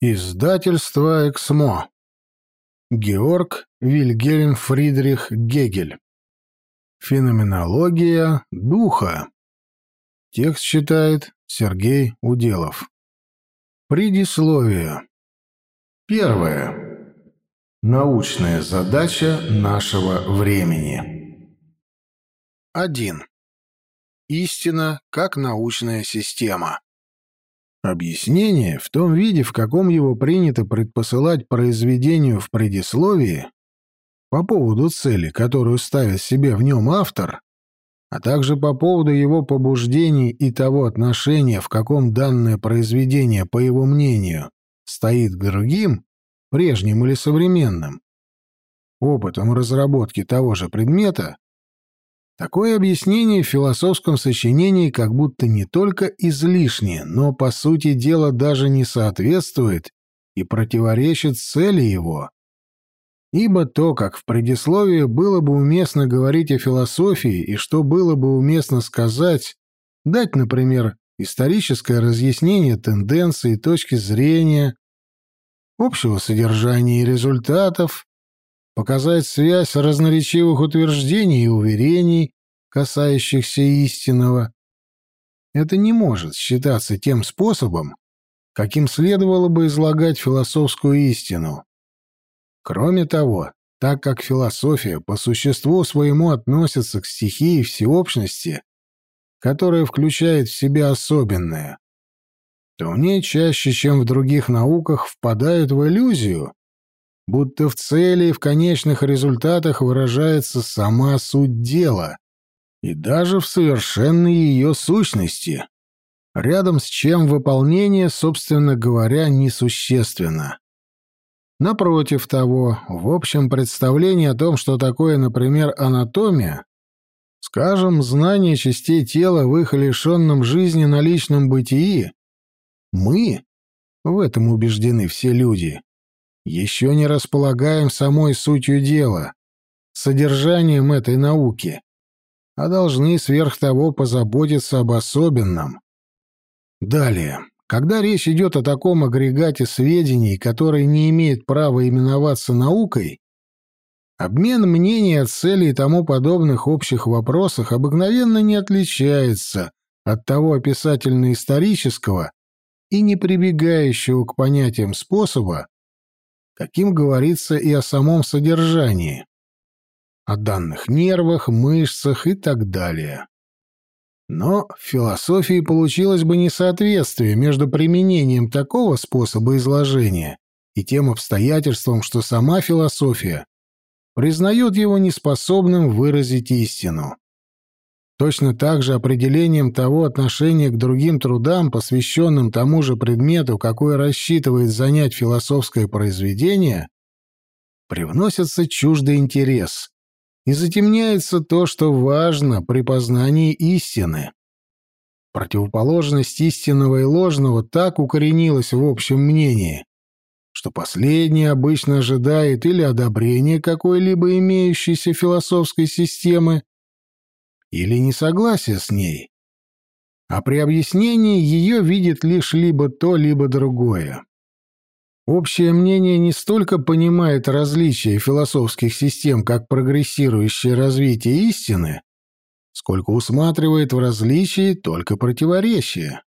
Издательство «Эксмо». Георг Вильгельм Фридрих Гегель. Феноменология духа. Текст читает Сергей Уделов. Предисловие. Первое. Научная задача нашего времени. 1. Истина как научная система. Объяснение в том виде, в каком его принято предпосылать произведению в предисловии, по поводу цели, которую ставит себе в нем автор, а также по поводу его побуждений и того отношения, в каком данное произведение, по его мнению, стоит к другим, прежним или современным, опытом разработки того же предмета, Такое объяснение в философском сочинении как будто не только излишне, но, по сути дела, даже не соответствует и противоречит цели его. Ибо то, как в предисловии было бы уместно говорить о философии и что было бы уместно сказать, дать, например, историческое разъяснение тенденций и точки зрения, общего содержания и результатов, показать связь разноречивых утверждений и уверений, касающихся истинного. Это не может считаться тем способом, каким следовало бы излагать философскую истину. Кроме того, так как философия по существу своему относится к стихии всеобщности, которая включает в себя особенное, то в ней чаще, чем в других науках, впадают в иллюзию, будто в цели и в конечных результатах выражается сама суть дела, и даже в совершенной ее сущности, рядом с чем выполнение, собственно говоря, несущественно. Напротив того, в общем представлении о том, что такое, например, анатомия, скажем, знание частей тела в их лишенном жизни на личном бытии, мы, в этом убеждены все люди, еще не располагаем самой сутью дела, содержанием этой науки, а должны сверх того позаботиться об особенном. Далее, когда речь идет о таком агрегате сведений, который не имеет права именоваться наукой, обмен мнений о цели и тому подобных общих вопросах обыкновенно не отличается от того описательно-исторического и не прибегающего к понятиям способа, каким говорится и о самом содержании, о данных нервах, мышцах и так далее. Но в философии получилось бы несоответствие между применением такого способа изложения и тем обстоятельством, что сама философия признает его неспособным выразить истину. Точно так же определением того отношения к другим трудам, посвященным тому же предмету, какой рассчитывает занять философское произведение, привносится чуждый интерес, и затемняется то, что важно при познании истины. Противоположность истинного и ложного так укоренилась в общем мнении, что последнее обычно ожидает или одобрения какой-либо имеющейся философской системы, или несогласие с ней, а при объяснении ее видит лишь либо то, либо другое. Общее мнение не столько понимает различия философских систем как прогрессирующее развитие истины, сколько усматривает в различии только противоречия.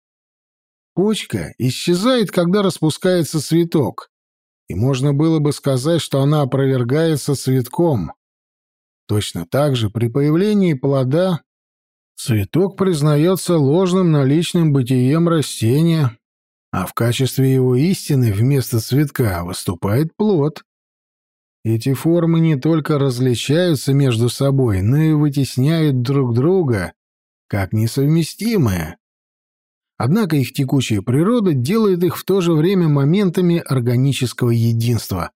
Почка исчезает, когда распускается цветок, и можно было бы сказать, что она опровергается цветком, Точно так же при появлении плода цветок признается ложным наличным бытием растения, а в качестве его истины вместо цветка выступает плод. Эти формы не только различаются между собой, но и вытесняют друг друга как несовместимые. Однако их текучая природа делает их в то же время моментами органического единства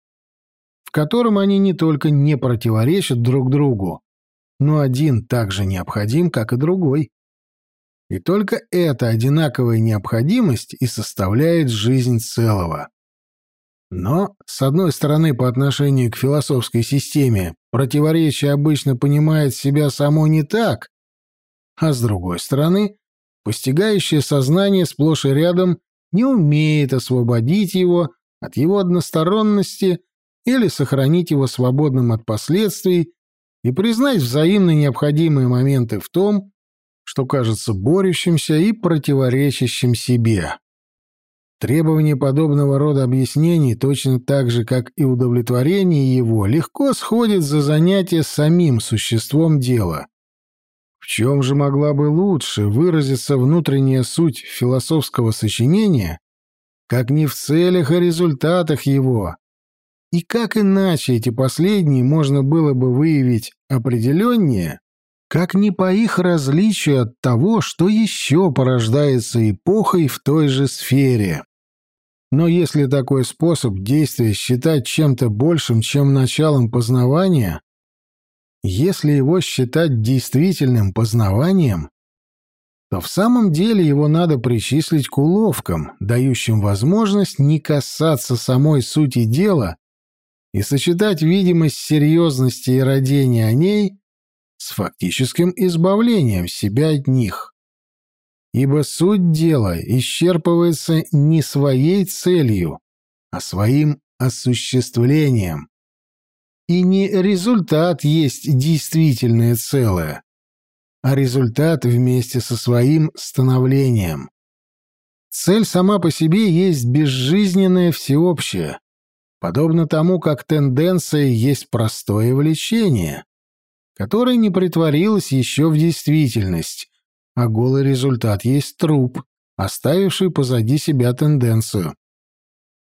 котором они не только не противоречат друг другу, но один так же необходим, как и другой. И только эта одинаковая необходимость и составляет жизнь целого. Но, с одной стороны, по отношению к философской системе, противоречие обычно понимает себя само не так, а с другой стороны, постигающее сознание сплошь и рядом не умеет освободить его от его односторонности или сохранить его свободным от последствий и признать взаимно необходимые моменты в том, что кажется борющимся и противоречащим себе. Требование подобного рода объяснений, точно так же, как и удовлетворение его, легко сходит за занятие самим существом дела. В чем же могла бы лучше выразиться внутренняя суть философского сочинения, как не в целях и результатах его? И как иначе эти последние можно было бы выявить определеннее, как не по их различию от того, что еще порождается эпохой в той же сфере? Но если такой способ действия считать чем-то большим, чем началом познавания, если его считать действительным познаванием, то в самом деле его надо причислить к уловкам, дающим возможность не касаться самой сути дела и сочетать видимость серьезности и родения о ней с фактическим избавлением себя от них ибо суть дела исчерпывается не своей целью, а своим осуществлением. И не результат есть действительное целое, а результат вместе со своим становлением. Цель сама по себе есть безжизненное всеобщее, подобно тому, как тенденция есть простое влечение, которое не притворилось еще в действительность, а голый результат есть труп, оставивший позади себя тенденцию.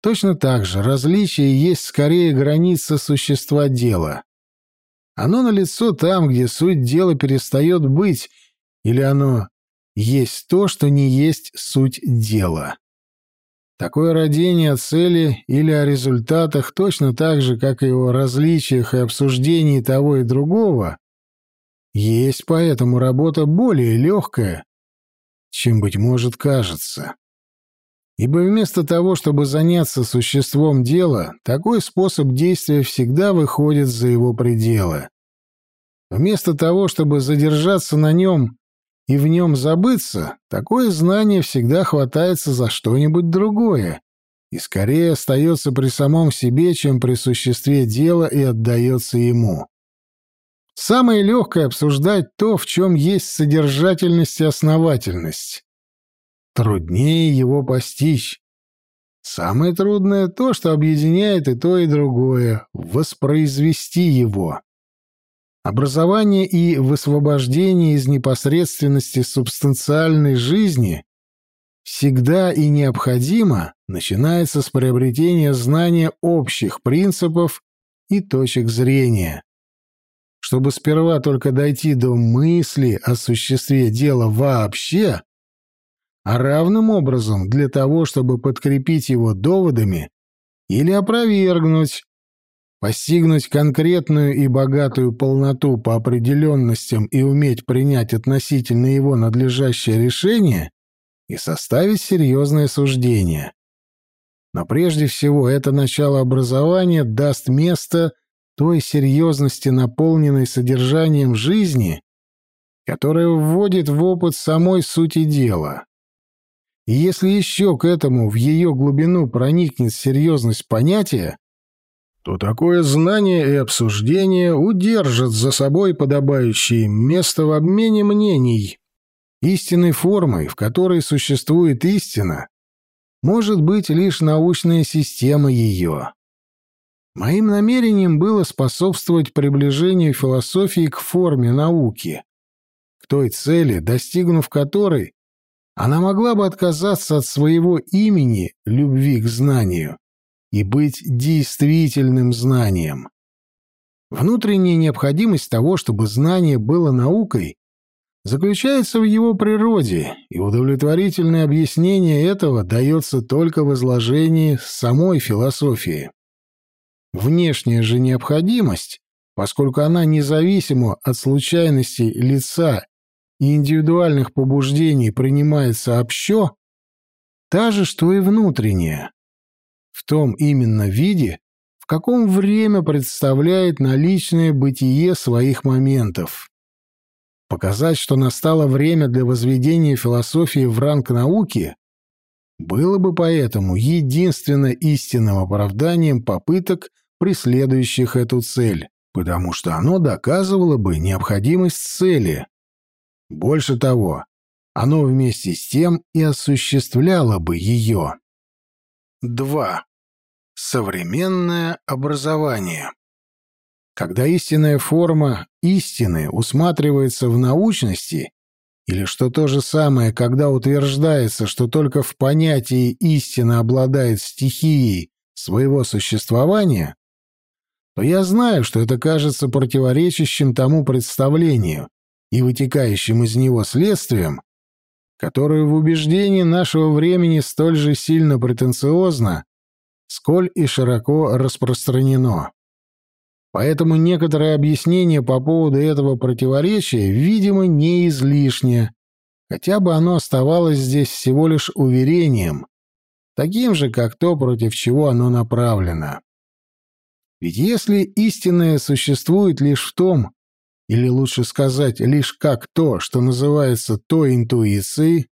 Точно так же различие есть скорее граница существа дела. Оно налицо там, где суть дела перестает быть, или оно есть то, что не есть суть дела. Такое родение о цели или о результатах точно так же, как и о различиях и обсуждении того и другого, есть поэтому работа более легкая, чем, быть может, кажется. Ибо вместо того, чтобы заняться существом дела, такой способ действия всегда выходит за его пределы. Вместо того, чтобы задержаться на нем и в нем забыться, такое знание всегда хватается за что-нибудь другое и скорее остается при самом себе, чем при существе дела и отдается ему. Самое легкое — обсуждать то, в чем есть содержательность и основательность. Труднее его постичь. Самое трудное — то, что объединяет и то, и другое — воспроизвести его. Образование и высвобождение из непосредственности субстанциальной жизни всегда и необходимо начинается с приобретения знания общих принципов и точек зрения. Чтобы сперва только дойти до мысли о существе дела вообще, а равным образом для того, чтобы подкрепить его доводами или опровергнуть, постигнуть конкретную и богатую полноту по определенностям и уметь принять относительно его надлежащее решение и составить серьезное суждение. Но прежде всего это начало образования даст место той серьезности, наполненной содержанием жизни, которая вводит в опыт самой сути дела. И если еще к этому в ее глубину проникнет серьезность понятия, то такое знание и обсуждение удержат за собой подобающее место в обмене мнений. Истинной формой, в которой существует истина, может быть лишь научная система ее. Моим намерением было способствовать приближению философии к форме науки, к той цели, достигнув которой она могла бы отказаться от своего имени любви к знанию и быть действительным знанием. Внутренняя необходимость того, чтобы знание было наукой, заключается в его природе, и удовлетворительное объяснение этого дается только в изложении самой философии. Внешняя же необходимость, поскольку она независимо от случайностей лица и индивидуальных побуждений принимается общо, та же, что и внутренняя, в том именно виде, в каком время представляет наличное бытие своих моментов. Показать, что настало время для возведения философии в ранг науки, было бы поэтому единственно истинным оправданием попыток, преследующих эту цель, потому что оно доказывало бы необходимость цели. Больше того, оно вместе с тем и осуществляло бы ее. 2. Современное образование. Когда истинная форма истины усматривается в научности, или что то же самое, когда утверждается, что только в понятии истина обладает стихией своего существования, то я знаю, что это кажется противоречащим тому представлению и вытекающим из него следствием, которое в убеждении нашего времени столь же сильно претенциозно, сколь и широко распространено. Поэтому некоторое объяснение по поводу этого противоречия, видимо, не излишне, хотя бы оно оставалось здесь всего лишь уверением, таким же, как то, против чего оно направлено. Ведь если истинное существует лишь в том, или лучше сказать, лишь как то, что называется той интуицией,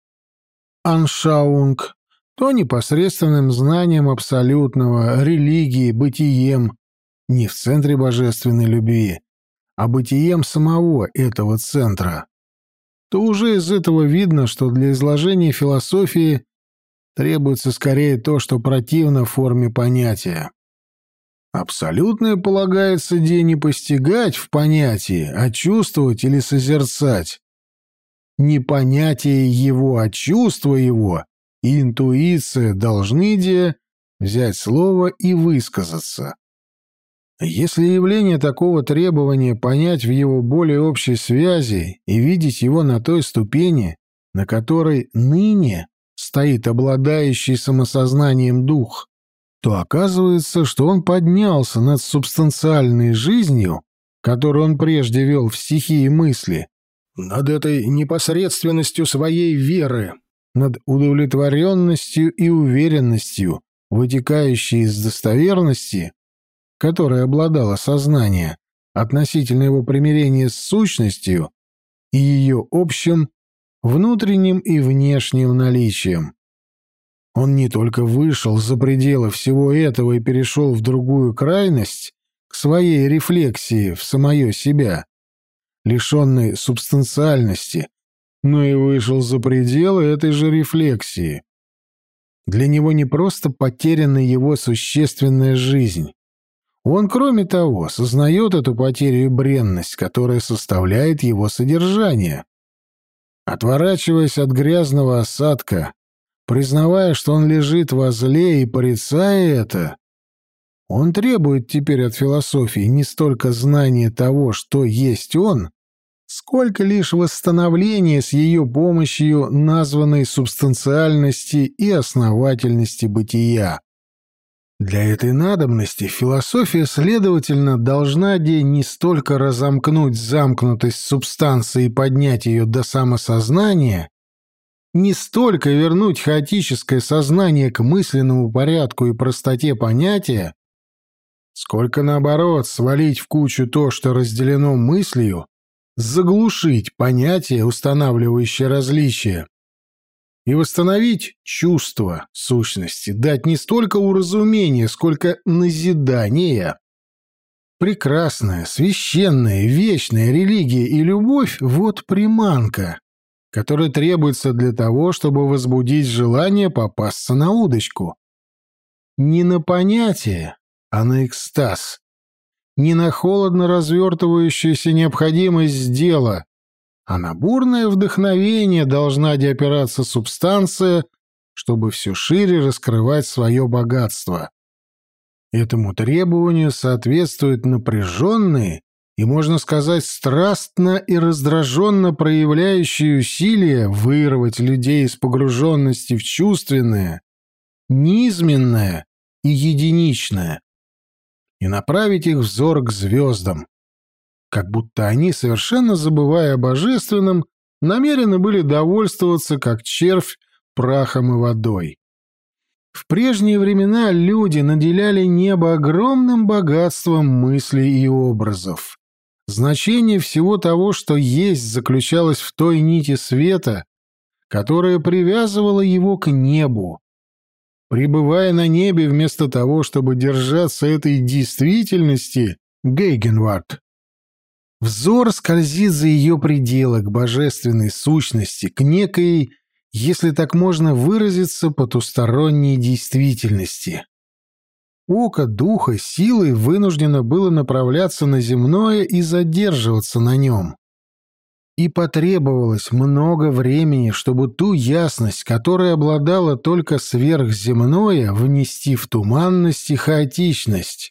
аншаунг, то непосредственным знанием абсолютного, религии, бытием, не в центре божественной любви, а бытием самого этого центра, то уже из этого видно, что для изложения философии требуется скорее то, что противно форме понятия. Абсолютное полагается де не постигать в понятии, а чувствовать или созерцать. Не понятие его, а чувство его и интуиция должны де взять слово и высказаться. Если явление такого требования понять в его более общей связи и видеть его на той ступени, на которой ныне стоит обладающий самосознанием дух, то оказывается, что он поднялся над субстанциальной жизнью, которую он прежде вел в стихии мысли, над этой непосредственностью своей веры, над удовлетворенностью и уверенностью, вытекающей из достоверности, которой обладало сознание, относительно его примирения с сущностью и ее общим внутренним и внешним наличием. Он не только вышел за пределы всего этого и перешел в другую крайность, к своей рефлексии в самое себя, лишенной субстанциальности, но и вышел за пределы этой же рефлексии. Для него не просто потеряна его существенная жизнь. Он, кроме того, сознает эту потерю и бренность, которая составляет его содержание. Отворачиваясь от грязного осадка, признавая, что он лежит возле и порицая это, он требует теперь от философии не столько знания того, что есть он, сколько лишь восстановления с ее помощью названной субстанциальности и основательности бытия. Для этой надобности философия, следовательно, должна де не столько разомкнуть замкнутость субстанции и поднять ее до самосознания, не столько вернуть хаотическое сознание к мысленному порядку и простоте понятия, сколько, наоборот, свалить в кучу то, что разделено мыслью, заглушить понятие, устанавливающее различия, и восстановить чувство сущности, дать не столько уразумения, сколько назидания. Прекрасная, священная, вечная религия и любовь — вот приманка, который требуется для того, чтобы возбудить желание попасться на удочку. Не на понятие, а на экстаз. Не на холодно развертывающуюся необходимость дела, а на бурное вдохновение должна опираться субстанция, чтобы все шире раскрывать свое богатство. Этому требованию соответствуют напряженные и, можно сказать, страстно и раздраженно проявляющие усилия вырвать людей из погруженности в чувственное, низменное и единичное, и направить их взор к звездам, как будто они, совершенно забывая о божественном, намерены были довольствоваться, как червь, прахом и водой. В прежние времена люди наделяли небо огромным богатством мыслей и образов. Значение всего того, что есть, заключалось в той нити света, которая привязывала его к небу, пребывая на небе вместо того, чтобы держаться этой действительности, Гейгенвард. Взор скользит за ее пределы к божественной сущности, к некой, если так можно выразиться, потусторонней действительности. Око духа силой вынуждено было направляться на земное и задерживаться на нем. И потребовалось много времени, чтобы ту ясность, которая обладала только сверхземное, внести в туманность и хаотичность,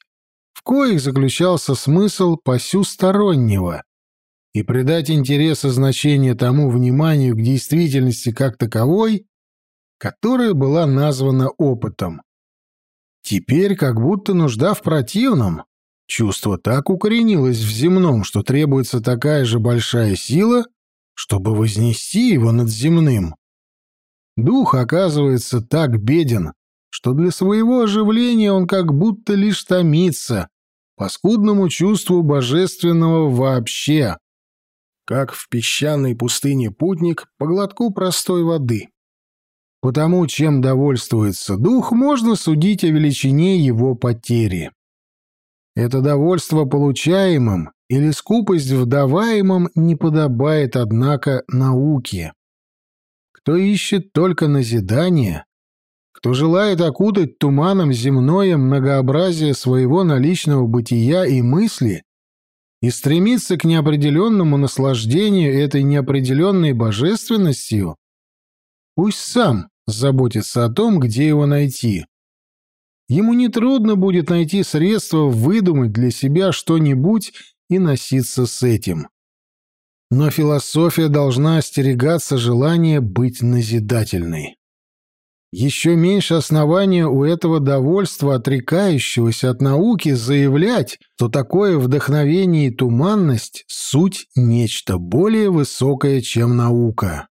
в коих заключался смысл посюстороннего, и придать интерес и значение тому вниманию к действительности как таковой, которая была названа опытом. Теперь как будто нужда в противном. Чувство так укоренилось в земном, что требуется такая же большая сила, чтобы вознести его над земным. Дух оказывается так беден, что для своего оживления он как будто лишь томится по скудному чувству божественного вообще, как в песчаной пустыне путник по глотку простой воды. Потому чем довольствуется дух, можно судить о величине его потери. Это довольство получаемым или скупость вдаваемым не подобает, однако, науке. Кто ищет только назидание, кто желает окутать туманом земное многообразие своего наличного бытия и мысли и стремится к неопределенному наслаждению этой неопределенной божественностью, пусть сам заботится о том, где его найти. Ему нетрудно будет найти средства выдумать для себя что-нибудь и носиться с этим. Но философия должна остерегаться желания быть назидательной. Еще меньше основания у этого довольства, отрекающегося от науки, заявлять, что такое вдохновение и туманность – суть нечто более высокое, чем наука.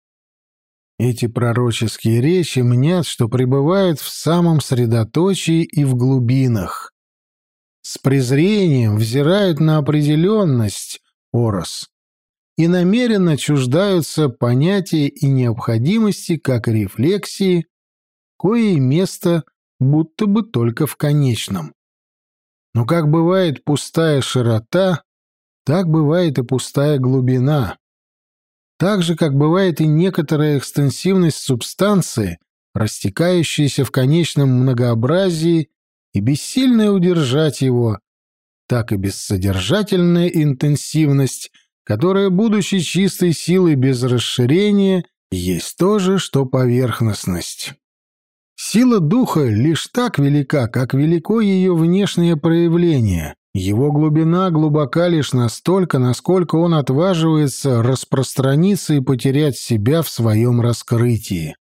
Эти пророческие речи мнят, что пребывают в самом средоточии и в глубинах. С презрением взирают на определенность, Орос, и намеренно чуждаются понятия и необходимости как рефлексии, кое место будто бы только в конечном. Но как бывает пустая широта, так бывает и пустая глубина. Так же, как бывает и некоторая экстенсивность субстанции, растекающаяся в конечном многообразии и бессильное удержать его, так и бессодержательная интенсивность, которая, будучи чистой силой без расширения, есть то же, что поверхностность. Сила духа лишь так велика, как велико ее внешнее проявление, его глубина глубока лишь настолько, насколько он отваживается распространиться и потерять себя в своем раскрытии.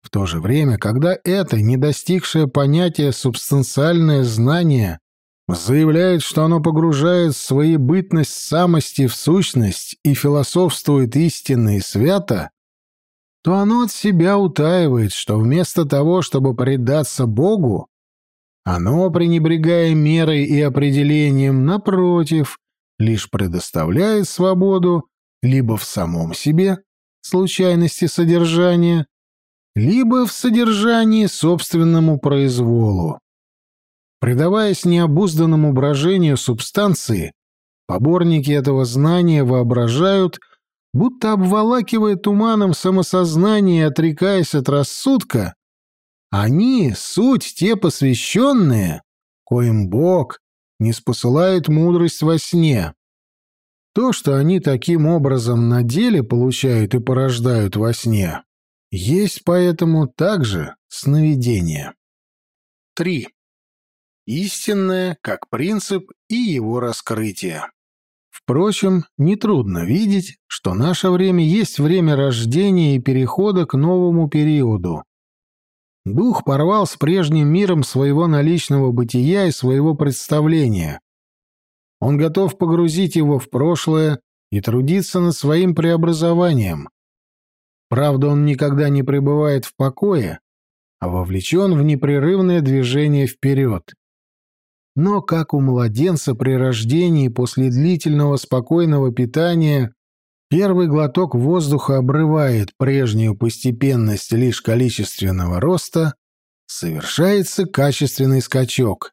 В то же время, когда это недостигшее понятие субстанциальное знание заявляет, что оно погружает свои бытность самости в сущность и философствует истинно и свято, то оно от себя утаивает, что вместо того, чтобы предаться Богу, оно, пренебрегая мерой и определением, напротив, лишь предоставляет свободу либо в самом себе, случайности содержания, либо в содержании собственному произволу. Предаваясь необузданному брожению субстанции, поборники этого знания воображают, будто обволакивая туманом самосознание и отрекаясь от рассудка, они — суть те посвященные, коим Бог не спосылает мудрость во сне. То, что они таким образом на деле получают и порождают во сне, есть поэтому также сновидение. 3. Истинное как принцип и его раскрытие. Впрочем, нетрудно видеть, что наше время есть время рождения и перехода к новому периоду, Дух порвал с прежним миром своего наличного бытия и своего представления. Он готов погрузить его в прошлое и трудиться над своим преобразованием. Правда, он никогда не пребывает в покое, а вовлечен в непрерывное движение вперед. Но как у младенца при рождении после длительного спокойного питания Первый глоток воздуха обрывает прежнюю постепенность лишь количественного роста, совершается качественный скачок,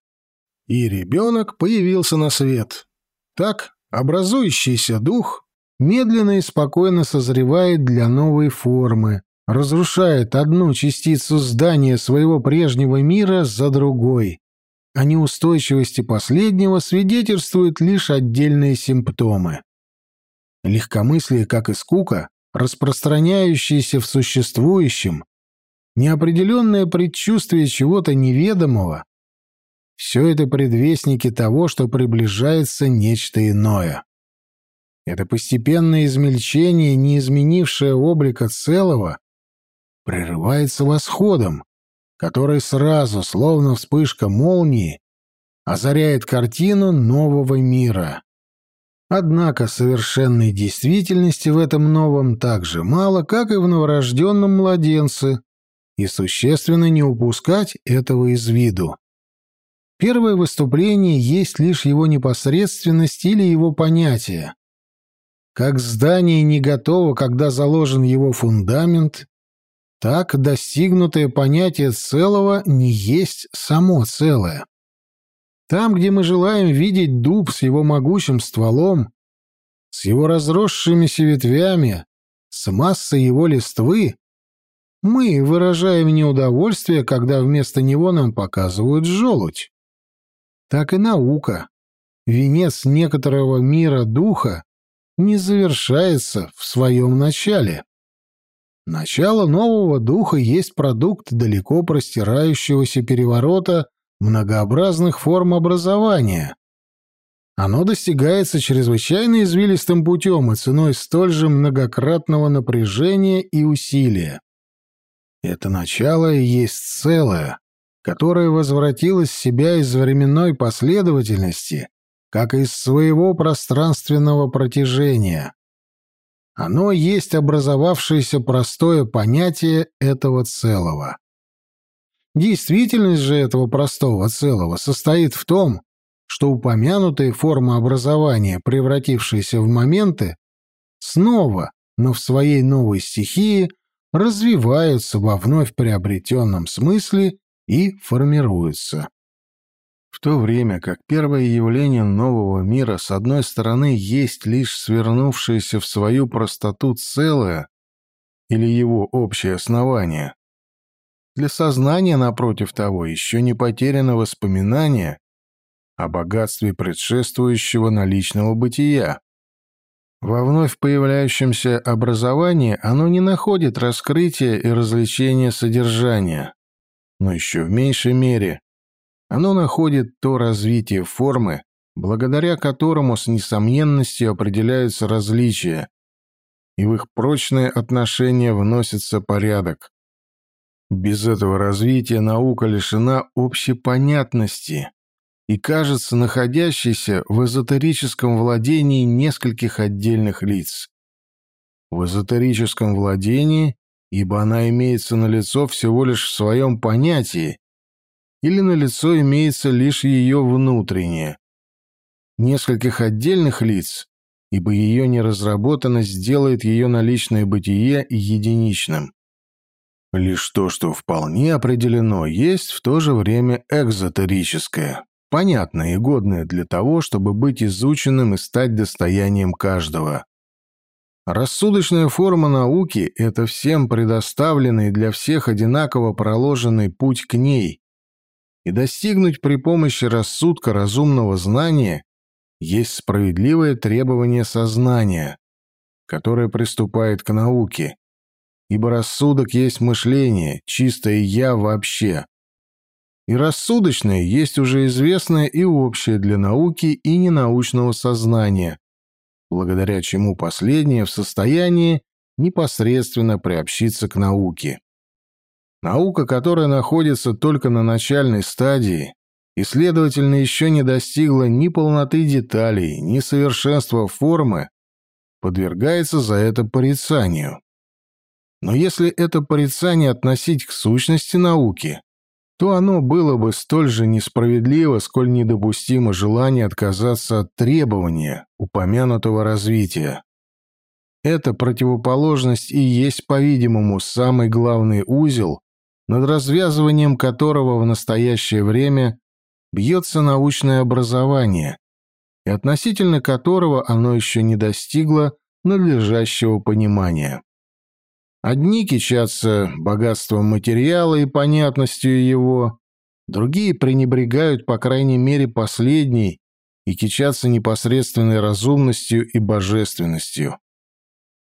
и ребенок появился на свет. Так образующийся дух медленно и спокойно созревает для новой формы, разрушает одну частицу здания своего прежнего мира за другой. О неустойчивости последнего свидетельствуют лишь отдельные симптомы. Легкомыслие, как и скука, распространяющиеся в существующем, неопределенное предчувствие чего-то неведомого, все это предвестники того, что приближается нечто иное. Это постепенное измельчение, не изменившее облика целого, прерывается восходом, который сразу, словно вспышка молнии, озаряет картину нового мира. Однако совершенной действительности в этом новом так же мало, как и в новорожденном младенце, и существенно не упускать этого из виду. Первое выступление есть лишь его непосредственность или его понятие. Как здание не готово, когда заложен его фундамент, так достигнутое понятие целого не есть само целое. Там, где мы желаем видеть дуб с его могучим стволом, с его разросшимися ветвями, с массой его листвы, мы выражаем неудовольствие, когда вместо него нам показывают желудь. Так и наука, венец некоторого мира духа, не завершается в своем начале. Начало нового духа есть продукт далеко простирающегося переворота многообразных форм образования. Оно достигается чрезвычайно извилистым путем и ценой столь же многократного напряжения и усилия. Это начало и есть целое, которое возвратилось в себя из временной последовательности, как из своего пространственного протяжения. Оно есть образовавшееся простое понятие этого целого. Действительность же этого простого целого состоит в том, что упомянутые формы образования, превратившиеся в моменты, снова, но в своей новой стихии, развиваются во вновь приобретенном смысле и формируются. В то время как первое явление нового мира с одной стороны есть лишь свернувшееся в свою простоту целое или его общее основание, для сознания, напротив того, еще не потеряно воспоминание о богатстве предшествующего наличного бытия. Во вновь появляющемся образовании оно не находит раскрытия и развлечения содержания, но еще в меньшей мере оно находит то развитие формы, благодаря которому с несомненностью определяются различия, и в их прочное отношение вносится порядок. Без этого развития наука лишена общепонятности и кажется находящейся в эзотерическом владении нескольких отдельных лиц. В эзотерическом владении, ибо она имеется на лицо всего лишь в своем понятии, или на лицо имеется лишь ее внутреннее. Нескольких отдельных лиц, ибо ее неразработанность делает ее наличное бытие единичным. Лишь то, что вполне определено, есть в то же время экзотерическое, понятное и годное для того, чтобы быть изученным и стать достоянием каждого. Рассудочная форма науки – это всем предоставленный для всех одинаково проложенный путь к ней, и достигнуть при помощи рассудка разумного знания есть справедливое требование сознания, которое приступает к науке, ибо рассудок есть мышление, чистое «я» вообще. И рассудочное есть уже известное и общее для науки и ненаучного сознания, благодаря чему последнее в состоянии непосредственно приобщиться к науке. Наука, которая находится только на начальной стадии и, следовательно, еще не достигла ни полноты деталей, ни совершенства формы, подвергается за это порицанию. Но если это порицание относить к сущности науки, то оно было бы столь же несправедливо, сколь недопустимо желание отказаться от требования упомянутого развития. Эта противоположность и есть, по-видимому, самый главный узел, над развязыванием которого в настоящее время бьется научное образование, и относительно которого оно еще не достигло надлежащего понимания. Одни кичатся богатством материала и понятностью его, другие пренебрегают, по крайней мере, последней и кичатся непосредственной разумностью и божественностью.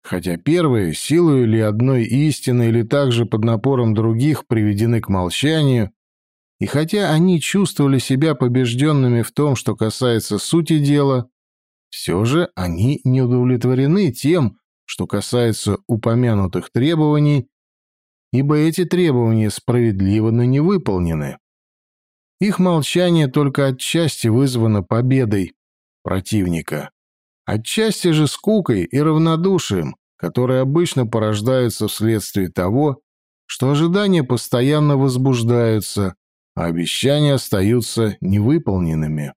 Хотя первые, силою ли одной истины или также под напором других, приведены к молчанию, и хотя они чувствовали себя побежденными в том, что касается сути дела, все же они не удовлетворены тем, что касается упомянутых требований, ибо эти требования справедливо, не выполнены. Их молчание только отчасти вызвано победой противника, отчасти же скукой и равнодушием, которые обычно порождаются вследствие того, что ожидания постоянно возбуждаются, а обещания остаются невыполненными.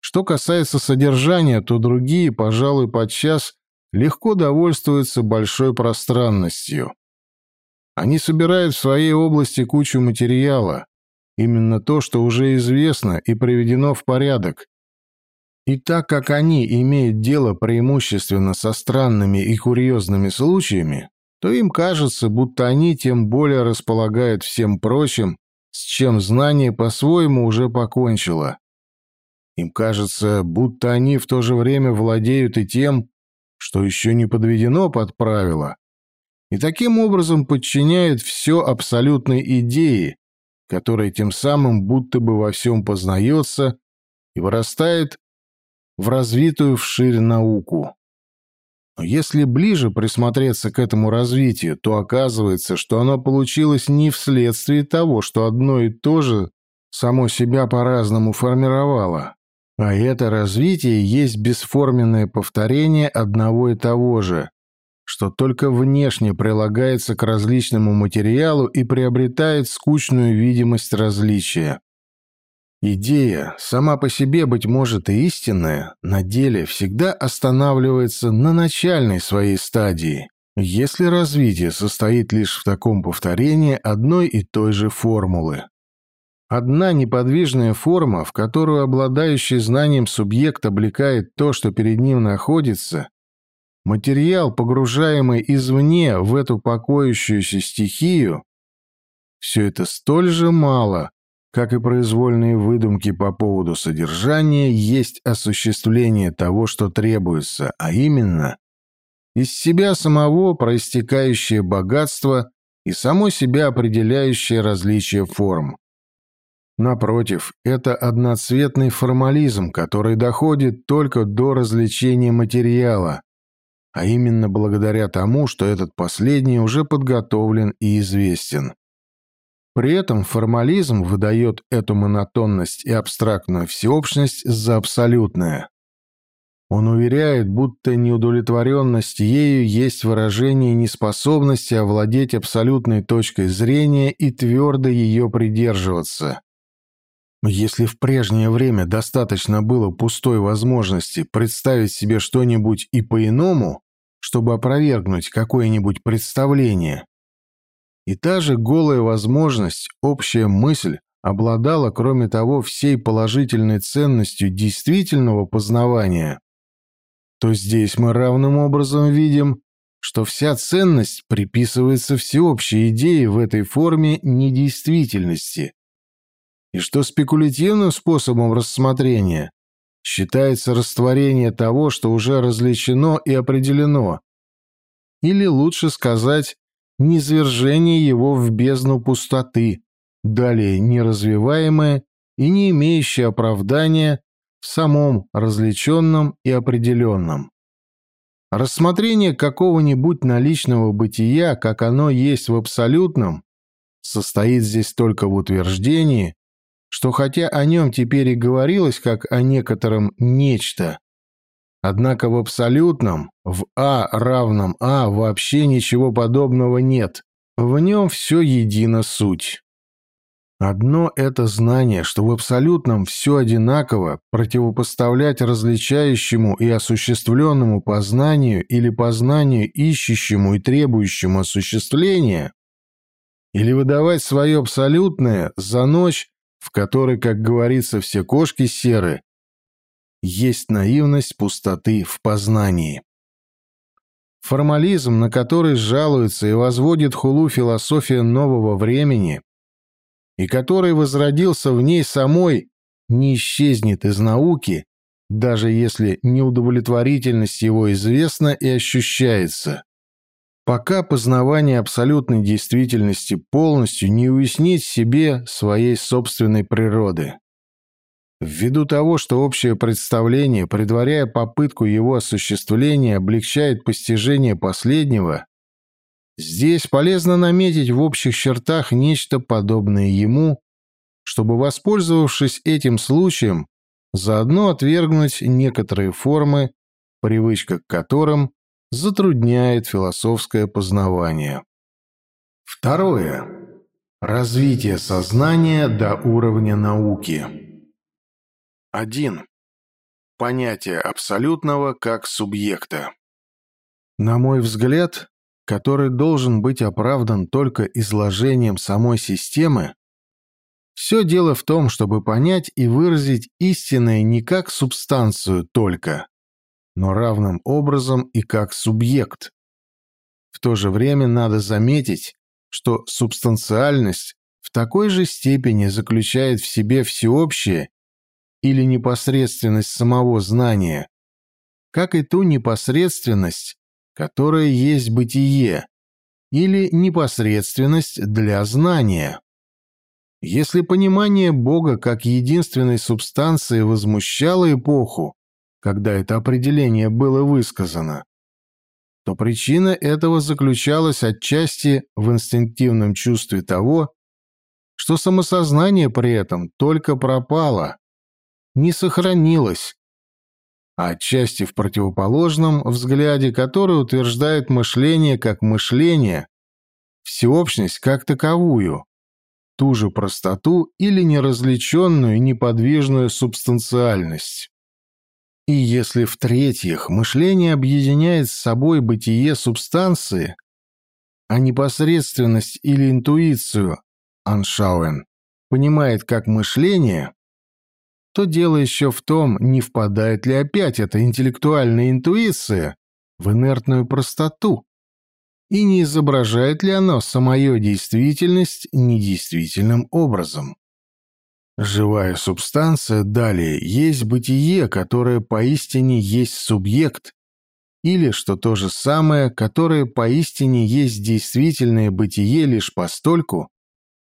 Что касается содержания, то другие, пожалуй, подчас легко довольствуются большой пространностью. Они собирают в своей области кучу материала, именно то, что уже известно и приведено в порядок. И так как они имеют дело преимущественно со странными и курьезными случаями, то им кажется, будто они тем более располагают всем прочим, с чем знание по-своему уже покончило. Им кажется, будто они в то же время владеют и тем, что еще не подведено под правила, и таким образом подчиняет все абсолютной идее, которая тем самым будто бы во всем познается и вырастает в развитую вширь науку. Но если ближе присмотреться к этому развитию, то оказывается, что оно получилось не вследствие того, что одно и то же само себя по-разному формировало, а это развитие есть бесформенное повторение одного и того же, что только внешне прилагается к различному материалу и приобретает скучную видимость различия. Идея, сама по себе, быть может, и истинная, на деле всегда останавливается на начальной своей стадии, если развитие состоит лишь в таком повторении одной и той же формулы. Одна неподвижная форма, в которую обладающий знанием субъект облекает то, что перед ним находится, материал, погружаемый извне в эту покоящуюся стихию, все это столь же мало, как и произвольные выдумки по поводу содержания, есть осуществление того, что требуется, а именно из себя самого проистекающее богатство и само себя определяющее различие форм. Напротив, это одноцветный формализм, который доходит только до развлечения материала, а именно благодаря тому, что этот последний уже подготовлен и известен. При этом формализм выдает эту монотонность и абстрактную всеобщность за абсолютное. Он уверяет, будто неудовлетворенность ею есть выражение неспособности овладеть абсолютной точкой зрения и твердо ее придерживаться. Если в прежнее время достаточно было пустой возможности представить себе что-нибудь и по-иному, чтобы опровергнуть какое-нибудь представление, и та же голая возможность, общая мысль, обладала, кроме того, всей положительной ценностью действительного познавания, то здесь мы равным образом видим, что вся ценность приписывается всеобщей идее в этой форме недействительности, и что спекулятивным способом рассмотрения считается растворение того, что уже различено и определено, или, лучше сказать, низвержение его в бездну пустоты, далее неразвиваемое и не имеющее оправдания в самом развлеченном и определенном. Рассмотрение какого-нибудь наличного бытия, как оно есть в абсолютном, состоит здесь только в утверждении, что хотя о нем теперь и говорилось как о некотором «нечто», однако в абсолютном, в А равном А вообще ничего подобного нет. В нем все едино суть. Одно это знание, что в абсолютном все одинаково, противопоставлять различающему и осуществленному познанию или познанию ищущему и требующему осуществления, или выдавать свое абсолютное за ночь, в которой, как говорится, все кошки серы, есть наивность пустоты в познании. Формализм, на который жалуется и возводит хулу философия нового времени, и который возродился в ней самой, не исчезнет из науки, даже если неудовлетворительность его известна и ощущается. Пока познавание абсолютной действительности полностью не уяснит себе своей собственной природы. Ввиду того, что общее представление, предваряя попытку его осуществления, облегчает постижение последнего, здесь полезно наметить в общих чертах нечто подобное ему, чтобы, воспользовавшись этим случаем, заодно отвергнуть некоторые формы, привычка к которым затрудняет философское познавание. Второе. Развитие сознания до уровня науки. 1. Понятие абсолютного как субъекта. На мой взгляд, который должен быть оправдан только изложением самой системы, все дело в том, чтобы понять и выразить истинное не как субстанцию только, но равным образом и как субъект. В то же время надо заметить, что субстанциальность в такой же степени заключает в себе всеобщее или непосредственность самого знания, как и ту непосредственность, которая есть бытие, или непосредственность для знания. Если понимание Бога как единственной субстанции возмущало эпоху, когда это определение было высказано, то причина этого заключалась отчасти в инстинктивном чувстве того, что самосознание при этом только пропало, не сохранилось, а отчасти в противоположном взгляде, который утверждает мышление как мышление, всеобщность как таковую, ту же простоту или неразличенную неподвижную субстанциальность. И если, в-третьих, мышление объединяет с собой бытие субстанции, а непосредственность или интуицию, Аншауэн, понимает как мышление, то дело еще в том, не впадает ли опять эта интеллектуальная интуиция в инертную простоту, и не изображает ли оно самую действительность недействительным образом. Живая субстанция далее есть бытие, которое поистине есть субъект, или, что то же самое, которое поистине есть действительное бытие лишь постольку,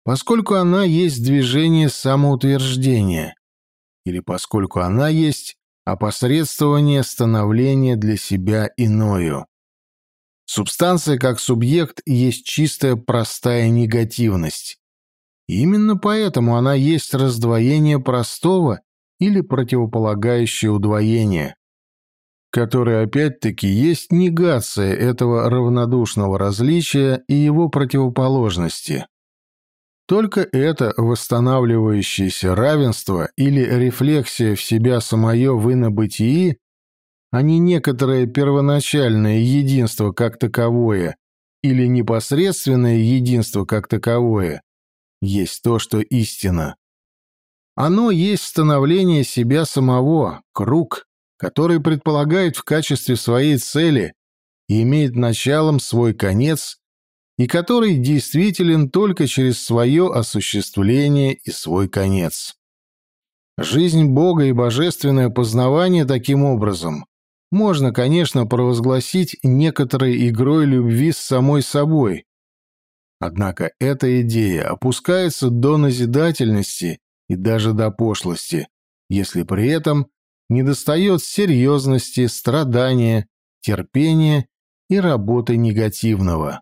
поскольку она есть движение самоутверждения, или поскольку она есть опосредствование становления для себя иною. Субстанция как субъект есть чистая простая негативность, именно поэтому она есть раздвоение простого или противополагающее удвоение, которое опять-таки есть негация этого равнодушного различия и его противоположности. Только это восстанавливающееся равенство или рефлексия в себя самое в инобытии, а не некоторое первоначальное единство как таковое или непосредственное единство как таковое, есть то, что истина. Оно есть становление себя самого, круг, который предполагает в качестве своей цели и имеет началом свой конец, и который действителен только через свое осуществление и свой конец. Жизнь Бога и божественное познавание таким образом можно, конечно, провозгласить некоторой игрой любви с самой собой, Однако эта идея опускается до назидательности и даже до пошлости, если при этом недостает серьезности, страдания, терпения и работы негативного.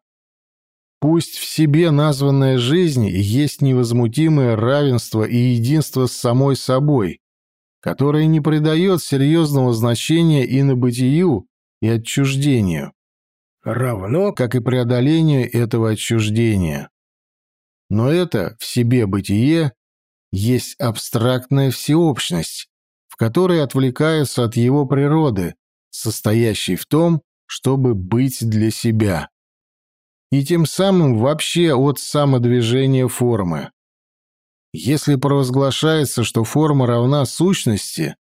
Пусть в себе названная жизнь есть невозмутимое равенство и единство с самой собой, которое не придает серьезного значения и на бытию, и отчуждению равно как и преодолению этого отчуждения. Но это в себе бытие есть абстрактная всеобщность, в которой отвлекаются от его природы, состоящей в том, чтобы быть для себя. и тем самым вообще от самодвижения формы. Если провозглашается, что форма равна сущности,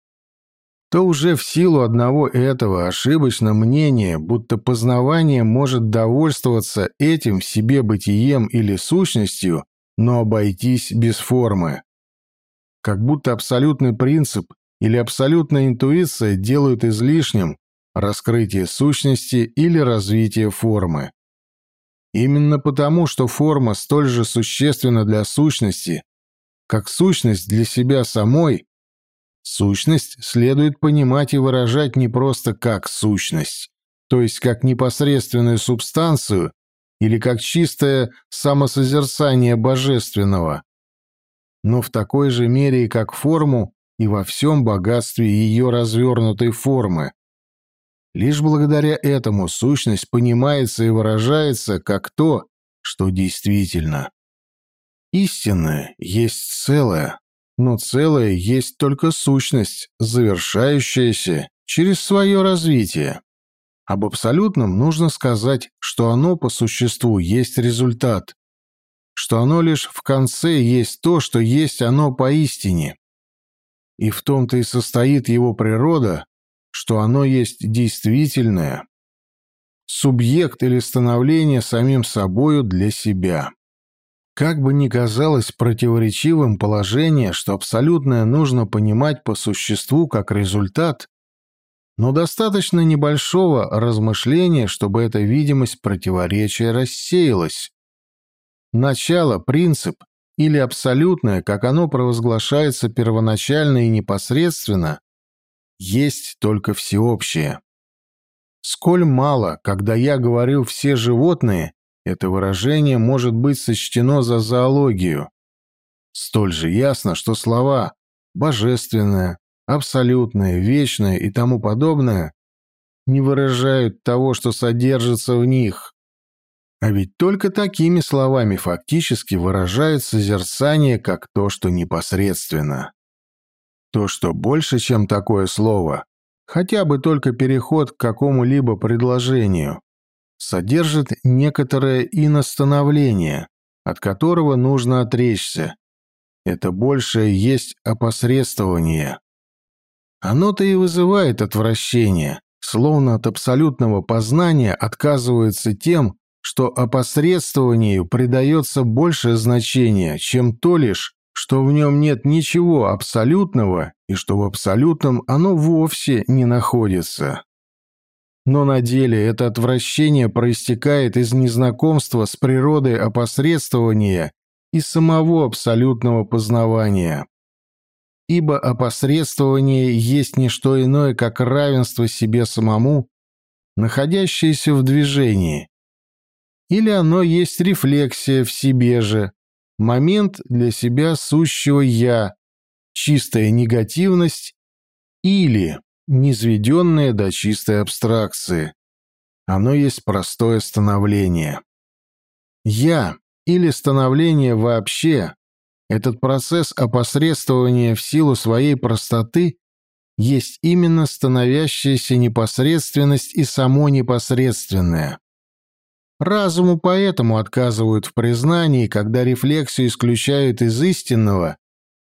то уже в силу одного этого ошибочно мнение, будто познавание может довольствоваться этим себе бытием или сущностью, но обойтись без формы. Как будто абсолютный принцип или абсолютная интуиция делают излишним раскрытие сущности или развитие формы. Именно потому, что форма столь же существенна для сущности, как сущность для себя самой, Сущность следует понимать и выражать не просто как сущность, то есть как непосредственную субстанцию или как чистое самосозерцание божественного, но в такой же мере и как форму и во всем богатстве ее развернутой формы. Лишь благодаря этому сущность понимается и выражается как то, что действительно. Истинное есть целое, но целое есть только сущность, завершающаяся через свое развитие. Об абсолютном нужно сказать, что оно по существу есть результат, что оно лишь в конце есть то, что есть оно поистине. И в том-то и состоит его природа, что оно есть действительное, субъект или становление самим собою для себя. Как бы ни казалось противоречивым положение, что абсолютное нужно понимать по существу как результат, но достаточно небольшого размышления, чтобы эта видимость противоречия рассеялась. Начало, принцип или абсолютное, как оно провозглашается первоначально и непосредственно, есть только всеобщее. Сколь мало, когда я говорил «все животные», это выражение может быть сочтено за зоологию. Столь же ясно, что слова «божественное», «абсолютное», «вечное» и тому подобное не выражают того, что содержится в них. А ведь только такими словами фактически выражают созерцание как то, что непосредственно. То, что больше, чем такое слово, хотя бы только переход к какому-либо предложению, содержит некоторое иностановление, от которого нужно отречься. Это большее есть опосредствование. Оно-то и вызывает отвращение, словно от абсолютного познания отказывается тем, что опосредствованию придается большее значение, чем то лишь, что в нем нет ничего абсолютного и что в абсолютном оно вовсе не находится. Но на деле это отвращение проистекает из незнакомства с природой опосредствования и самого абсолютного познавания. Ибо опосредствование есть не что иное, как равенство себе самому, находящееся в движении. Или оно есть рефлексия в себе же, момент для себя сущего «я», чистая негативность или низведенное до чистой абстракции. Оно есть простое становление. «Я» или становление вообще, этот процесс опосредствования в силу своей простоты есть именно становящаяся непосредственность и само непосредственное. Разуму поэтому отказывают в признании, когда рефлексию исключают из истинного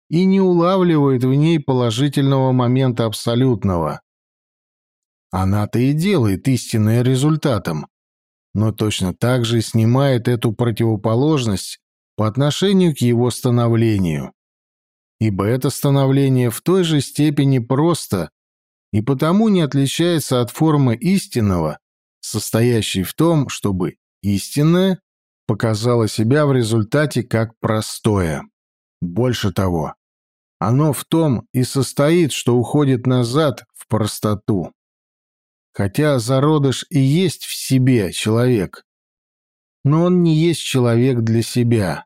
и не улавливает в ней положительного момента абсолютного. Она-то и делает истинное результатом, но точно так же снимает эту противоположность по отношению к его становлению. Ибо это становление в той же степени просто и потому не отличается от формы истинного, состоящей в том, чтобы истинное показало себя в результате как простое. Больше того, оно в том и состоит, что уходит назад в простоту. Хотя зародыш и есть в себе человек, но он не есть человек для себя.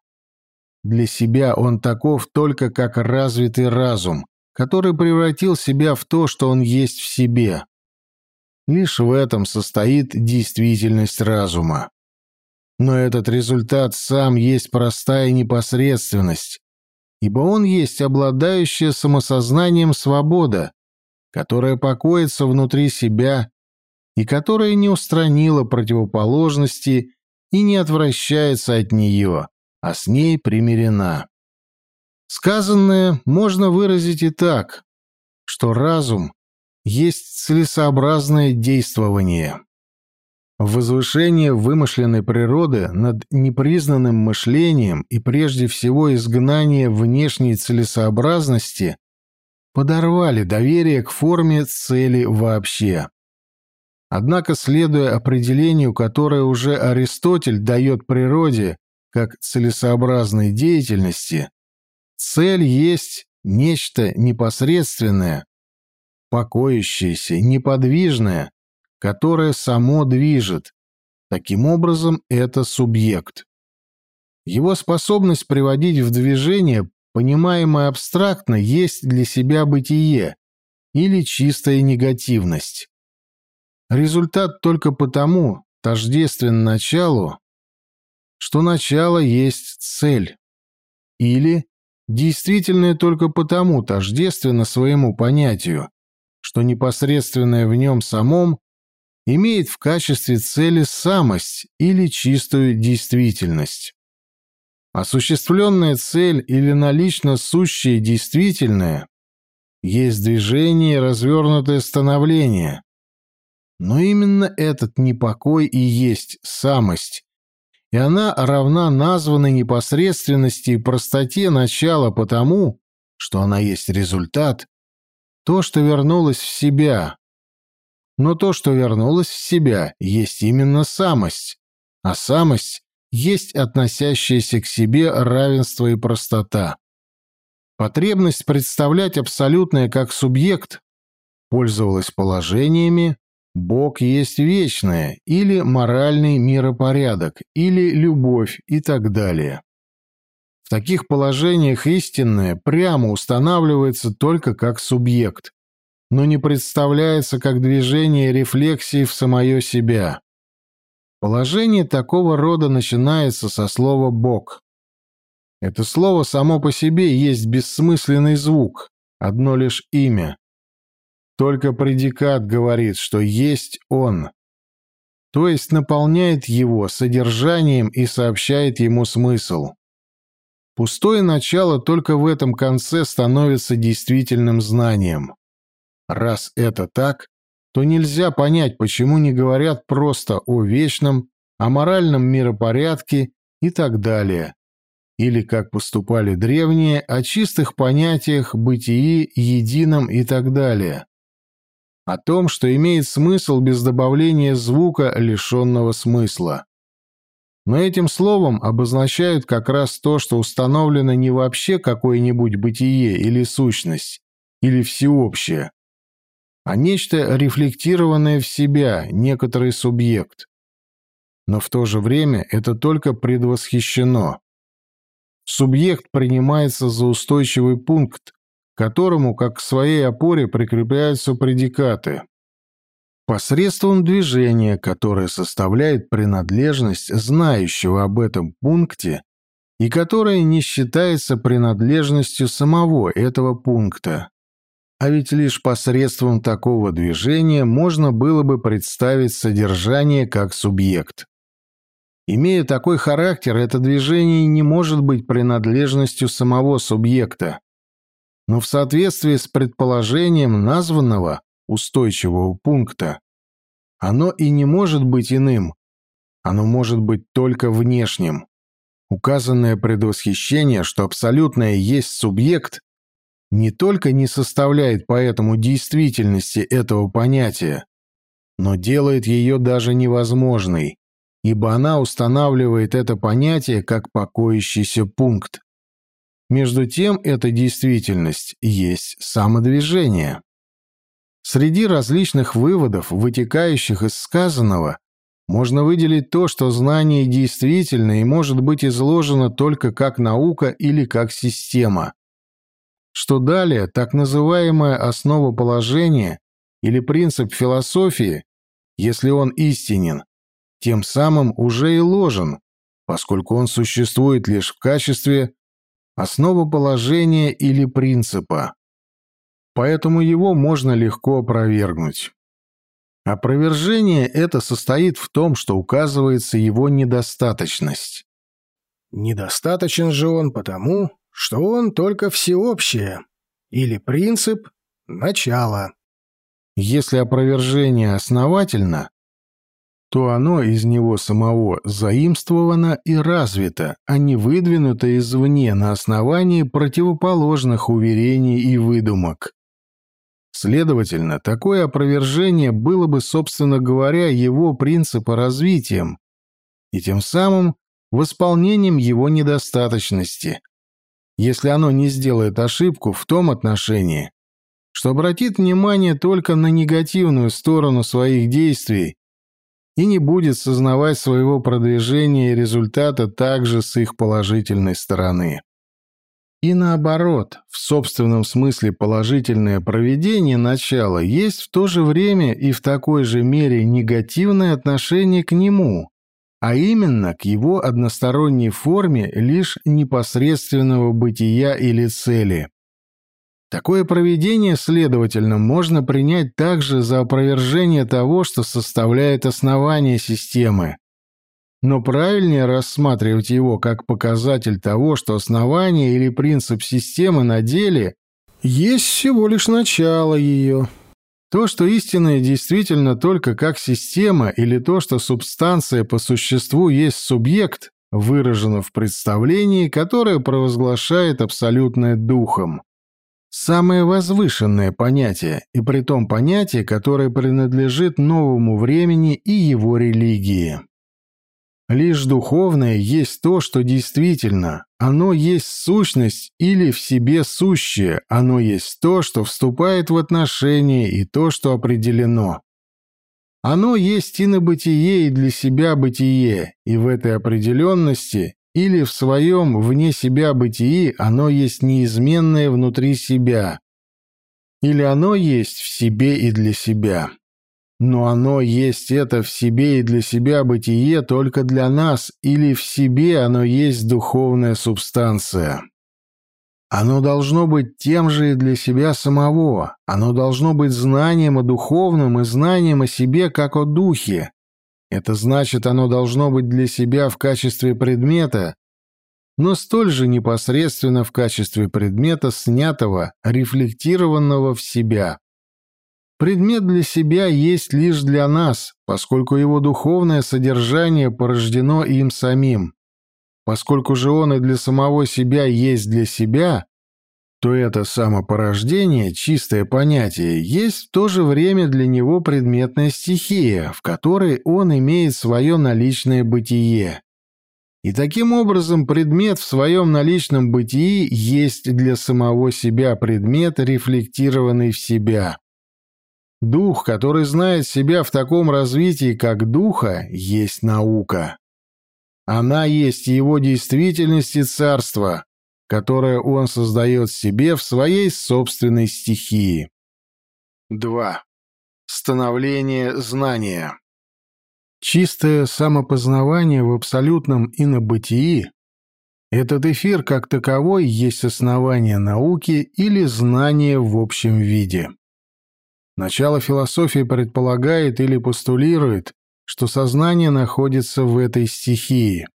Для себя он таков только как развитый разум, который превратил себя в то, что он есть в себе. Лишь в этом состоит действительность разума. Но этот результат сам есть простая непосредственность, ибо он есть обладающая самосознанием свобода, которая покоится внутри себя и которая не устранила противоположности и не отвращается от нее, а с ней примирена. Сказанное можно выразить и так, что разум есть целесообразное действование. Возвышение вымышленной природы над непризнанным мышлением и прежде всего изгнание внешней целесообразности подорвали доверие к форме цели вообще. Однако, следуя определению, которое уже Аристотель дает природе как целесообразной деятельности, цель есть нечто непосредственное, покоящееся, неподвижное, которое само движет. Таким образом, это субъект. Его способность приводить в движение, понимаемое абстрактно, есть для себя бытие или чистая негативность. Результат только потому тождествен началу, что начало есть цель, или действительное только потому тождественно своему понятию, что непосредственное в нем самом имеет в качестве цели самость или чистую действительность. Осуществленная цель или налично сущее действительное есть движение и развернутое становление. Но именно этот непокой и есть самость, и она равна названной непосредственности и простоте начала потому, что она есть результат, то, что вернулось в себя, но то, что вернулось в себя, есть именно самость, а самость есть относящееся к себе равенство и простота. Потребность представлять абсолютное как субъект пользовалась положениями «Бог есть вечное» или «моральный миропорядок» или «любовь» и так далее. В таких положениях истинное прямо устанавливается только как субъект, но не представляется как движение рефлексии в самое себя. Положение такого рода начинается со слова «бог». Это слово само по себе есть бессмысленный звук, одно лишь имя. Только предикат говорит, что есть он, то есть наполняет его содержанием и сообщает ему смысл. Пустое начало только в этом конце становится действительным знанием. Раз это так, то нельзя понять, почему не говорят просто о вечном, о моральном миропорядке и так далее. Или, как поступали древние, о чистых понятиях, бытии, едином и так далее. О том, что имеет смысл без добавления звука, лишенного смысла. Но этим словом обозначают как раз то, что установлено не вообще какое-нибудь бытие или сущность, или всеобщее, а нечто рефлектированное в себя, некоторый субъект. Но в то же время это только предвосхищено. Субъект принимается за устойчивый пункт, к которому, как к своей опоре, прикрепляются предикаты. Посредством движения, которое составляет принадлежность знающего об этом пункте и которое не считается принадлежностью самого этого пункта. А ведь лишь посредством такого движения можно было бы представить содержание как субъект. Имея такой характер, это движение не может быть принадлежностью самого субъекта. Но в соответствии с предположением названного устойчивого пункта, оно и не может быть иным, оно может быть только внешним. Указанное предвосхищение, что абсолютное есть субъект, не только не составляет поэтому действительности этого понятия, но делает ее даже невозможной, ибо она устанавливает это понятие как покоящийся пункт. Между тем, эта действительность есть самодвижение. Среди различных выводов, вытекающих из сказанного, можно выделить то, что знание действительно и может быть изложено только как наука или как система что далее так называемая основа положения или принцип философии, если он истинен, тем самым уже и ложен, поскольку он существует лишь в качестве основоположения или принципа. Поэтому его можно легко опровергнуть. Опровержение это состоит в том, что указывается его недостаточность. Недостаточен же он потому, что он только всеобщее, или принцип – начало. Если опровержение основательно, то оно из него самого заимствовано и развито, а не выдвинуто извне на основании противоположных уверений и выдумок. Следовательно, такое опровержение было бы, собственно говоря, его принципа развитием и тем самым восполнением его недостаточности, если оно не сделает ошибку в том отношении, что обратит внимание только на негативную сторону своих действий и не будет сознавать своего продвижения и результата также с их положительной стороны. И наоборот, в собственном смысле положительное проведение начала есть в то же время и в такой же мере негативное отношение к нему, а именно к его односторонней форме лишь непосредственного бытия или цели. Такое проведение, следовательно, можно принять также за опровержение того, что составляет основание системы. Но правильнее рассматривать его как показатель того, что основание или принцип системы на деле есть всего лишь начало ее. То, что истинное действительно только как система, или то, что субстанция по существу есть субъект, выражено в представлении, которое провозглашает абсолютное духом. Самое возвышенное понятие, и при том понятие, которое принадлежит новому времени и его религии. Лишь духовное есть то, что действительно, оно есть сущность или в себе сущее, оно есть то, что вступает в отношения и то, что определено. Оно есть и на бытие, и для себя бытие, и в этой определенности или в своем вне себя бытии оно есть неизменное внутри себя, или оно есть в себе и для себя. Но оно есть это в себе и для себя бытие только для нас, или в себе оно есть духовная субстанция. Оно должно быть тем же и для себя самого. Оно должно быть знанием о духовном и знанием о себе как о духе, это значит, оно должно быть для себя в качестве предмета, но столь же непосредственно в качестве предмета, снятого, рефлектированного в себя. Предмет для себя есть лишь для нас, поскольку его духовное содержание порождено им самим. Поскольку же он и для самого себя есть для себя, то это самопорождение, чистое понятие, есть в то же время для него предметная стихия, в которой он имеет свое наличное бытие. И таким образом предмет в своем наличном бытии есть для самого себя предмет, рефлектированный в себя. Дух, который знает себя в таком развитии, как духа, есть наука. Она есть его действительность и царство, которое он создает себе в своей собственной стихии. 2. Становление знания. Чистое самопознавание в абсолютном инобытии – этот эфир как таковой есть основание науки или знания в общем виде. Начало философии предполагает или постулирует, что сознание находится в этой стихии.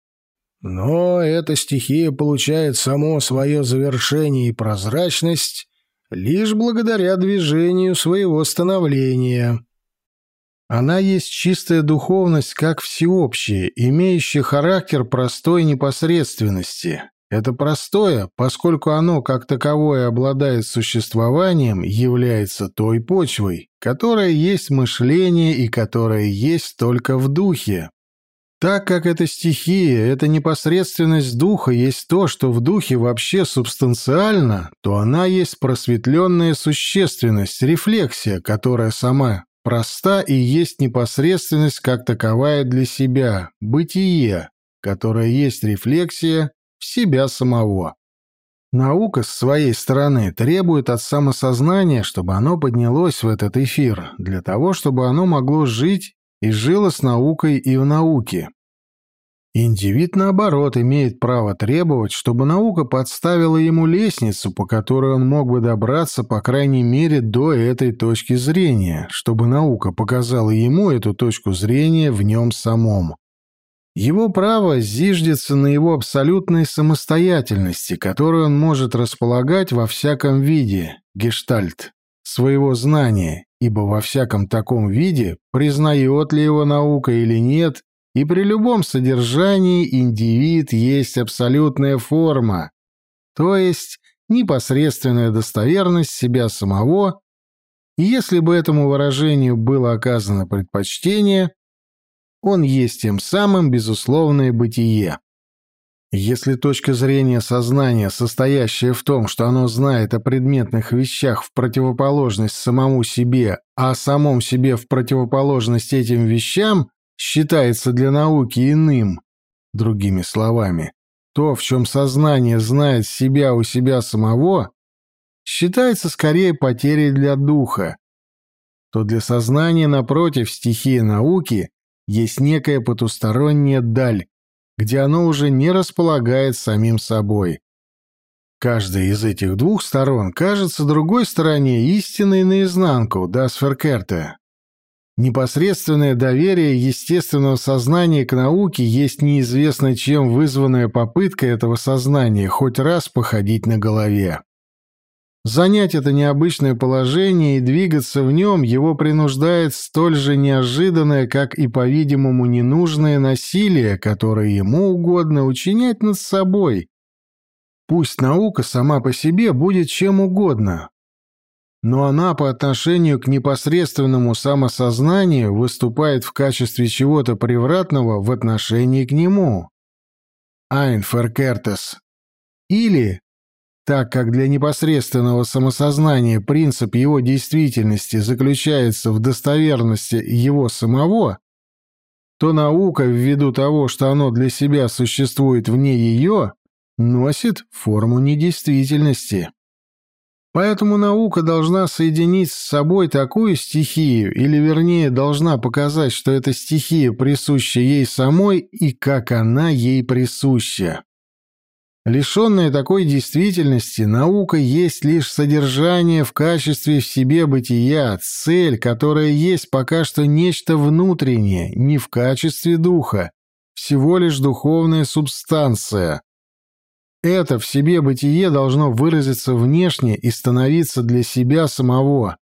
Но эта стихия получает само свое завершение и прозрачность лишь благодаря движению своего становления. Она есть чистая духовность как всеобщая, имеющая характер простой непосредственности. Это простое, поскольку оно как таковое обладает существованием, является той почвой, которая есть мышление и которая есть только в духе. Так как эта стихия, эта непосредственность духа есть то, что в духе вообще субстанциально, то она есть просветленная существенность, рефлексия, которая сама проста и есть непосредственность как таковая для себя, бытие, которое есть рефлексия в себя самого. Наука с своей стороны требует от самосознания, чтобы оно поднялось в этот эфир, для того, чтобы оно могло жить и жило с наукой и в науке. Индивид, наоборот, имеет право требовать, чтобы наука подставила ему лестницу, по которой он мог бы добраться, по крайней мере, до этой точки зрения, чтобы наука показала ему эту точку зрения в нем самом. Его право зиждется на его абсолютной самостоятельности, которую он может располагать во всяком виде, гештальт, своего знания, ибо во всяком таком виде, признает ли его наука или нет, и при любом содержании индивид есть абсолютная форма, то есть непосредственная достоверность себя самого, и если бы этому выражению было оказано предпочтение, он есть тем самым безусловное бытие. Если точка зрения сознания, состоящая в том, что оно знает о предметных вещах в противоположность самому себе, а о самом себе в противоположность этим вещам, считается для науки иным, другими словами, то, в чем сознание знает себя у себя самого, считается скорее потерей для духа, то для сознания, напротив, стихия науки есть некая потусторонняя даль, где оно уже не располагает самим собой. Каждая из этих двух сторон кажется другой стороне истинной наизнанку, да сферкерта. Непосредственное доверие естественного сознания к науке есть неизвестно чем вызванная попытка этого сознания хоть раз походить на голове. Занять это необычное положение и двигаться в нем его принуждает столь же неожиданное, как и, по-видимому, ненужное насилие, которое ему угодно учинять над собой. Пусть наука сама по себе будет чем угодно, но она по отношению к непосредственному самосознанию выступает в качестве чего-то превратного в отношении к нему. Айнферкертес. Или, так как для непосредственного самосознания принцип его действительности заключается в достоверности его самого, то наука, ввиду того, что оно для себя существует вне ее, носит форму недействительности. Поэтому наука должна соединить с собой такую стихию, или вернее должна показать, что эта стихия присуща ей самой и как она ей присуща. Лишенная такой действительности, наука есть лишь содержание в качестве в себе бытия, цель, которая есть пока что нечто внутреннее, не в качестве духа, всего лишь духовная субстанция, это в себе бытие должно выразиться внешне и становиться для себя самого.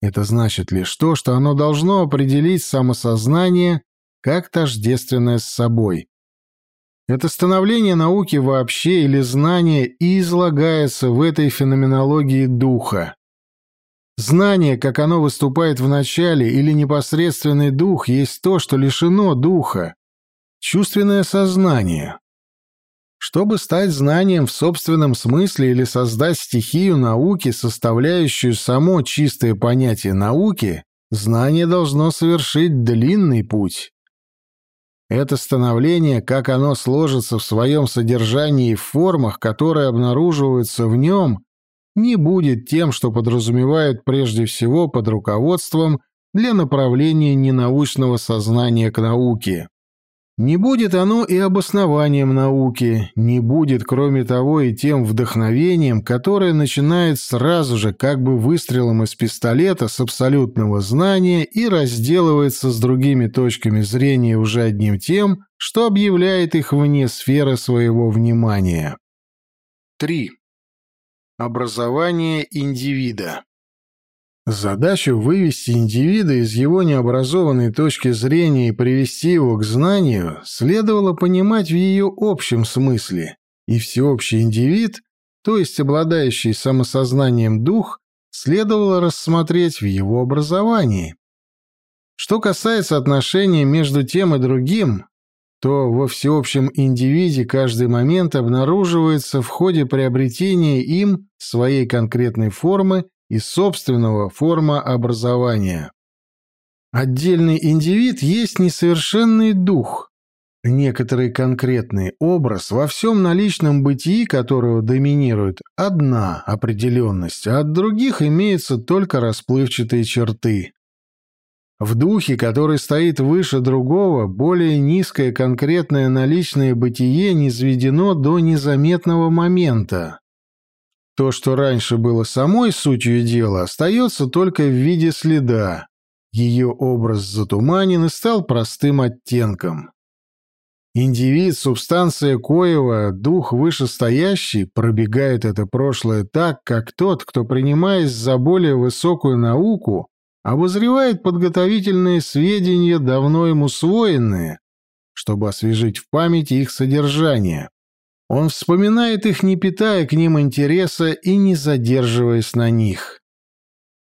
Это значит лишь то, что оно должно определить самосознание как тождественное с собой. Это становление науки вообще или знания и излагается в этой феноменологии духа. Знание, как оно выступает в начале, или непосредственный дух, есть то, что лишено духа. Чувственное сознание. Чтобы стать знанием в собственном смысле или создать стихию науки, составляющую само чистое понятие науки, знание должно совершить длинный путь. Это становление, как оно сложится в своем содержании и в формах, которые обнаруживаются в нем, не будет тем, что подразумевают прежде всего под руководством для направления ненаучного сознания к науке. Не будет оно и обоснованием науки, не будет, кроме того, и тем вдохновением, которое начинает сразу же как бы выстрелом из пистолета с абсолютного знания и разделывается с другими точками зрения уже одним тем, что объявляет их вне сферы своего внимания. 3. Образование индивида Задачу вывести индивида из его необразованной точки зрения и привести его к знанию следовало понимать в ее общем смысле, и всеобщий индивид, то есть обладающий самосознанием дух, следовало рассмотреть в его образовании. Что касается отношения между тем и другим, то во всеобщем индивиде каждый момент обнаруживается в ходе приобретения им своей конкретной формы и собственного форма образования. Отдельный индивид есть несовершенный дух, некоторый конкретный образ во всем наличном бытии которого доминирует одна определенность, а от других имеются только расплывчатые черты. В духе, который стоит выше другого, более низкое конкретное наличное бытие низведено до незаметного момента. То, что раньше было самой сутью дела, остается только в виде следа. Ее образ затуманен и стал простым оттенком. Индивид, субстанция коего, дух вышестоящий, пробегает это прошлое так, как тот, кто, принимаясь за более высокую науку, обозревает подготовительные сведения, давно ему усвоенные, чтобы освежить в памяти их содержание. Он вспоминает их, не питая к ним интереса и не задерживаясь на них.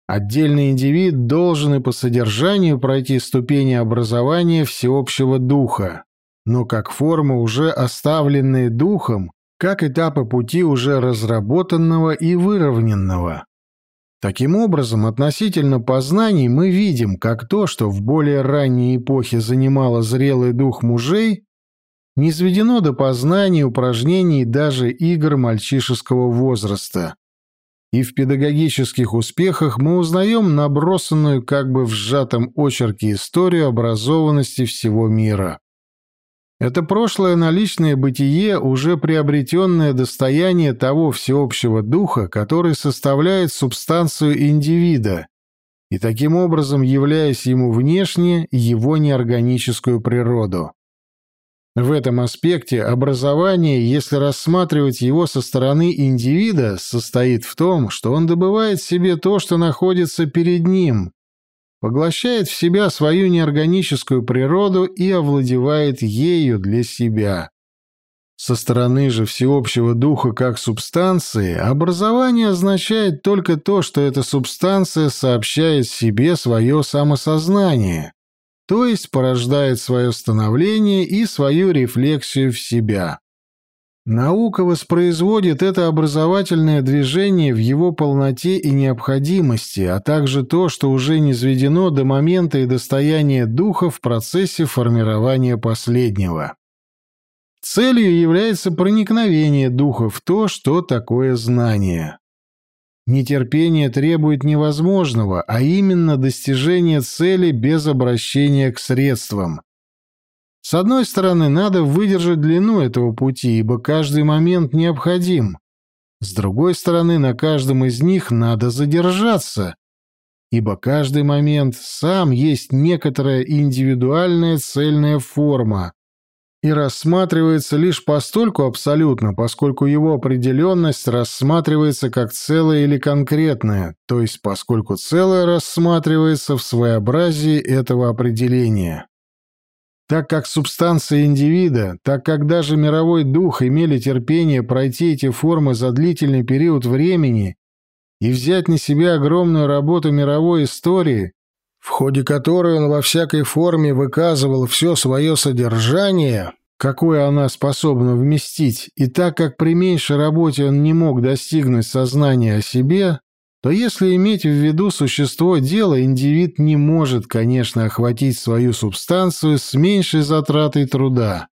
Отдельный индивид должен и по содержанию пройти ступени образования всеобщего духа, но как формы, уже оставленные духом, как этапы пути уже разработанного и выровненного. Таким образом, относительно познаний мы видим, как то, что в более ранней эпохе занимало зрелый дух мужей, не сведено до познаний, упражнений даже игр мальчишеского возраста. И в педагогических успехах мы узнаем набросанную как бы в сжатом очерке историю образованности всего мира. Это прошлое наличное бытие, уже приобретенное достояние того всеобщего духа, который составляет субстанцию индивида, и таким образом являясь ему внешне его неорганическую природу. В этом аспекте образование, если рассматривать его со стороны индивида, состоит в том, что он добывает себе то, что находится перед ним, поглощает в себя свою неорганическую природу и овладевает ею для себя. Со стороны же всеобщего духа как субстанции, образование означает только то, что эта субстанция сообщает себе свое самосознание, то есть порождает свое становление и свою рефлексию в себя. Наука воспроизводит это образовательное движение в его полноте и необходимости, а также то, что уже низведено до момента и достояния духа в процессе формирования последнего. Целью является проникновение духа в то, что такое знание. Нетерпение требует невозможного, а именно достижения цели без обращения к средствам, с одной стороны, надо выдержать длину этого пути, ибо каждый момент необходим. С другой стороны, на каждом из них надо задержаться, ибо каждый момент сам есть некоторая индивидуальная цельная форма и рассматривается лишь постольку абсолютно, поскольку его определенность рассматривается как целое или конкретное, то есть поскольку целое рассматривается в своеобразии этого определения. Так как субстанция индивида, так как даже мировой дух имели терпение пройти эти формы за длительный период времени и взять на себя огромную работу мировой истории, в ходе которой он во всякой форме выказывал все свое содержание, какое она способна вместить, и так как при меньшей работе он не мог достигнуть сознания о себе, то если иметь в виду существо дела, индивид не может, конечно, охватить свою субстанцию с меньшей затратой труда.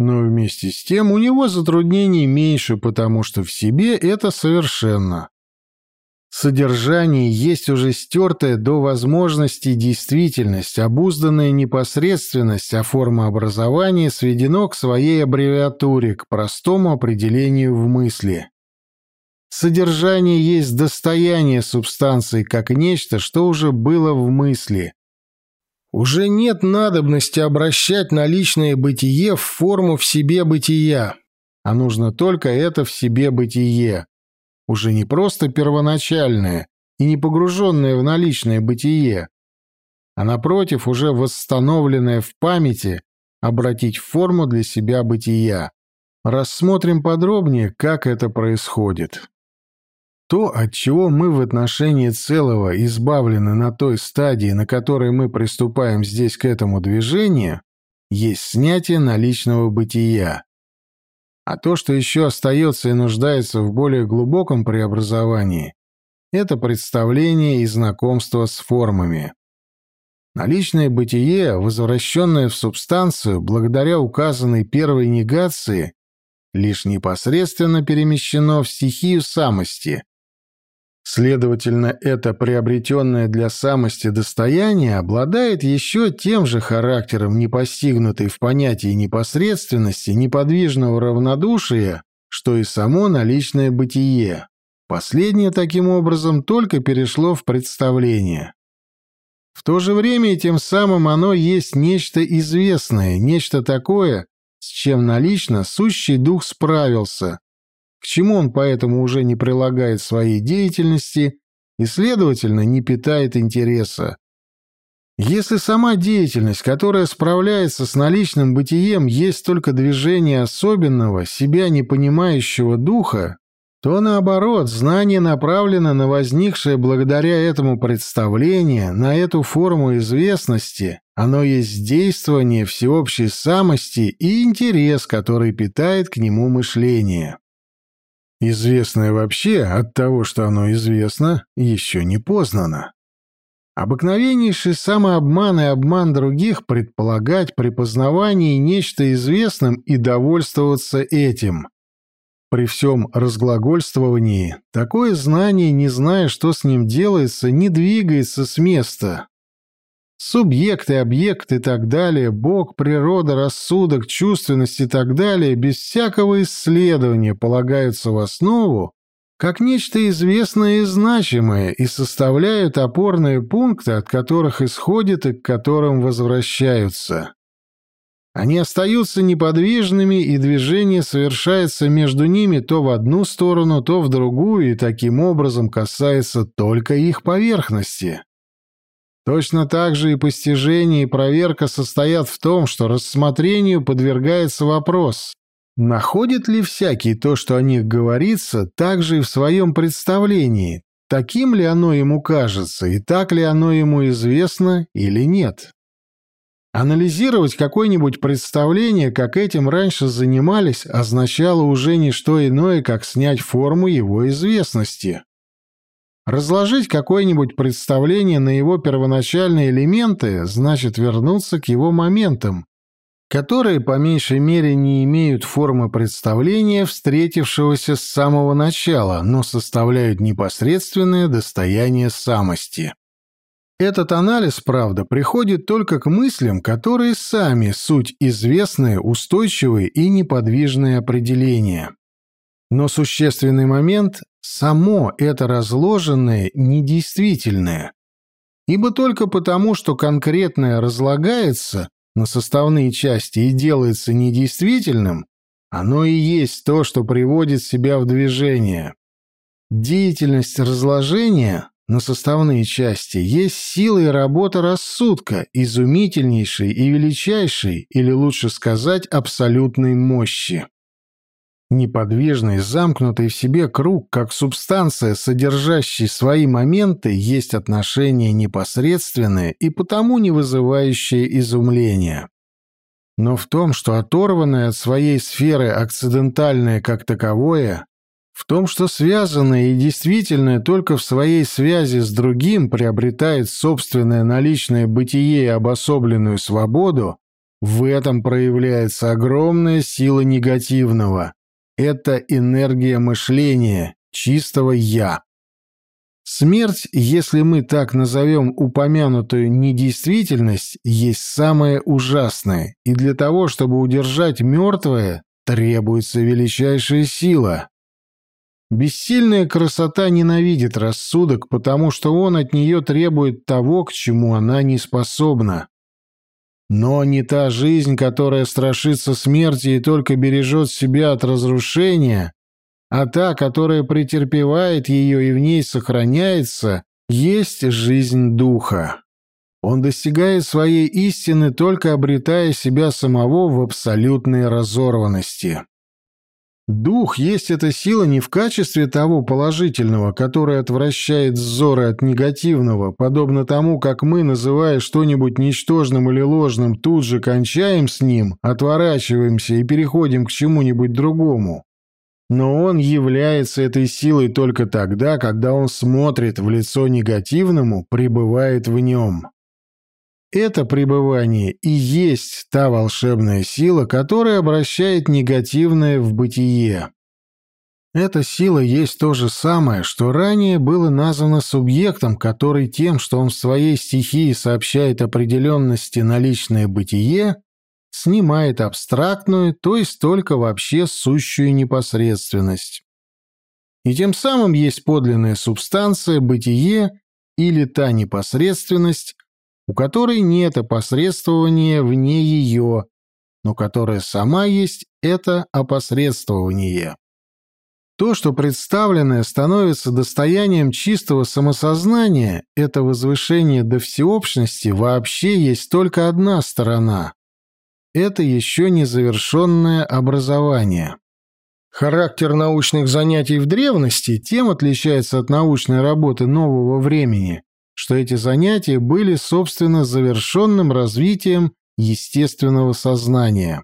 Но вместе с тем у него затруднений меньше, потому что в себе это совершенно. Содержание есть уже стертая до возможности действительность, обузданная непосредственность, а форма образования сведено к своей аббревиатуре, к простому определению в мысли. Содержание есть достояние субстанции как нечто, что уже было в мысли. Уже нет надобности обращать наличное бытие в форму в себе бытия, а нужно только это в себе бытие. Уже не просто первоначальное и не погруженное в наличное бытие, а напротив, уже восстановленное в памяти, обратить форму для себя бытия. Рассмотрим подробнее, как это происходит. То, от чего мы в отношении целого избавлены на той стадии, на которой мы приступаем здесь к этому движению, есть снятие наличного бытия. А то, что еще остается и нуждается в более глубоком преобразовании, это представление и знакомство с формами. Наличное бытие, возвращенное в субстанцию благодаря указанной первой негации, лишь непосредственно перемещено в стихию самости, Следовательно, это приобретенное для самости достояние обладает еще тем же характером непостигнутой в понятии непосредственности неподвижного равнодушия, что и само наличное бытие. Последнее, таким образом, только перешло в представление. В то же время и тем самым оно есть нечто известное, нечто такое, с чем налично сущий дух справился, к чему он поэтому уже не прилагает своей деятельности и, следовательно, не питает интереса. Если сама деятельность, которая справляется с наличным бытием, есть только движение особенного, себя не понимающего духа, то, наоборот, знание направлено на возникшее благодаря этому представление, на эту форму известности, оно есть действование всеобщей самости и интерес, который питает к нему мышление. Известное вообще от того, что оно известно, еще не познано. Обыкновеннейший самообман и обман других предполагать при познавании нечто известным и довольствоваться этим. При всем разглагольствовании такое знание, не зная, что с ним делается, не двигается с места, Субъекты, объекты и так далее, Бог, природа, рассудок, чувственность и так далее без всякого исследования полагаются в основу как нечто известное и значимое и составляют опорные пункты, от которых исходят и к которым возвращаются. Они остаются неподвижными, и движение совершается между ними то в одну сторону, то в другую, и таким образом касается только их поверхности. Точно так же и постижение и проверка состоят в том, что рассмотрению подвергается вопрос, находит ли всякий то, что о них говорится, также и в своем представлении, таким ли оно ему кажется и так ли оно ему известно или нет. Анализировать какое-нибудь представление, как этим раньше занимались, означало уже не что иное, как снять форму его известности. Разложить какое-нибудь представление на его первоначальные элементы значит вернуться к его моментам, которые по меньшей мере не имеют формы представления, встретившегося с самого начала, но составляют непосредственное достояние самости. Этот анализ, правда, приходит только к мыслям, которые сами суть известные, устойчивые и неподвижные определения. Но существенный момент – само это разложенное недействительное. Ибо только потому, что конкретное разлагается на составные части и делается недействительным, оно и есть то, что приводит себя в движение. Деятельность разложения на составные части есть сила и работа рассудка, изумительнейшей и величайшей, или лучше сказать, абсолютной мощи. Неподвижный, замкнутый в себе круг, как субстанция, содержащая свои моменты, есть отношение непосредственное и потому не вызывающее изумления. Но в том, что оторванное от своей сферы акцидентальное как таковое, в том, что связанное и действительное только в своей связи с другим приобретает собственное наличное бытие и обособленную свободу, в этом проявляется огромная сила негативного, это энергия мышления, чистого «я». Смерть, если мы так назовем упомянутую недействительность, есть самое ужасное, и для того, чтобы удержать мертвое, требуется величайшая сила. Бессильная красота ненавидит рассудок, потому что он от нее требует того, к чему она не способна. Но не та жизнь, которая страшится смерти и только бережет себя от разрушения, а та, которая претерпевает ее и в ней сохраняется, есть жизнь духа. Он достигает своей истины, только обретая себя самого в абсолютной разорванности. Дух есть эта сила не в качестве того положительного, которое отвращает взоры от негативного, подобно тому, как мы, называя что-нибудь ничтожным или ложным, тут же кончаем с ним, отворачиваемся и переходим к чему-нибудь другому. Но он является этой силой только тогда, когда он смотрит в лицо негативному, пребывает в нем. Это пребывание и есть та волшебная сила, которая обращает негативное в бытие. Эта сила есть то же самое, что ранее было названо субъектом, который тем, что он в своей стихии сообщает определенности на личное бытие, снимает абстрактную, то есть только вообще сущую непосредственность. И тем самым есть подлинная субстанция, бытие или та непосредственность, у которой нет опосредствования вне ее, но которая сама есть это опосредствование. То, что представленное становится достоянием чистого самосознания, это возвышение до всеобщности, вообще есть только одна сторона. Это еще незавершенное образование. Характер научных занятий в древности тем отличается от научной работы нового времени, что эти занятия были, собственно, завершенным развитием естественного сознания.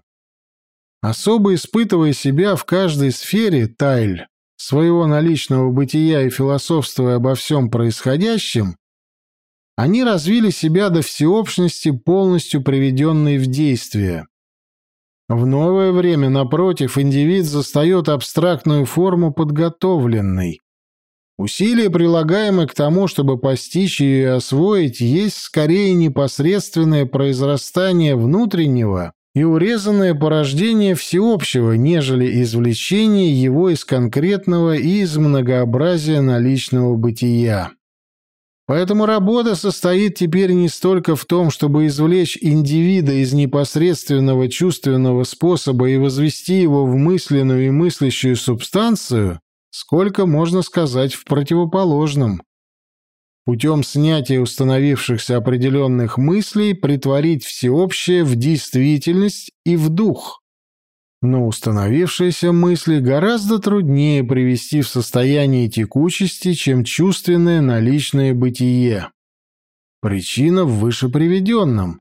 Особо испытывая себя в каждой сфере, Тайль, своего наличного бытия и философствуя обо всем происходящем, они развили себя до всеобщности, полностью приведенной в действие. В новое время, напротив, индивид застает абстрактную форму подготовленной. Усилия, прилагаемые к тому, чтобы постичь ее и освоить, есть скорее непосредственное произрастание внутреннего и урезанное порождение всеобщего, нежели извлечение его из конкретного и из многообразия наличного бытия. Поэтому работа состоит теперь не столько в том, чтобы извлечь индивида из непосредственного чувственного способа и возвести его в мысленную и мыслящую субстанцию, сколько, можно сказать, в противоположном путем снятия установившихся определенных мыслей притворить всеобщее в действительность и в дух. Но установившиеся мысли гораздо труднее привести в состояние текучести, чем чувственное наличное бытие. Причина в вышеприведенном.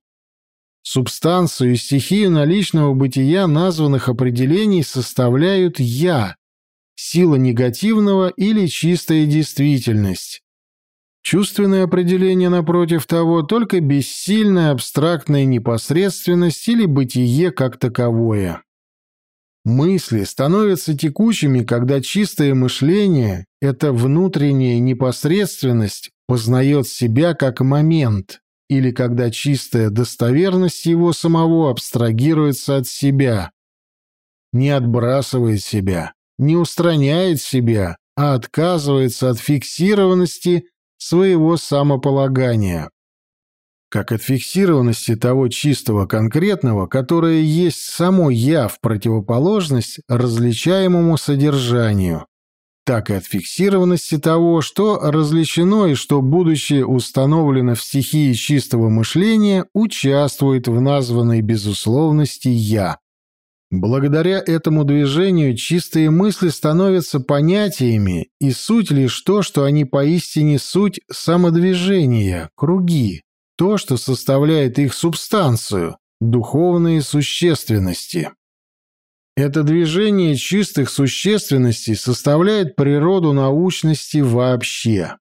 Субстанцию и стихию наличного бытия названных определений составляют «я», сила негативного или чистая действительность. Чувственное определение, напротив того, только бессильная абстрактная непосредственность или бытие как таковое. Мысли становятся текучими, когда чистое мышление, эта внутренняя непосредственность, познает себя как момент, или когда чистая достоверность его самого абстрагируется от себя, не отбрасывает себя, не устраняет себя, а отказывается от фиксированности своего самополагания, как от фиксированности того чистого конкретного, которое есть само «я» в противоположность различаемому содержанию, так и от фиксированности того, что различено и что, будучи установлено в стихии чистого мышления, участвует в названной безусловности «я». Благодаря этому движению чистые мысли становятся понятиями, и суть лишь то, что они поистине суть самодвижения, круги, то, что составляет их субстанцию, духовные существенности. Это движение чистых существенностей составляет природу научности вообще.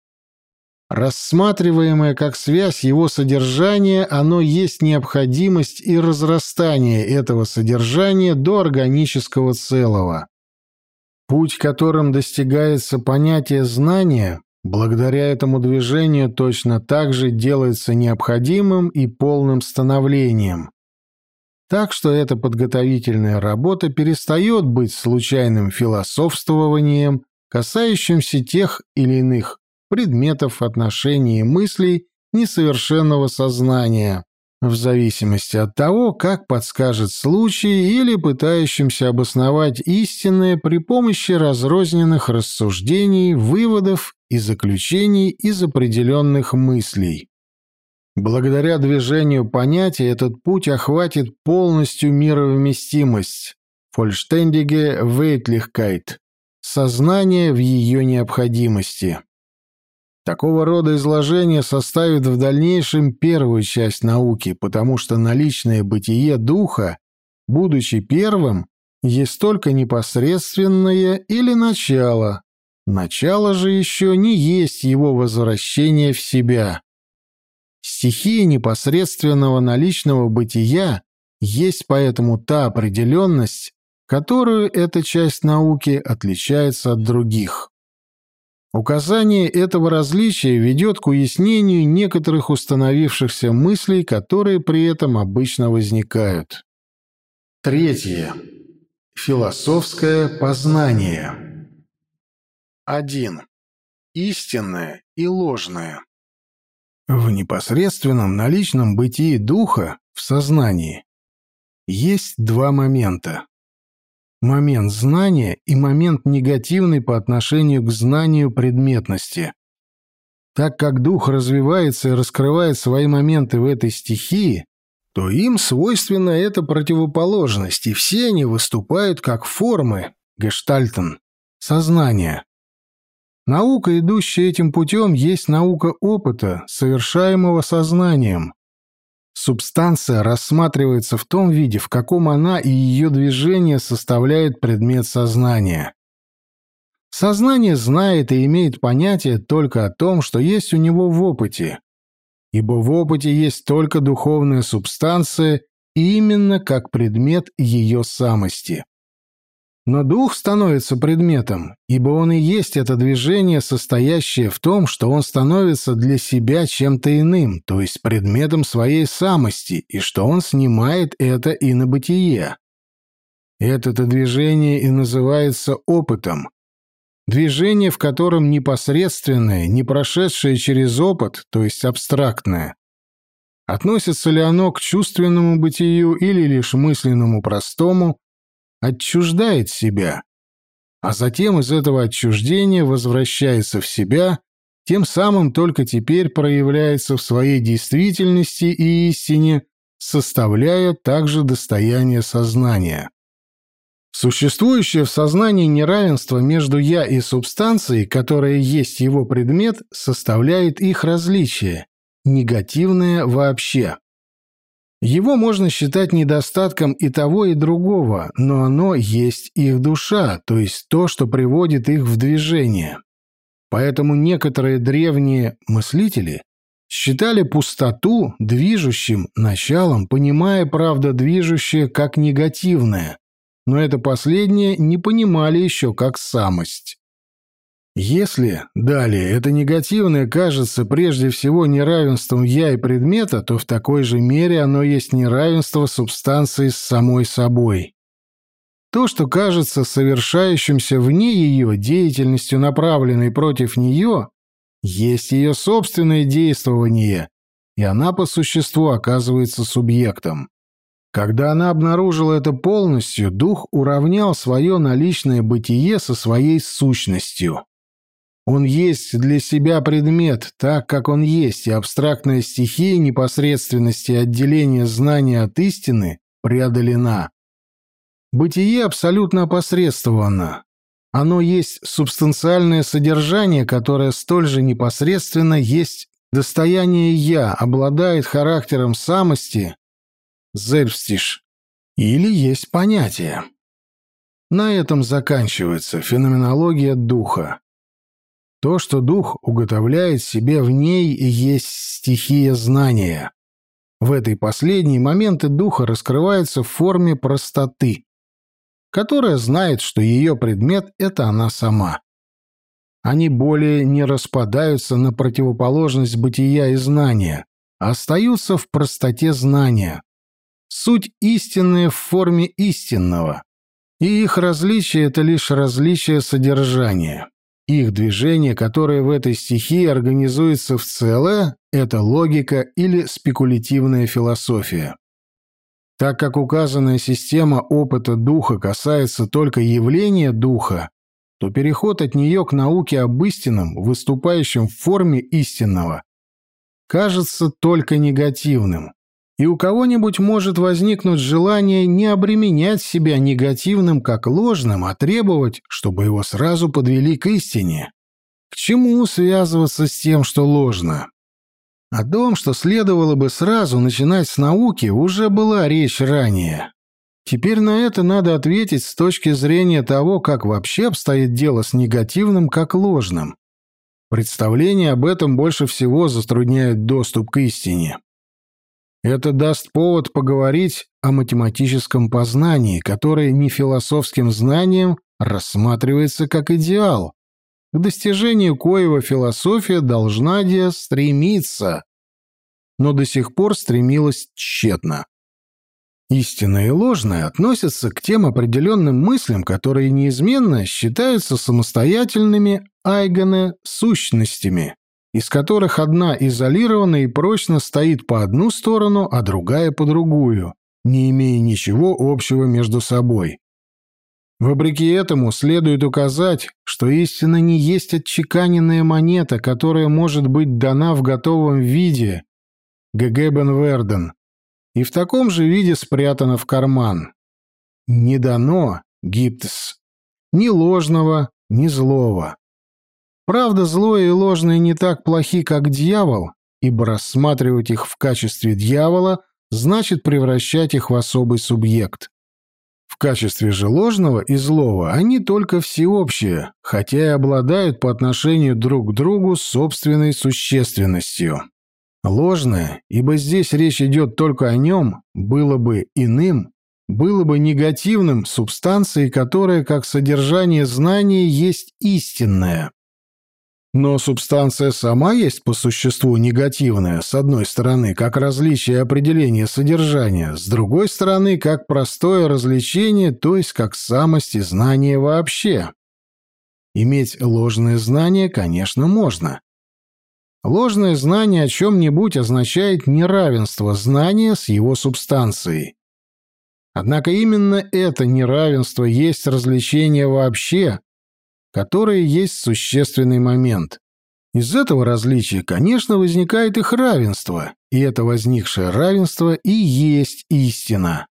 Рассматриваемое как связь его содержания, оно есть необходимость и разрастание этого содержания до органического целого. Путь, которым достигается понятие знания, благодаря этому движению точно так же делается необходимым и полным становлением. Так что эта подготовительная работа перестает быть случайным философствованием, касающимся тех или иных предметов отношений и мыслей несовершенного сознания, в зависимости от того, как подскажет случай или пытающимся обосновать истинное при помощи разрозненных рассуждений, выводов и заключений из определенных мыслей. Благодаря движению понятия этот путь охватит полностью мировместимость, vollständige Weltlichkeit, сознания в ее необходимости. Такого рода изложение составит в дальнейшем первую часть науки, потому что наличное бытие духа, будучи первым, есть только непосредственное или начало. Начало же еще не есть его возвращение в себя. Стихия непосредственного наличного бытия есть поэтому та определенность, которую эта часть науки отличается от других. Указание этого различия ведет к уяснению некоторых установившихся мыслей, которые при этом обычно возникают. Третье. Философское познание. 1. Истинное и ложное. В непосредственном наличном бытии духа, в сознании, есть два момента. Момент знания и момент негативный по отношению к знанию предметности. Так как дух развивается и раскрывает свои моменты в этой стихии, то им свойственна эта противоположность, и все они выступают как формы, гештальтен, сознания. Наука, идущая этим путем, есть наука опыта, совершаемого сознанием. Субстанция рассматривается в том виде, в каком она и ее движение составляют предмет сознания. Сознание знает и имеет понятие только о том, что есть у него в опыте, ибо в опыте есть только духовная субстанция и именно как предмет ее самости. Но дух становится предметом, ибо он и есть это движение, состоящее в том, что он становится для себя чем-то иным, то есть предметом своей самости, и что он снимает это и на бытие. Это-то движение и называется опытом. Движение, в котором непосредственное, не прошедшее через опыт, то есть абстрактное. Относится ли оно к чувственному бытию или лишь мысленному простому, отчуждает себя, а затем из этого отчуждения возвращается в себя, тем самым только теперь проявляется в своей действительности и истине, составляя также достояние сознания. Существующее в сознании неравенство между «я» и субстанцией, которая есть его предмет, составляет их различие, негативное вообще. Его можно считать недостатком и того, и другого, но оно есть их душа, то есть то, что приводит их в движение. Поэтому некоторые древние мыслители считали пустоту движущим началом, понимая, правда, движущее как негативное, но это последнее не понимали еще как самость. Если, далее, это негативное кажется прежде всего неравенством «я» и предмета, то в такой же мере оно есть неравенство субстанции с самой собой. То, что кажется совершающимся вне ее деятельностью, направленной против нее, есть ее собственное действование, и она по существу оказывается субъектом. Когда она обнаружила это полностью, дух уравнял свое наличное бытие со своей сущностью. Он есть для себя предмет, так как он есть, и абстрактная стихия непосредственности отделения знания от истины преодолена. Бытие абсолютно опосредствовано. Оно есть субстанциальное содержание, которое столь же непосредственно есть достояние «я», обладает характером самости, зельфстиш, или есть понятие. На этом заканчивается феноменология духа. То, что дух уготовляет себе в ней, есть стихия знания. В этой последней моменты духа раскрываются в форме простоты, которая знает, что ее предмет — это она сама. Они более не распадаются на противоположность бытия и знания, а остаются в простоте знания. Суть истинная в форме истинного, и их различие — это лишь различие содержания. Их движение, которое в этой стихии организуется в целое, это логика или спекулятивная философия. Так как указанная система опыта духа касается только явления духа, то переход от нее к науке об истинном, выступающем в форме истинного, кажется только негативным и у кого-нибудь может возникнуть желание не обременять себя негативным как ложным, а требовать, чтобы его сразу подвели к истине. К чему связываться с тем, что ложно? О том, что следовало бы сразу начинать с науки, уже была речь ранее. Теперь на это надо ответить с точки зрения того, как вообще обстоит дело с негативным как ложным. Представление об этом больше всего затрудняет доступ к истине. Это даст повод поговорить о математическом познании, которое не философским знанием рассматривается как идеал, к достижению коего философия должна де стремиться, но до сих пор стремилась тщетно. Истинное и ложное относятся к тем определенным мыслям, которые неизменно считаются самостоятельными айгоне-сущностями, из которых одна изолирована и прочно стоит по одну сторону, а другая по другую, не имея ничего общего между собой. Вопреки этому следует указать, что истина не есть отчеканенная монета, которая может быть дана в готовом виде, Г.Г. Бенверден, и в таком же виде спрятана в карман. Не дано, гиптс, ни ложного, ни злого. Правда, злое и ложное не так плохи, как дьявол, ибо рассматривать их в качестве дьявола значит превращать их в особый субъект. В качестве же ложного и злого они только всеобщие, хотя и обладают по отношению друг к другу собственной существенностью. Ложное, ибо здесь речь идет только о нем, было бы иным, было бы негативным субстанцией, которая, как содержание знания, есть истинная. Но субстанция сама есть по существу негативная, с одной стороны, как различие определения содержания, с другой стороны, как простое развлечение, то есть как самость и знание вообще. Иметь ложное знание, конечно, можно. Ложное знание о чем-нибудь означает неравенство знания с его субстанцией. Однако именно это неравенство есть развлечение вообще, которое есть существенный момент. Из этого различия, конечно, возникает их равенство, и это возникшее равенство и есть истина.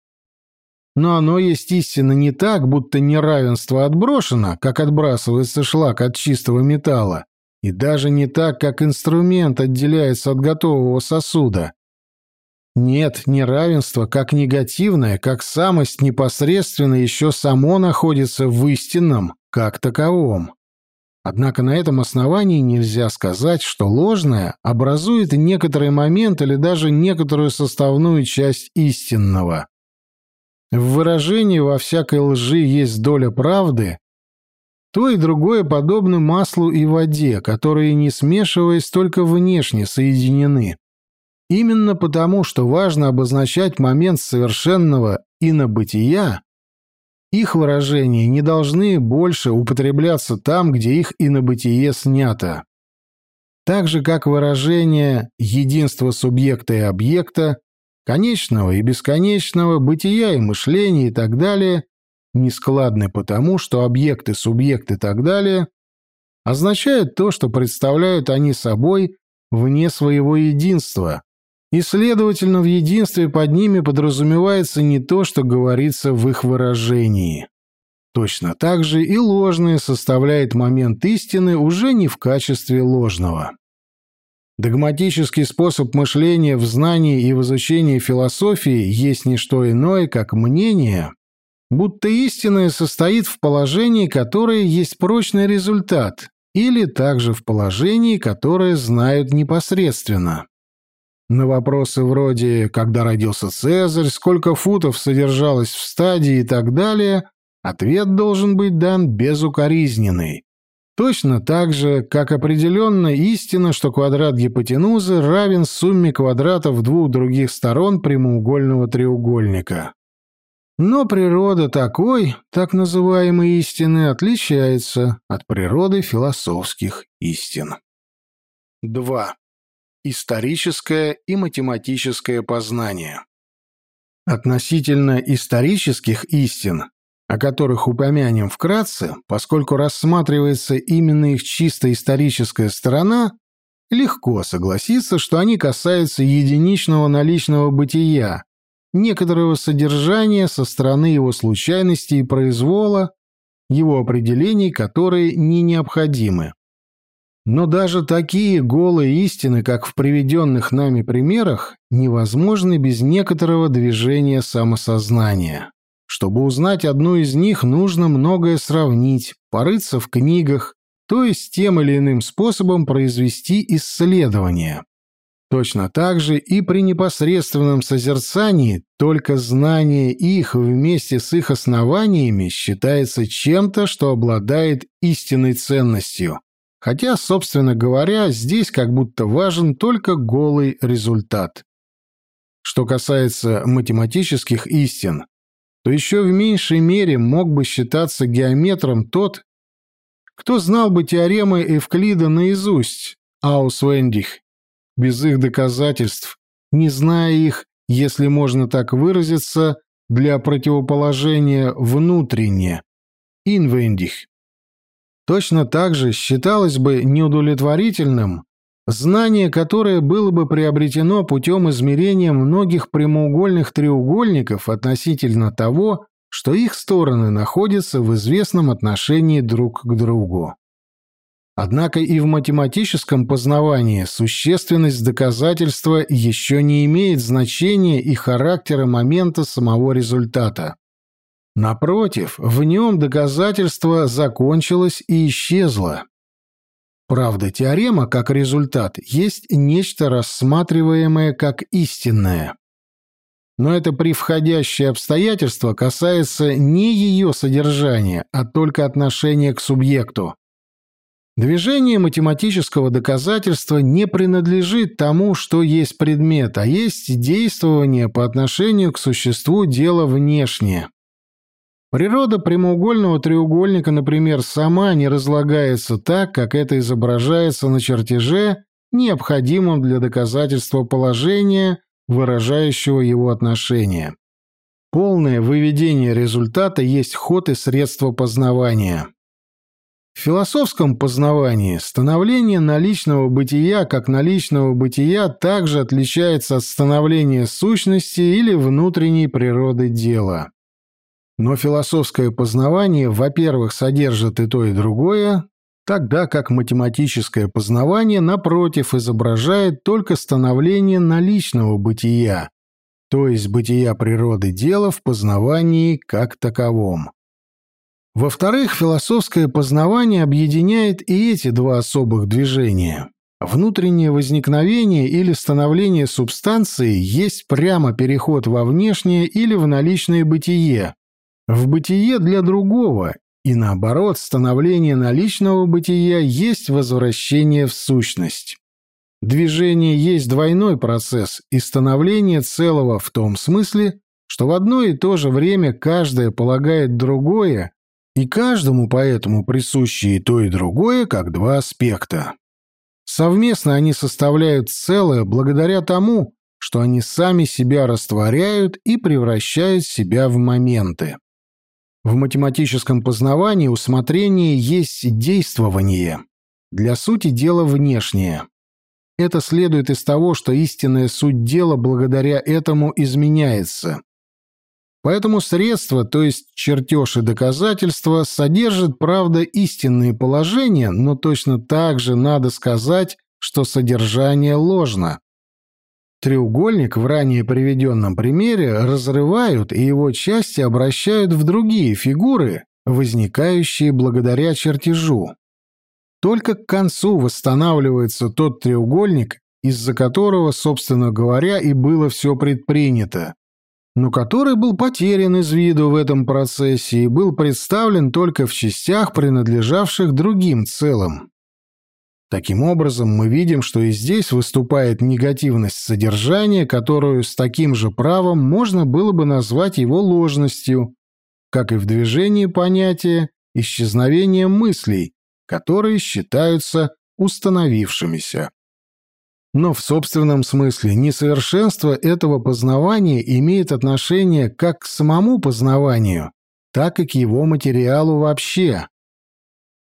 Но оно есть истина не так, будто неравенство отброшено, как отбрасывается шлак от чистого металла, и даже не так, как инструмент отделяется от готового сосуда. Нет, неравенство, как негативное, как самость непосредственно еще само находится в истинном, как таковом. Однако на этом основании нельзя сказать, что ложное образует некоторый момент или даже некоторую составную часть истинного. В выражении «во всякой лжи есть доля правды» то и другое подобно маслу и воде, которые, не смешиваясь, только внешне соединены. Именно потому, что важно обозначать момент совершенного инобытия, их выражения не должны больше употребляться там, где их инобытие снято. Так же, как выражение единства субъекта и объекта, конечного и бесконечного, бытия и мышления и так далее, нескладны потому, что объекты, субъект и так далее означают то, что представляют они собой вне своего единства, и, следовательно, в единстве под ними подразумевается не то, что говорится в их выражении. Точно так же и ложное составляет момент истины уже не в качестве ложного. Догматический способ мышления в знании и в изучении философии есть не что иное, как мнение, будто истинное состоит в положении, которое есть прочный результат, или также в положении, которое знают непосредственно. На вопросы вроде «когда родился Цезарь», «сколько футов содержалось в стадии» и так далее, ответ должен быть дан безукоризненный. Точно так же, как определенно истина, что квадрат гипотенузы равен сумме квадратов двух других сторон прямоугольного треугольника. Но природа такой, так называемой истины, отличается от природы философских истин. 2 историческое и математическое познание. Относительно исторических истин, о которых упомянем вкратце, поскольку рассматривается именно их чисто историческая сторона, легко согласиться, что они касаются единичного наличного бытия, некоторого содержания со стороны его случайности и произвола, его определений, которые не необходимы. Но даже такие голые истины, как в приведенных нами примерах, невозможны без некоторого движения самосознания. Чтобы узнать одну из них, нужно многое сравнить, порыться в книгах, то есть тем или иным способом произвести исследование. Точно так же и при непосредственном созерцании только знание их вместе с их основаниями считается чем-то, что обладает истинной ценностью. Хотя, собственно говоря, здесь как будто важен только голый результат. Что касается математических истин, то еще в меньшей мере мог бы считаться геометром тот, кто знал бы теоремы Эвклида наизусть, аусвендих, без их доказательств, не зная их, если можно так выразиться, для противоположения внутренне, инвендих. Точно так же считалось бы неудовлетворительным знание, которое было бы приобретено путем измерения многих прямоугольных треугольников относительно того, что их стороны находятся в известном отношении друг к другу. Однако и в математическом познавании существенность доказательства еще не имеет значения и характера момента самого результата. Напротив, в нем доказательство закончилось и исчезло. Правда, теорема как результат есть нечто рассматриваемое как истинное. Но это превходящее обстоятельство касается не ее содержания, а только отношения к субъекту. Движение математического доказательства не принадлежит тому, что есть предмет, а есть действование по отношению к существу дела внешнее. Природа прямоугольного треугольника, например, сама не разлагается так, как это изображается на чертеже, необходимом для доказательства положения, выражающего его отношение. Полное выведение результата есть ход и средство познавания. В философском познавании становление наличного бытия как наличного бытия также отличается от становления сущности или внутренней природы дела. Но философское познавание, во-первых, содержит и то, и другое, тогда как математическое познавание, напротив, изображает только становление наличного бытия, то есть бытия природы дела в познавании как таковом. Во-вторых, философское познавание объединяет и эти два особых движения. Внутреннее возникновение или становление субстанции есть прямо переход во внешнее или в наличное бытие, в бытие для другого, и наоборот, становление наличного бытия есть возвращение в сущность. Движение есть двойной процесс и становление целого в том смысле, что в одно и то же время каждое полагает другое и каждому поэтому присуще и то, и другое, как два аспекта. Совместно они составляют целое благодаря тому, что они сами себя растворяют и превращают себя в моменты. В математическом познавании усмотрение есть действование, для сути дела внешнее. Это следует из того, что истинная суть дела благодаря этому изменяется. Поэтому средства, то есть чертеж и доказательства, содержат, правда, истинные положения, но точно так же надо сказать, что содержание ложно. Треугольник в ранее приведенном примере разрывают и его части обращают в другие фигуры, возникающие благодаря чертежу. Только к концу восстанавливается тот треугольник, из-за которого, собственно говоря, и было все предпринято но который был потерян из виду в этом процессе и был представлен только в частях, принадлежавших другим целым. Таким образом, мы видим, что и здесь выступает негативность содержания, которую с таким же правом можно было бы назвать его ложностью, как и в движении понятия исчезновения мыслей, которые считаются установившимися. Но в собственном смысле несовершенство этого познавания имеет отношение как к самому познаванию, так и к его материалу вообще.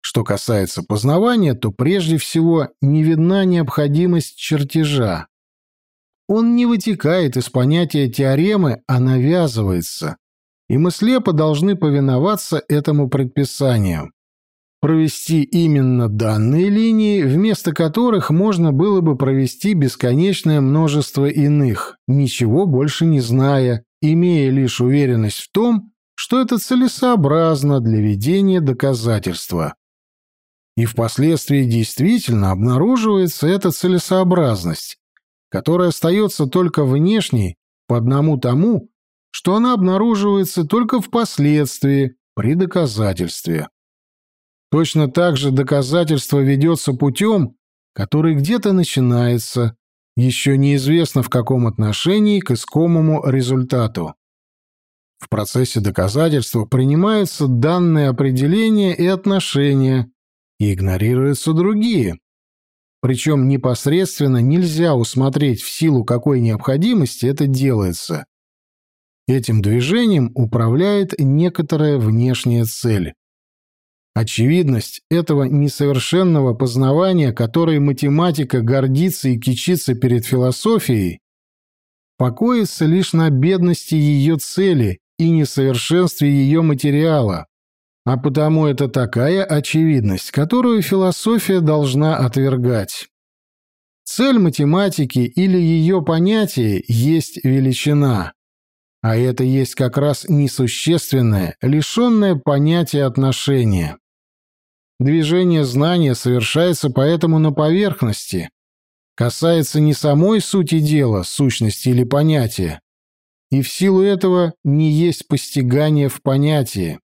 Что касается познавания, то прежде всего не видна необходимость чертежа. Он не вытекает из понятия теоремы, а навязывается, и мы слепо должны повиноваться этому предписанию провести именно данные линии, вместо которых можно было бы провести бесконечное множество иных, ничего больше не зная, имея лишь уверенность в том, что это целесообразно для ведения доказательства. И впоследствии действительно обнаруживается эта целесообразность, которая остается только внешней по одному тому, что она обнаруживается только впоследствии при доказательстве. Точно так же доказательство ведется путем, который где-то начинается, еще неизвестно в каком отношении к искомому результату. В процессе доказательства принимаются данные определения и отношения, и игнорируются другие. Причем непосредственно нельзя усмотреть в силу какой необходимости это делается. Этим движением управляет некоторая внешняя цель. Очевидность этого несовершенного познавания, которой математика гордится и кичится перед философией, покоится лишь на бедности ее цели и несовершенстве ее материала, а потому это такая очевидность, которую философия должна отвергать. Цель математики или ее понятие есть величина, а это есть как раз несущественное, лишенное понятия отношения. Движение знания совершается поэтому на поверхности, касается не самой сути дела, сущности или понятия, и в силу этого не есть постигание в понятии,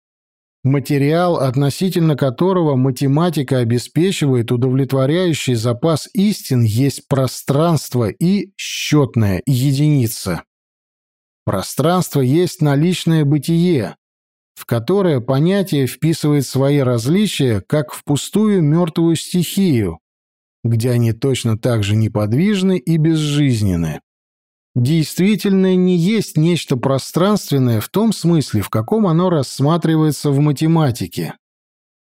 материал, относительно которого математика обеспечивает удовлетворяющий запас истин, есть пространство и счетная единица. Пространство есть наличное бытие, в которое понятие вписывает свои различия, как в пустую мертвую стихию, где они точно так же неподвижны и безжизненны. Действительное не есть нечто пространственное в том смысле, в каком оно рассматривается в математике.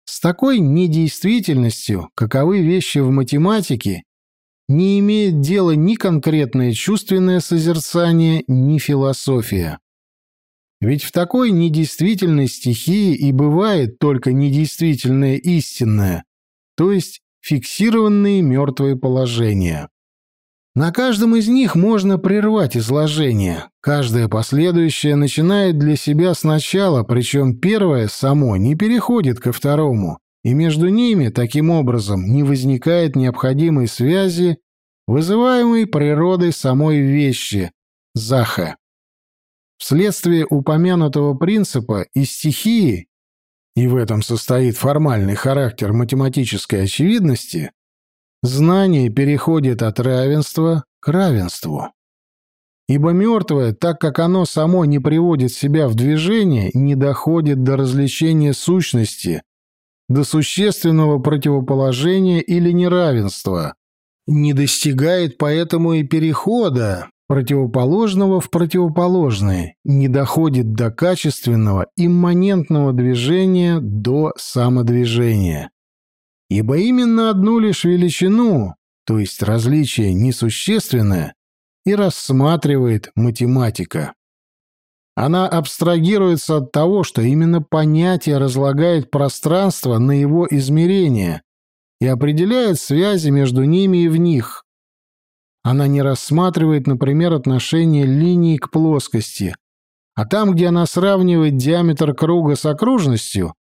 С такой недействительностью, каковы вещи в математике, не имеет дела ни конкретное чувственное созерцание, ни философия. Ведь в такой недействительной стихии и бывает только недействительное истинное, то есть фиксированные мертвые положения. На каждом из них можно прервать изложение. Каждое последующее начинает для себя сначала, причем первое само не переходит ко второму, и между ними таким образом не возникает необходимой связи, вызываемой природой самой вещи – заха. Вследствие упомянутого принципа и стихии, и в этом состоит формальный характер математической очевидности, знание переходит от равенства к равенству. Ибо мертвое, так как оно само не приводит себя в движение, не доходит до развлечения сущности, до существенного противоположения или неравенства, не достигает поэтому и перехода, противоположного в противоположное, не доходит до качественного имманентного движения до самодвижения. Ибо именно одну лишь величину, то есть различие несущественное, и рассматривает математика. Она абстрагируется от того, что именно понятие разлагает пространство на его измерения и определяет связи между ними и в них. Она не рассматривает, например, отношение линии к плоскости, а там, где она сравнивает диаметр круга с окружностью,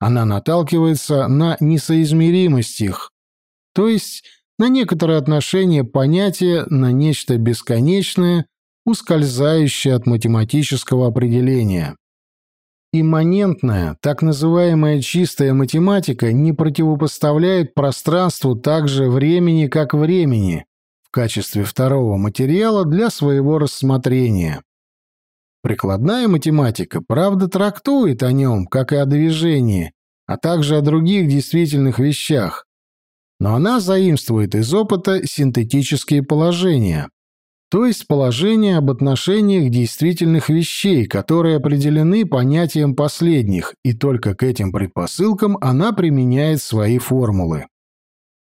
она наталкивается на несоизмеримость их, то есть на некоторое отношение понятия на нечто бесконечное, ускользающее от математического определения. Имманентная, так называемая чистая математика не противопоставляет пространству также времени, как времени, в качестве второго материала для своего рассмотрения. Прикладная математика, правда, трактует о нем, как и о движении, а также о других действительных вещах, но она заимствует из опыта синтетические положения, то есть положения об отношениях действительных вещей, которые определены понятием последних, и только к этим предпосылкам она применяет свои формулы.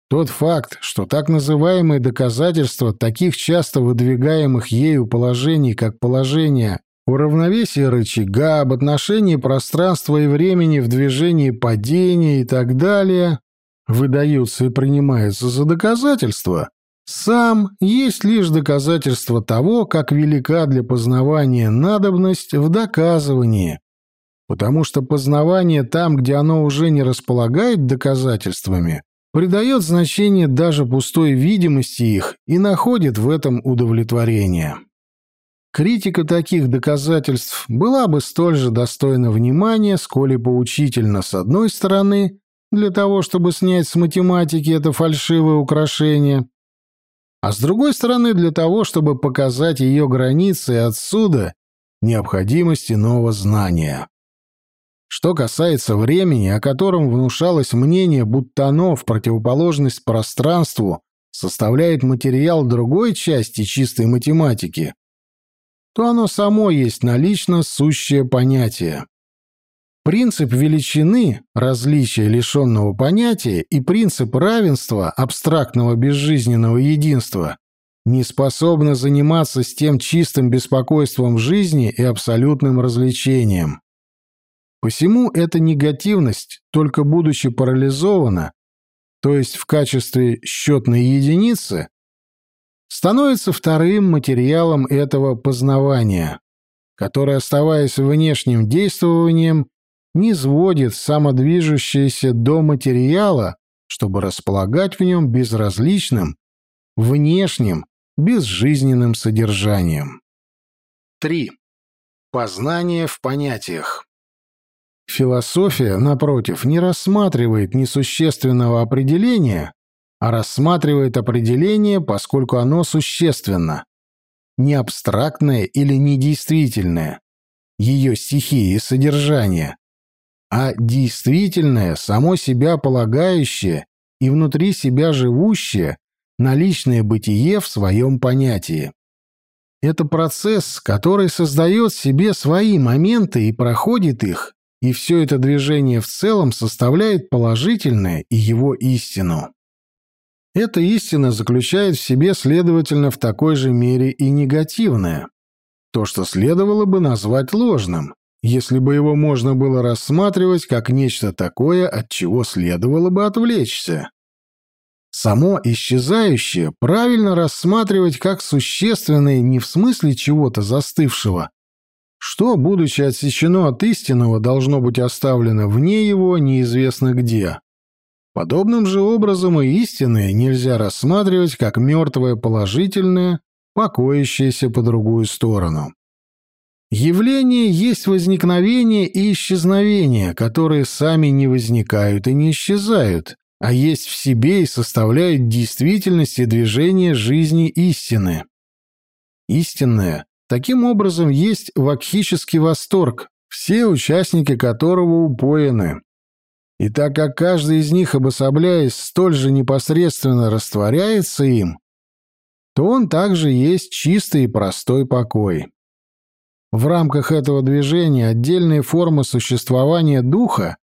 Тот факт, что так называемые доказательства таких часто выдвигаемых ею положений, как положение уравновесие рычага, об отношении пространства и времени в движении падения и так далее, выдаются и принимаются за доказательства, сам есть лишь доказательство того, как велика для познавания надобность в доказывании, потому что познавание там, где оно уже не располагает доказательствами, придает значение даже пустой видимости их и находит в этом удовлетворение. Критика таких доказательств была бы столь же достойна внимания, сколь и поучительна с одной стороны, для того, чтобы снять с математики это фальшивое украшение, а с другой стороны для того, чтобы показать ее границы отсюда необходимость иного знания. Что касается времени, о котором внушалось мнение, будто оно в противоположность пространству составляет материал другой части чистой математики, то оно само есть налично сущее понятие. Принцип величины, различия лишенного понятия, и принцип равенства, абстрактного безжизненного единства, не способны заниматься с тем чистым беспокойством жизни и абсолютным развлечением. Посему эта негативность, только будучи парализована, то есть в качестве счетной единицы, становится вторым материалом этого познавания, который, оставаясь внешним действованием, не сводит самодвижущееся до материала, чтобы располагать в нем безразличным, внешним, безжизненным содержанием. 3. Познание в понятиях. Философия, напротив, не рассматривает несущественного определения, а рассматривает определение, поскольку оно существенно, не абстрактное или недействительное, ее стихии и содержание, а действительное, само себя полагающее и внутри себя живущее, наличное бытие в своем понятии. Это процесс, который создает себе свои моменты и проходит их, и все это движение в целом составляет положительное и его истину. Эта истина заключает в себе, следовательно, в такой же мере и негативное. То, что следовало бы назвать ложным, если бы его можно было рассматривать как нечто такое, от чего следовало бы отвлечься. Само исчезающее правильно рассматривать как существенное не в смысле чего-то застывшего, что, будучи отсечено от истинного, должно быть оставлено вне его неизвестно где. Подобным же образом и истинное нельзя рассматривать как мертвое положительное, покоящееся по другую сторону. Явление есть возникновение и исчезновение, которые сами не возникают и не исчезают, а есть в себе и составляют действительность и движение жизни истины. Истинное Таким образом, есть вакхический восторг, все участники которого упоены. И так как каждый из них, обособляясь, столь же непосредственно растворяется им, то он также есть чистый и простой покой. В рамках этого движения отдельные формы существования духа,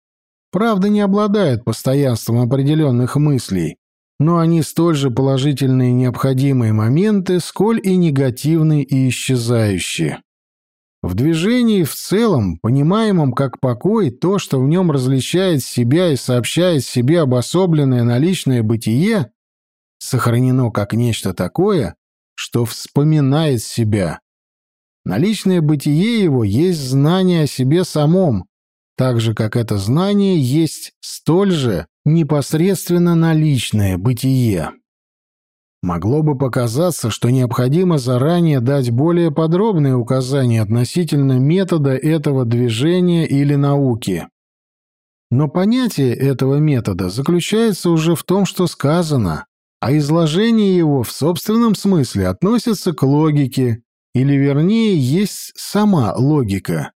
правда, не обладают постоянством определенных мыслей, но они столь же положительные необходимые моменты, сколь и негативные и исчезающие. В движении в целом, понимаемом как покой, то, что в нем различает себя и сообщает себе обособленное наличное бытие, сохранено как нечто такое, что вспоминает себя. Наличное бытие его есть знание о себе самом, так же, как это знание есть столь же непосредственно наличное бытие. Могло бы показаться, что необходимо заранее дать более подробные указания относительно метода этого движения или науки. Но понятие этого метода заключается уже в том, что сказано, а изложение его в собственном смысле относится к логике, или вернее есть сама логика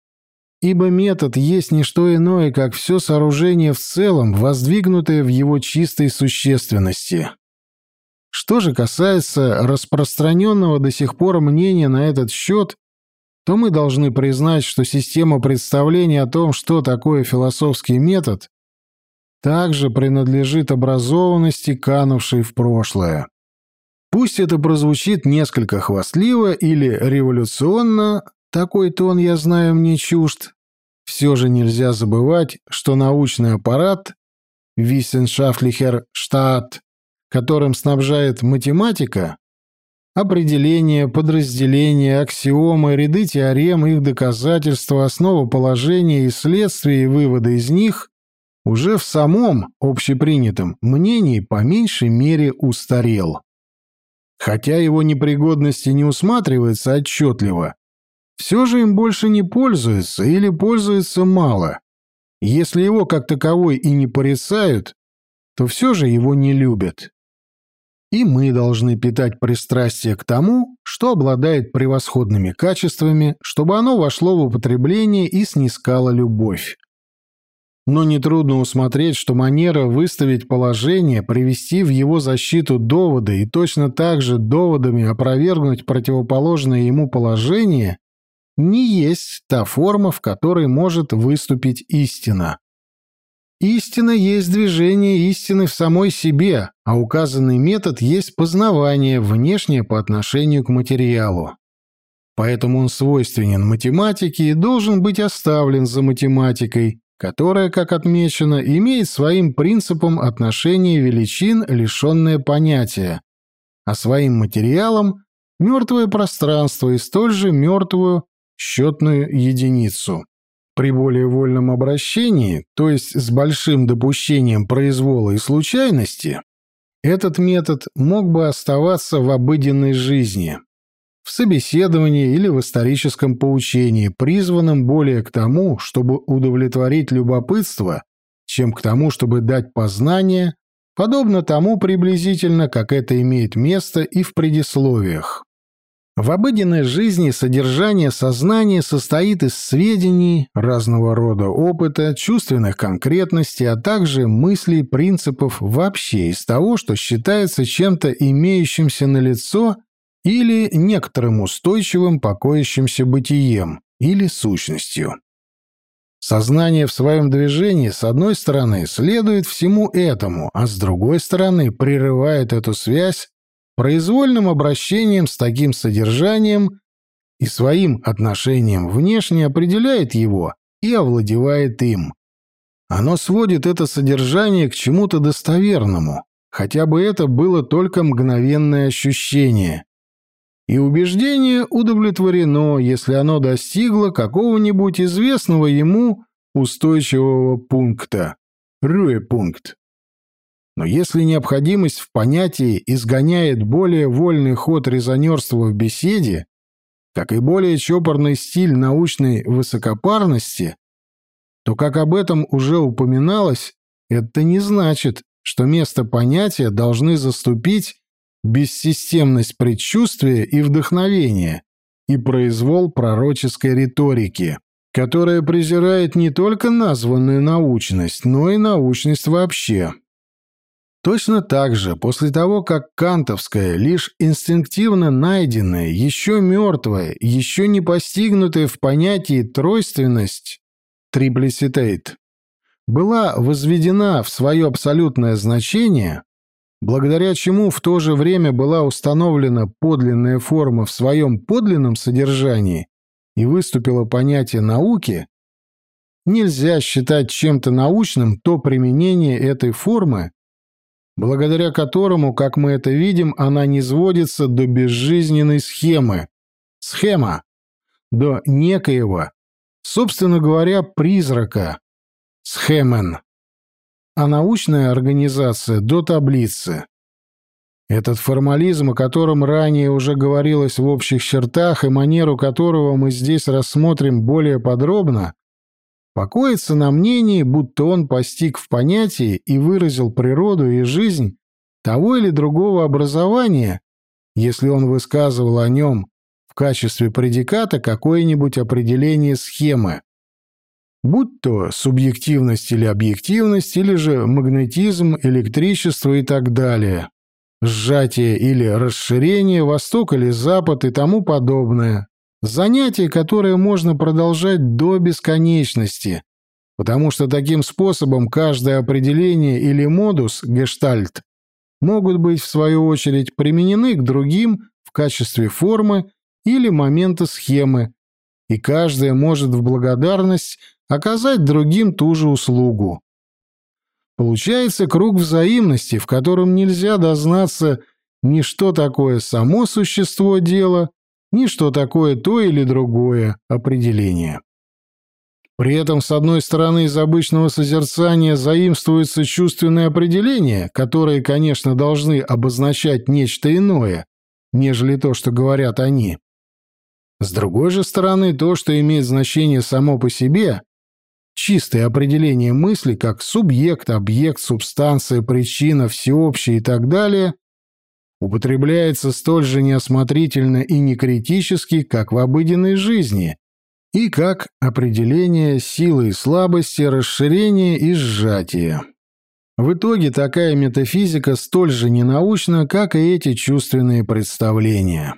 ибо метод есть не что иное, как все сооружение в целом, воздвигнутое в его чистой существенности. Что же касается распространенного до сих пор мнения на этот счет, то мы должны признать, что система представления о том, что такое философский метод, также принадлежит образованности, канувшей в прошлое. Пусть это прозвучит несколько хвастливо или революционно, такой тон, я знаю, мне чужд. Все же нельзя забывать, что научный аппарат Wissenschaftlicher Staat, которым снабжает математика, определения, подразделения, аксиомы, ряды теорем, их доказательства, основа положения и следствия и выводы из них уже в самом общепринятом мнении по меньшей мере устарел. Хотя его непригодность и не усматривается отчетливо, все же им больше не пользуются или пользуются мало. Если его как таковой и не порицают, то все же его не любят. И мы должны питать пристрастие к тому, что обладает превосходными качествами, чтобы оно вошло в употребление и снискало любовь. Но нетрудно усмотреть, что манера выставить положение, привести в его защиту доводы и точно так же доводами опровергнуть противоположное ему положение не есть та форма, в которой может выступить истина. Истина есть движение истины в самой себе, а указанный метод есть познавание внешнее по отношению к материалу. Поэтому он свойственен математике и должен быть оставлен за математикой, которая, как отмечено, имеет своим принципом отношение величин, лишенное понятия, а своим материалом – мертвое пространство и столь же мертвую счетную единицу. При более вольном обращении, то есть с большим допущением произвола и случайности, этот метод мог бы оставаться в обыденной жизни, в собеседовании или в историческом поучении, призванном более к тому, чтобы удовлетворить любопытство, чем к тому, чтобы дать познание, подобно тому приблизительно, как это имеет место и в предисловиях. В обыденной жизни содержание сознания состоит из сведений, разного рода опыта, чувственных конкретностей, а также мыслей, принципов вообще из того, что считается чем-то имеющимся на лицо или некоторым устойчивым покоящимся бытием или сущностью. Сознание в своем движении, с одной стороны, следует всему этому, а с другой стороны, прерывает эту связь произвольным обращением с таким содержанием и своим отношением внешне определяет его и овладевает им. Оно сводит это содержание к чему-то достоверному, хотя бы это было только мгновенное ощущение. И убеждение удовлетворено, если оно достигло какого-нибудь известного ему устойчивого пункта. Рюэ-пункт. Но если необходимость в понятии изгоняет более вольный ход резонерства в беседе, как и более чопорный стиль научной высокопарности, то, как об этом уже упоминалось, это не значит, что место понятия должны заступить бессистемность предчувствия и вдохновения и произвол пророческой риторики, которая презирает не только названную научность, но и научность вообще. Точно так же, после того, как кантовская, лишь инстинктивно найденная, еще мертвая, еще не постигнутая в понятии тройственность, триплиситейт, была возведена в свое абсолютное значение, благодаря чему в то же время была установлена подлинная форма в своем подлинном содержании и выступило понятие науки, нельзя считать чем-то научным то применение этой формы, благодаря которому, как мы это видим, она не сводится до безжизненной схемы. Схема. До некоего, собственно говоря, призрака. Схемен. А научная организация до таблицы. Этот формализм, о котором ранее уже говорилось в общих чертах и манеру которого мы здесь рассмотрим более подробно, покоится на мнении, будто он постиг в понятии и выразил природу и жизнь того или другого образования, если он высказывал о нем в качестве предиката какое-нибудь определение схемы. Будь то субъективность или объективность, или же магнетизм, электричество и так далее, сжатие или расширение, восток или запад и тому подобное. Занятие, которое можно продолжать до бесконечности, потому что таким способом каждое определение или модус, гештальт, могут быть, в свою очередь, применены к другим в качестве формы или момента схемы, и каждое может в благодарность оказать другим ту же услугу. Получается круг взаимности, в котором нельзя дознаться ни что такое само существо дела, ни что такое то или другое определение. При этом, с одной стороны, из обычного созерцания заимствуются чувственные определения, которые, конечно, должны обозначать нечто иное, нежели то, что говорят они. С другой же стороны, то, что имеет значение само по себе, чистое определение мысли как субъект, объект, субстанция, причина, всеобщее и так далее, употребляется столь же неосмотрительно и некритически, как в обыденной жизни, и как определение силы и слабости, расширения и сжатия. В итоге такая метафизика столь же ненаучна, как и эти чувственные представления.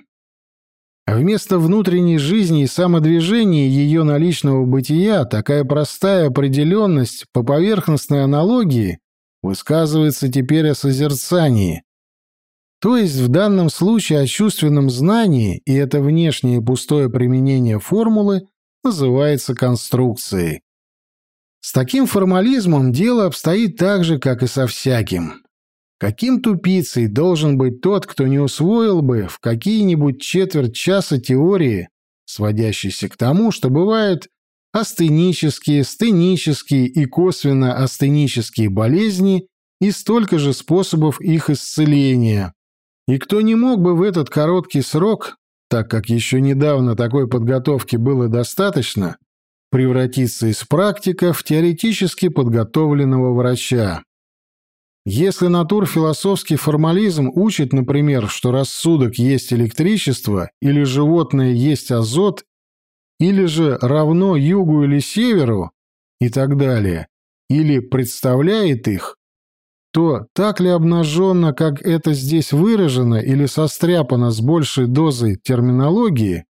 Вместо внутренней жизни и самодвижения ее наличного бытия такая простая определенность по поверхностной аналогии высказывается теперь о созерцании, то есть в данном случае о чувственном знании, и это внешнее пустое применение формулы называется конструкцией. С таким формализмом дело обстоит так же, как и со всяким. Каким тупицей должен быть тот, кто не усвоил бы в какие-нибудь четверть часа теории, сводящейся к тому, что бывают астенические, стенические и косвенно астенические болезни и столько же способов их исцеления. И кто не мог бы в этот короткий срок так как еще недавно такой подготовки было достаточно, превратиться из практика в теоретически подготовленного врача. Если натурфилософский формализм учит, например, что рассудок есть электричество, или животное есть азот, или же равно югу или северу, и так далее, или представляет их, то так ли обнаженно, как это здесь выражено или состряпано с большей дозой терминологии,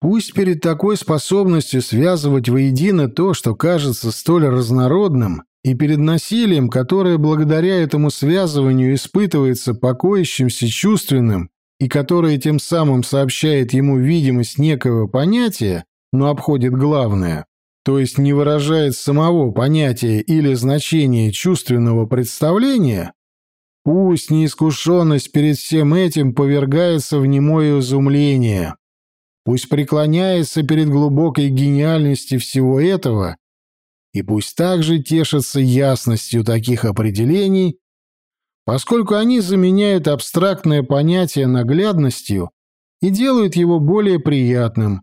пусть перед такой способностью связывать воедино то, что кажется столь разнородным, и перед насилием, которое благодаря этому связыванию испытывается покоящимся чувственным и которое тем самым сообщает ему видимость некого понятия, но обходит главное, то есть не выражает самого понятия или значения чувственного представления, пусть неискушенность перед всем этим повергается в немое изумление, пусть преклоняется перед глубокой гениальностью всего этого, и пусть также тешится ясностью таких определений, поскольку они заменяют абстрактное понятие наглядностью и делают его более приятным,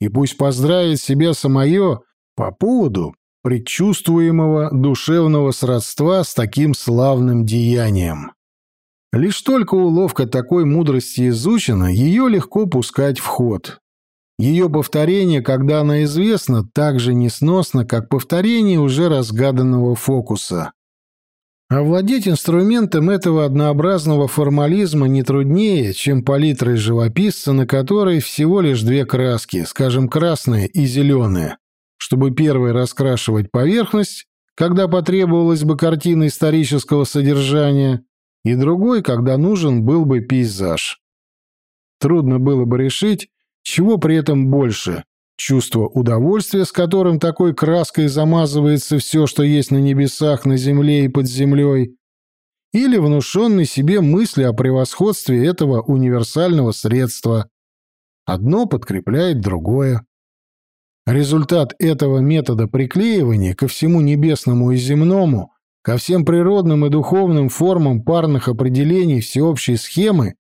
и пусть поздравит себя самое по поводу предчувствуемого душевного сродства с таким славным деянием. Лишь только уловка такой мудрости изучена, ее легко пускать в ход. Ее повторение, когда она известна, так же несносно, как повторение уже разгаданного фокуса. Овладеть инструментом этого однообразного формализма не труднее, чем палитрой живописца, на которой всего лишь две краски, скажем, красная и зеленая чтобы первый раскрашивать поверхность, когда потребовалась бы картина исторического содержания, и другой, когда нужен был бы пейзаж. Трудно было бы решить, чего при этом больше – чувство удовольствия, с которым такой краской замазывается все, что есть на небесах, на земле и под землей, или внушенной себе мысли о превосходстве этого универсального средства. Одно подкрепляет другое. Результат этого метода приклеивания ко всему небесному и земному, ко всем природным и духовным формам парных определений всеобщей схемы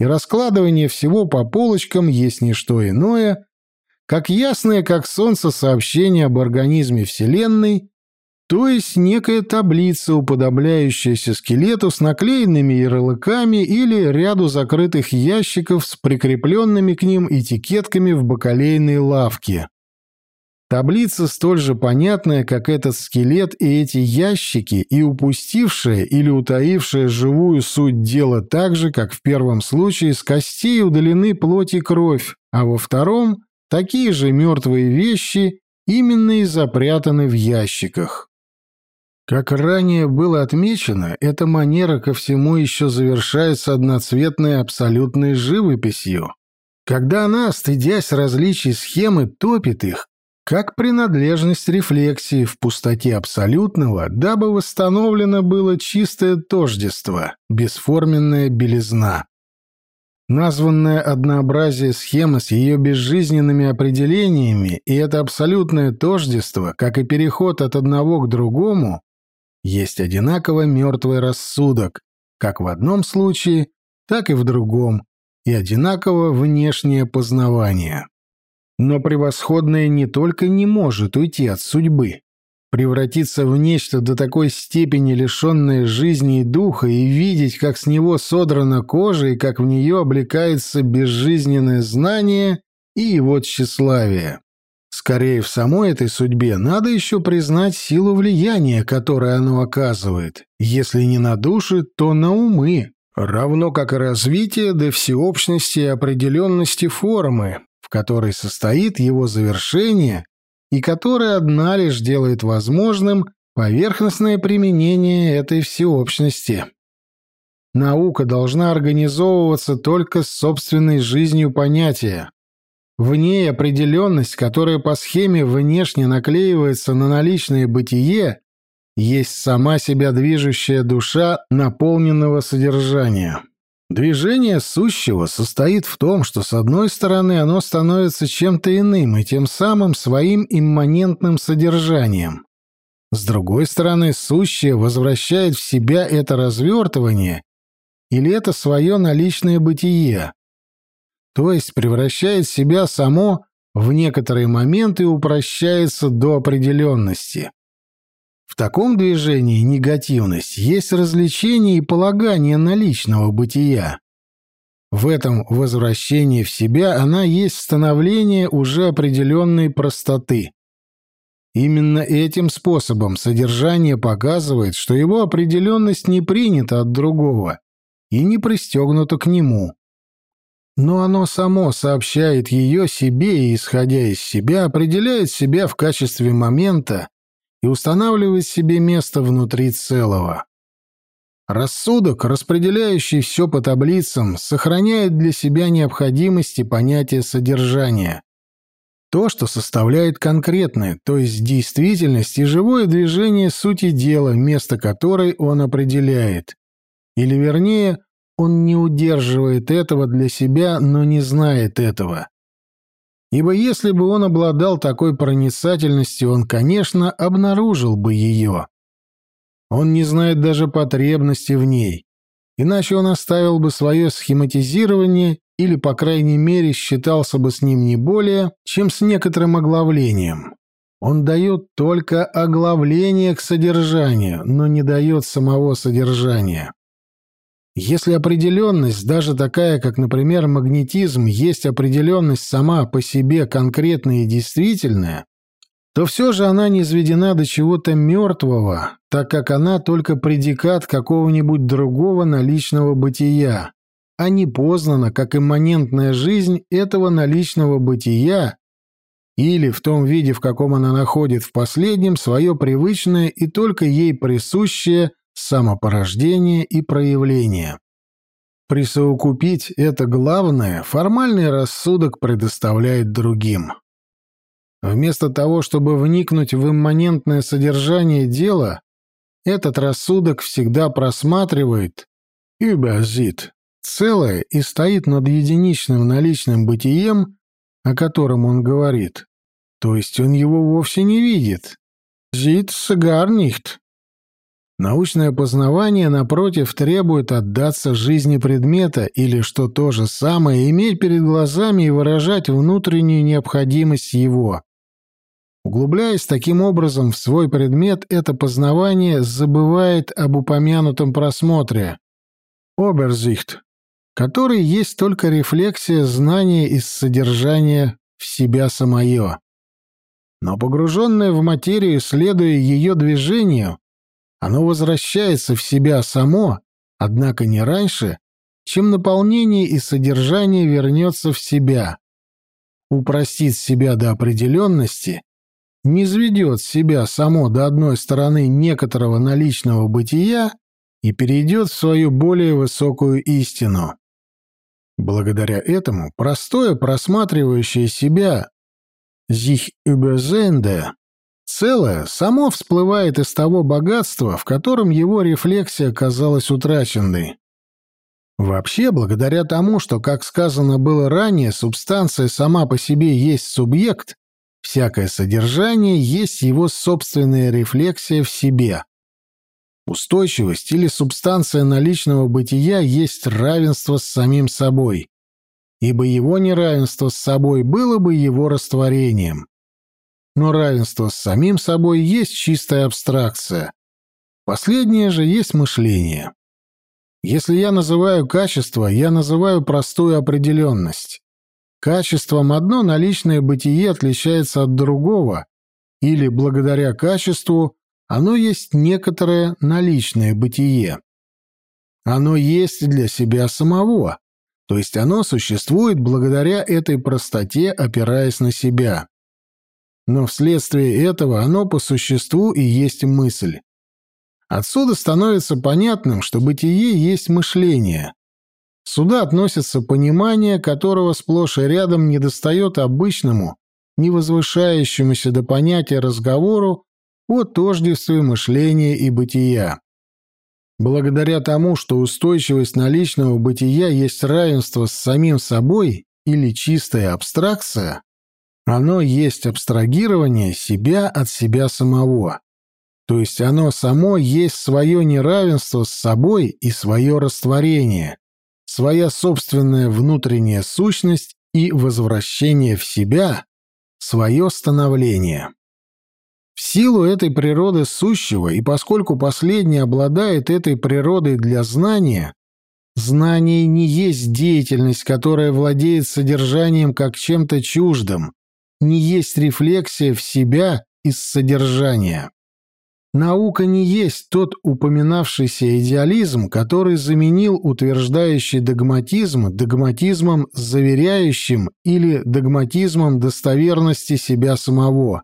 и раскладывания всего по полочкам есть не что иное, как ясное, как солнце, сообщение об организме Вселенной, то есть некая таблица, уподобляющаяся скелету с наклеенными ярлыками или ряду закрытых ящиков с прикрепленными к ним этикетками в бакалейной лавке. Таблица столь же понятная, как этот скелет и эти ящики, и упустившая или утаившая живую суть дела так же, как в первом случае с костей удалены плоть и кровь, а во втором – такие же мертвые вещи именно и запрятаны в ящиках. Как ранее было отмечено, эта манера ко всему еще завершается одноцветной абсолютной живописью. Когда она, стыдясь различий схемы, топит их, как принадлежность рефлексии в пустоте абсолютного, дабы восстановлено было чистое тождество, бесформенная белизна. Названное однообразие схемы с ее безжизненными определениями и это абсолютное тождество, как и переход от одного к другому, есть одинаково мертвый рассудок, как в одном случае, так и в другом, и одинаково внешнее познавание. Но превосходное не только не может уйти от судьбы, превратиться в нечто до такой степени лишенное жизни и духа и видеть, как с него содрана кожа и как в нее облекается безжизненное знание и его тщеславие. Скорее, в самой этой судьбе надо еще признать силу влияния, которое оно оказывает, если не на души, то на умы, равно как и развитие до всеобщности и определенности формы, в которой состоит его завершение и которая одна лишь делает возможным поверхностное применение этой всеобщности. Наука должна организовываться только с собственной жизнью понятия. В ней определенность, которая по схеме внешне наклеивается на наличное бытие, есть сама себя движущая душа наполненного содержания. Движение сущего состоит в том, что с одной стороны оно становится чем-то иным и тем самым своим имманентным содержанием. С другой стороны, сущее возвращает в себя это развертывание или это свое наличное бытие, то есть превращает себя само в некоторые моменты и упрощается до определенности. В таком движении негативность есть развлечение и полагание наличного бытия. В этом возвращении в себя она есть становление уже определенной простоты. Именно этим способом содержание показывает, что его определенность не принята от другого и не пристегнута к нему. Но оно само сообщает ее себе и, исходя из себя, определяет себя в качестве момента, и устанавливает себе место внутри целого. Рассудок, распределяющий все по таблицам, сохраняет для себя необходимости понятия содержания. То, что составляет конкретное, то есть действительность и живое движение сути дела, место которой он определяет. Или вернее, он не удерживает этого для себя, но не знает этого. Ибо если бы он обладал такой проницательностью, он, конечно, обнаружил бы ее. Он не знает даже потребности в ней, иначе он оставил бы свое схематизирование или, по крайней мере, считался бы с ним не более, чем с некоторым оглавлением. Он дает только оглавление к содержанию, но не дает самого содержания. Если определенность, даже такая, как, например, магнетизм, есть определенность сама по себе конкретная и действительная, то все же она не изведена до чего-то мертвого, так как она только предикат какого-нибудь другого наличного бытия, а не познана как имманентная жизнь этого наличного бытия или в том виде, в каком она находит в последнем свое привычное и только ей присущее самопорождение и проявление. Присовокупить это главное формальный рассудок предоставляет другим. Вместо того, чтобы вникнуть в имманентное содержание дела, этот рассудок всегда просматривает «übersieht» целое и стоит над единичным наличным бытием, о котором он говорит. То есть он его вовсе не видит. «Sieht gar nicht». Научное познавание, напротив, требует отдаться жизни предмета или, что то же самое, иметь перед глазами и выражать внутреннюю необходимость его. Углубляясь таким образом в свой предмет, это познавание забывает об упомянутом просмотре «Оберзихт», который есть только рефлексия знания из содержания в себя самое. Но погруженное в материю, следуя ее движению, оно возвращается в себя само, однако не раньше, чем наполнение и содержание вернется в себя. Упростит себя до определенности, не сведет себя само до одной стороны некоторого наличного бытия и перейдет в свою более высокую истину. Благодаря этому простое просматривающее себя «sich übersehende» Целое само всплывает из того богатства, в котором его рефлексия казалась утраченной. Вообще, благодаря тому, что, как сказано было ранее, субстанция сама по себе есть субъект, всякое содержание есть его собственная рефлексия в себе. Устойчивость или субстанция наличного бытия есть равенство с самим собой, ибо его неравенство с собой было бы его растворением. Но равенство с самим собой есть чистая абстракция. Последнее же есть мышление. Если я называю качество, я называю простую определенность. Качеством одно наличное бытие отличается от другого, или благодаря качеству оно есть некоторое наличное бытие. Оно есть для себя самого, то есть оно существует благодаря этой простоте, опираясь на себя. Но вследствие этого оно по существу и есть мысль. Отсюда становится понятным, что бытие есть мышление. Сюда относится понимание, которого сплошь и рядом недостает обычному, не возвышающемуся до понятия разговору о тождестве мышления и бытия. Благодаря тому, что устойчивость наличного бытия есть равенство с самим собой или чистая абстракция, оно есть абстрагирование себя от себя самого. То есть оно само есть свое неравенство с собой и свое растворение, своя собственная внутренняя сущность и возвращение в себя, свое становление. В силу этой природы сущего, и поскольку последний обладает этой природой для знания, знание не есть деятельность, которая владеет содержанием как чем-то чуждым, не есть рефлексия в себя из содержания. Наука не есть тот упоминавшийся идеализм, который заменил утверждающий догматизм догматизмом заверяющим или догматизмом достоверности себя самого.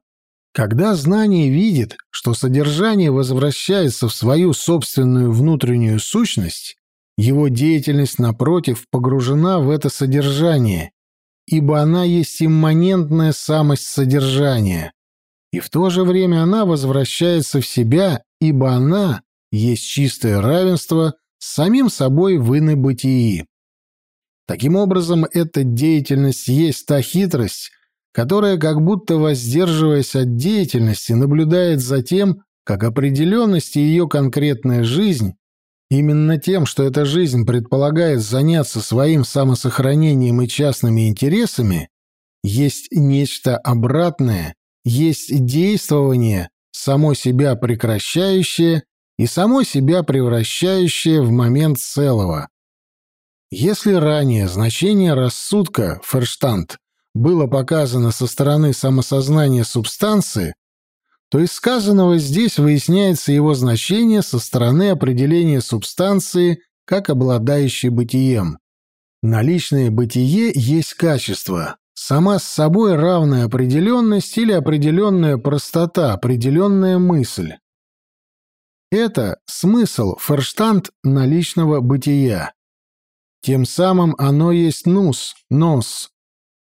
Когда знание видит, что содержание возвращается в свою собственную внутреннюю сущность, его деятельность, напротив, погружена в это содержание, ибо она есть имманентная самость содержания, и в то же время она возвращается в себя, ибо она есть чистое равенство с самим собой в инобытии. Таким образом, эта деятельность есть та хитрость, которая, как будто воздерживаясь от деятельности, наблюдает за тем, как определенность и ее конкретная жизнь, именно тем, что эта жизнь предполагает заняться своим самосохранением и частными интересами, есть нечто обратное есть действование, само себя прекращающее и само себя превращающее в момент целого. Если ранее значение рассудка, ферштант, было показано со стороны самосознания субстанции, то из сказанного здесь выясняется его значение со стороны определения субстанции как обладающей бытием. Наличное бытие есть качество, Сама с собой равная определенность или определенная простота, определенная мысль. Это смысл, ферштанд наличного бытия. Тем самым оно есть нус, нос,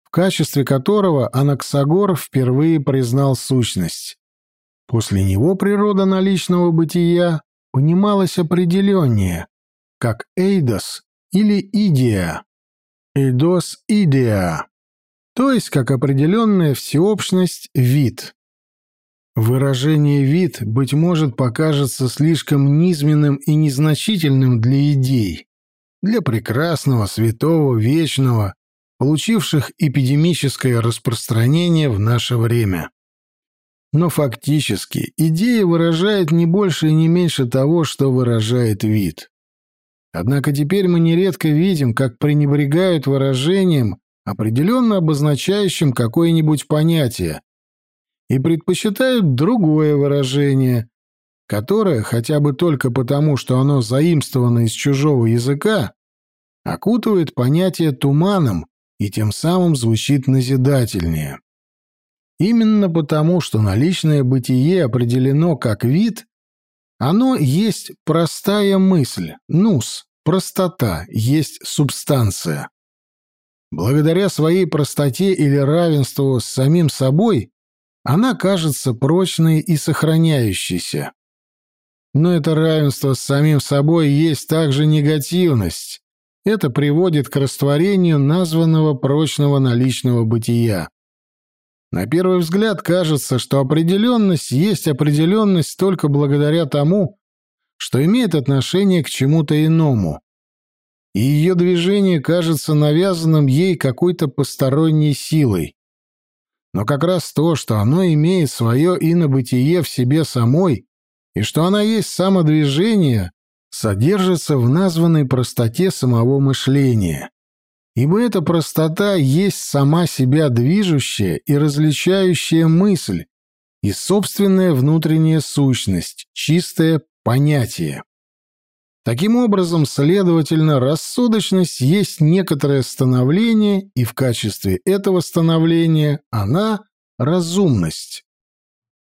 в качестве которого Анаксагор впервые признал сущность. После него природа наличного бытия понималась определеннее, как эйдос или идея. Эйдос идея то есть как определенная всеобщность вид. Выражение «вид», быть может, покажется слишком низменным и незначительным для идей, для прекрасного, святого, вечного, получивших эпидемическое распространение в наше время. Но фактически идея выражает не больше и не меньше того, что выражает вид. Однако теперь мы нередко видим, как пренебрегают выражением, определенно обозначающим какое-нибудь понятие, и предпочитают другое выражение, которое, хотя бы только потому, что оно заимствовано из чужого языка, окутывает понятие туманом и тем самым звучит назидательнее. Именно потому, что наличное бытие определено как вид, оно есть простая мысль, нус, простота, есть субстанция. Благодаря своей простоте или равенству с самим собой она кажется прочной и сохраняющейся. Но это равенство с самим собой есть также негативность, это приводит к растворению названного прочного наличного бытия. На первый взгляд кажется, что определенность есть определенность только благодаря тому, что имеет отношение к чему-то иному, и ее движение кажется навязанным ей какой-то посторонней силой. Но как раз то, что оно имеет свое инобытие в себе самой, и что она есть самодвижение, содержится в названной простоте самого мышления. Ибо эта простота есть сама себя движущая и различающая мысль и собственная внутренняя сущность, чистое понятие. Таким образом, следовательно, рассудочность есть некоторое становление, и в качестве этого становления она — разумность.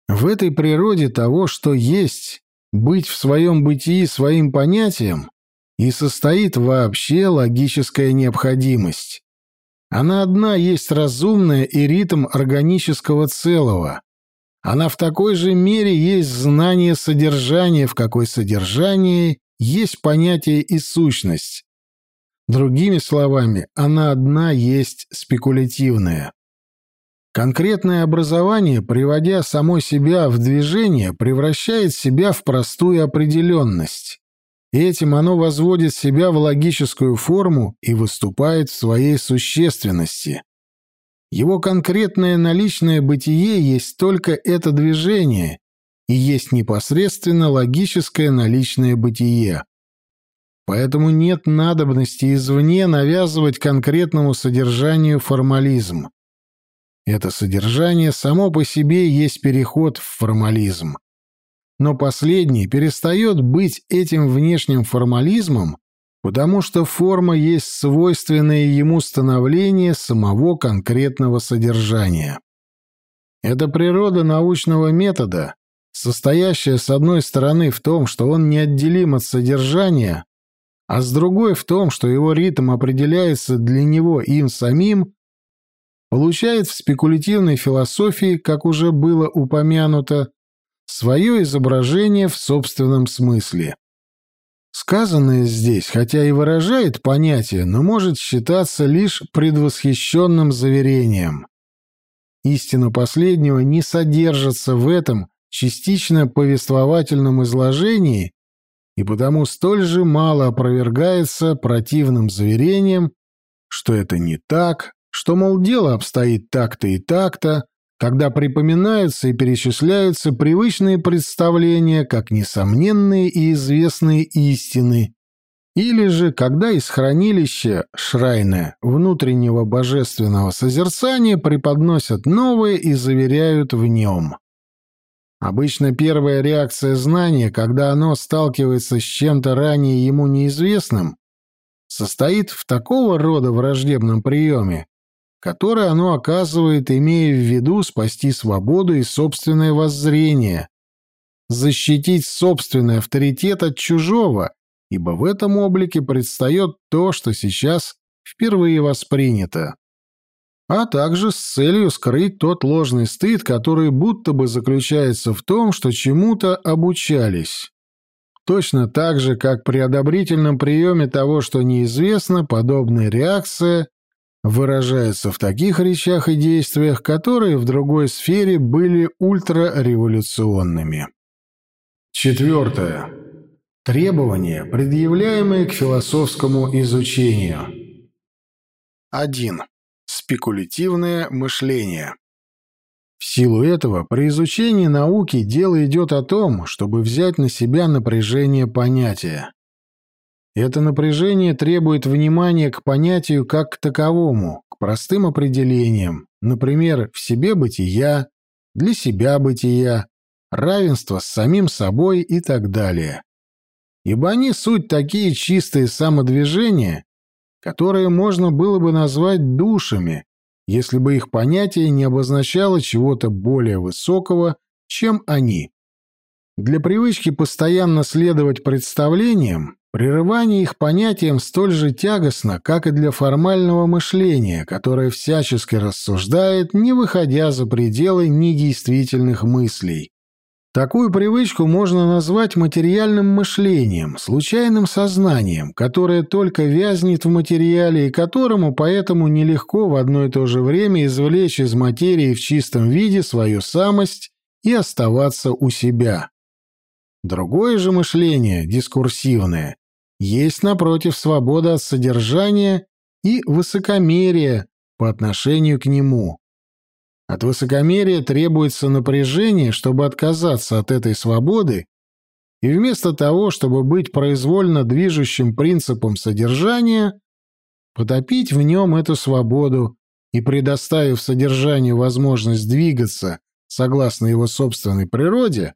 В этой природе того, что есть, быть в своем бытии своим понятием, и состоит вообще логическая необходимость. Она одна есть разумная и ритм органического целого. Она в такой же мере есть знание содержания, в какой содержание есть понятие и сущность. Другими словами, она одна есть спекулятивная. Конкретное образование, приводя само себя в движение, превращает себя в простую определенность. Этим оно возводит себя в логическую форму и выступает в своей существенности. Его конкретное наличное бытие есть только это движение, и есть непосредственно логическое наличное бытие. Поэтому нет надобности извне навязывать конкретному содержанию формализм. Это содержание само по себе есть переход в формализм. Но последний перестает быть этим внешним формализмом, потому что форма есть свойственное ему становление самого конкретного содержания. Это природа научного метода, состоящая с одной стороны в том, что он неотделим от содержания, а с другой в том, что его ритм определяется для него им самим, получает в спекулятивной философии, как уже было упомянуто, свое изображение в собственном смысле. Сказанное здесь, хотя и выражает понятие, но может считаться лишь предвосхищенным заверением. Истина последнего не содержится в этом частично повествовательном изложении и потому столь же мало опровергается противным заверением, что это не так, что, мол, дело обстоит так-то и так-то, когда припоминаются и перечисляются привычные представления как несомненные и известные истины, или же когда из хранилища Шрайна внутреннего божественного созерцания преподносят новое и заверяют в нем. Обычно первая реакция знания, когда оно сталкивается с чем-то ранее ему неизвестным, состоит в такого рода враждебном приеме, который оно оказывает, имея в виду спасти свободу и собственное воззрение, защитить собственный авторитет от чужого, ибо в этом облике предстает то, что сейчас впервые воспринято а также с целью скрыть тот ложный стыд, который будто бы заключается в том, что чему-то обучались. Точно так же, как при одобрительном приеме того, что неизвестно, подобная реакция выражается в таких речах и действиях, которые в другой сфере были ультрареволюционными. Четвертое. Требования, предъявляемые к философскому изучению. 1 спекулятивное мышление. В силу этого, при изучении науки дело идет о том, чтобы взять на себя напряжение понятия. Это напряжение требует внимания к понятию как к таковому, к простым определениям, например, в себе бытия, для себя бытия, равенство с самим собой и так далее. Ибо они суть такие чистые самодвижения, которые можно было бы назвать душами, если бы их понятие не обозначало чего-то более высокого, чем они. Для привычки постоянно следовать представлениям, прерывание их понятиям столь же тягостно, как и для формального мышления, которое всячески рассуждает, не выходя за пределы недействительных мыслей. Такую привычку можно назвать материальным мышлением, случайным сознанием, которое только вязнет в материале и которому поэтому нелегко в одно и то же время извлечь из материи в чистом виде свою самость и оставаться у себя. Другое же мышление, дискурсивное, есть, напротив, свобода от содержания и высокомерия по отношению к нему. От высокомерия требуется напряжение, чтобы отказаться от этой свободы, и вместо того, чтобы быть произвольно движущим принципом содержания, потопить в нем эту свободу и, предоставив содержанию возможность двигаться согласно его собственной природе,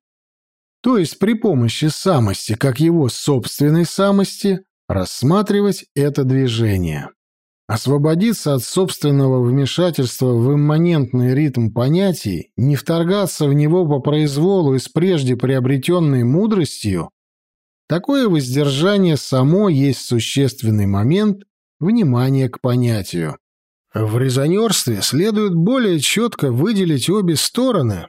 то есть при помощи самости, как его собственной самости, рассматривать это движение. Освободиться от собственного вмешательства в имманентный ритм понятий, не вторгаться в него по произволу и с прежде приобретенной мудростью, такое воздержание само есть существенный момент внимания к понятию. В резонерстве следует более четко выделить обе стороны,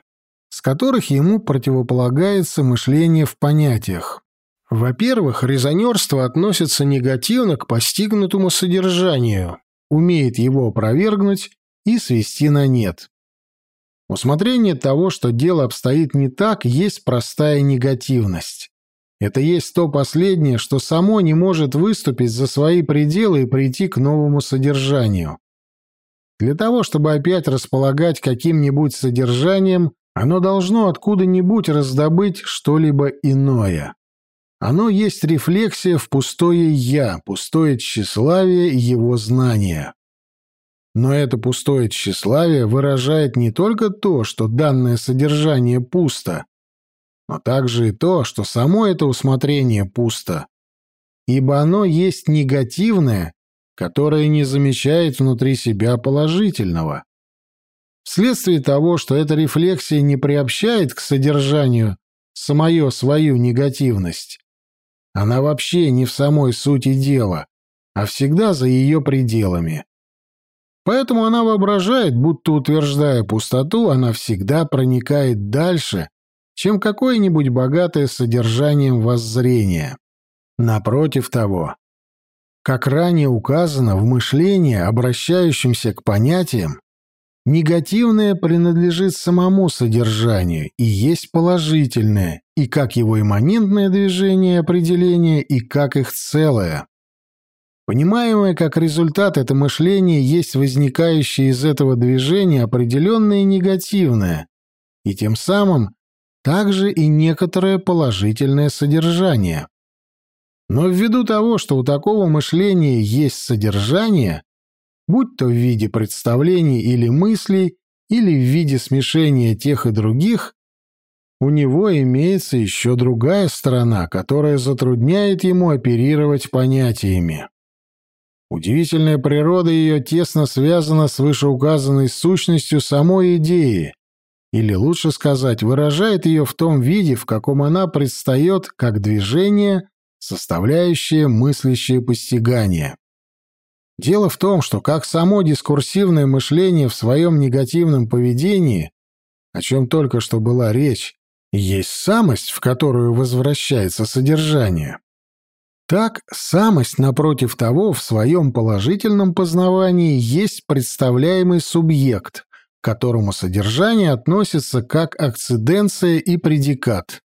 с которых ему противополагается мышление в понятиях. Во-первых, резонерство относится негативно к постигнутому содержанию, умеет его опровергнуть и свести на нет. Усмотрение того, что дело обстоит не так, есть простая негативность. Это есть то последнее, что само не может выступить за свои пределы и прийти к новому содержанию. Для того, чтобы опять располагать каким-нибудь содержанием, оно должно откуда-нибудь раздобыть что-либо иное. Оно есть рефлексия в пустое «я», пустое тщеславие его знания. Но это пустое тщеславие выражает не только то, что данное содержание пусто, но также и то, что само это усмотрение пусто, ибо оно есть негативное, которое не замечает внутри себя положительного. Вследствие того, что эта рефлексия не приобщает к содержанию самое свою негативность, она вообще не в самой сути дела, а всегда за ее пределами. Поэтому она воображает, будто утверждая пустоту, она всегда проникает дальше, чем какое-нибудь богатое содержанием воззрения. Напротив того, как ранее указано, в мышлении, обращающемся к понятиям, Негативное принадлежит самому содержанию и есть положительное, и как его имманентное движение и определение, и как их целое. Понимаемое как результат это мышление есть возникающее из этого движения определенное негативное, и тем самым также и некоторое положительное содержание. Но ввиду того, что у такого мышления есть содержание, будь то в виде представлений или мыслей, или в виде смешения тех и других, у него имеется еще другая сторона, которая затрудняет ему оперировать понятиями. Удивительная природа ее тесно связана с вышеуказанной сущностью самой идеи, или лучше сказать, выражает ее в том виде, в каком она предстает как движение, составляющее мыслящее постигание. Дело в том, что как само дискурсивное мышление в своем негативном поведении, о чем только что была речь, есть самость, в которую возвращается содержание, так самость, напротив того, в своем положительном познавании есть представляемый субъект, к которому содержание относится как акциденция и предикат.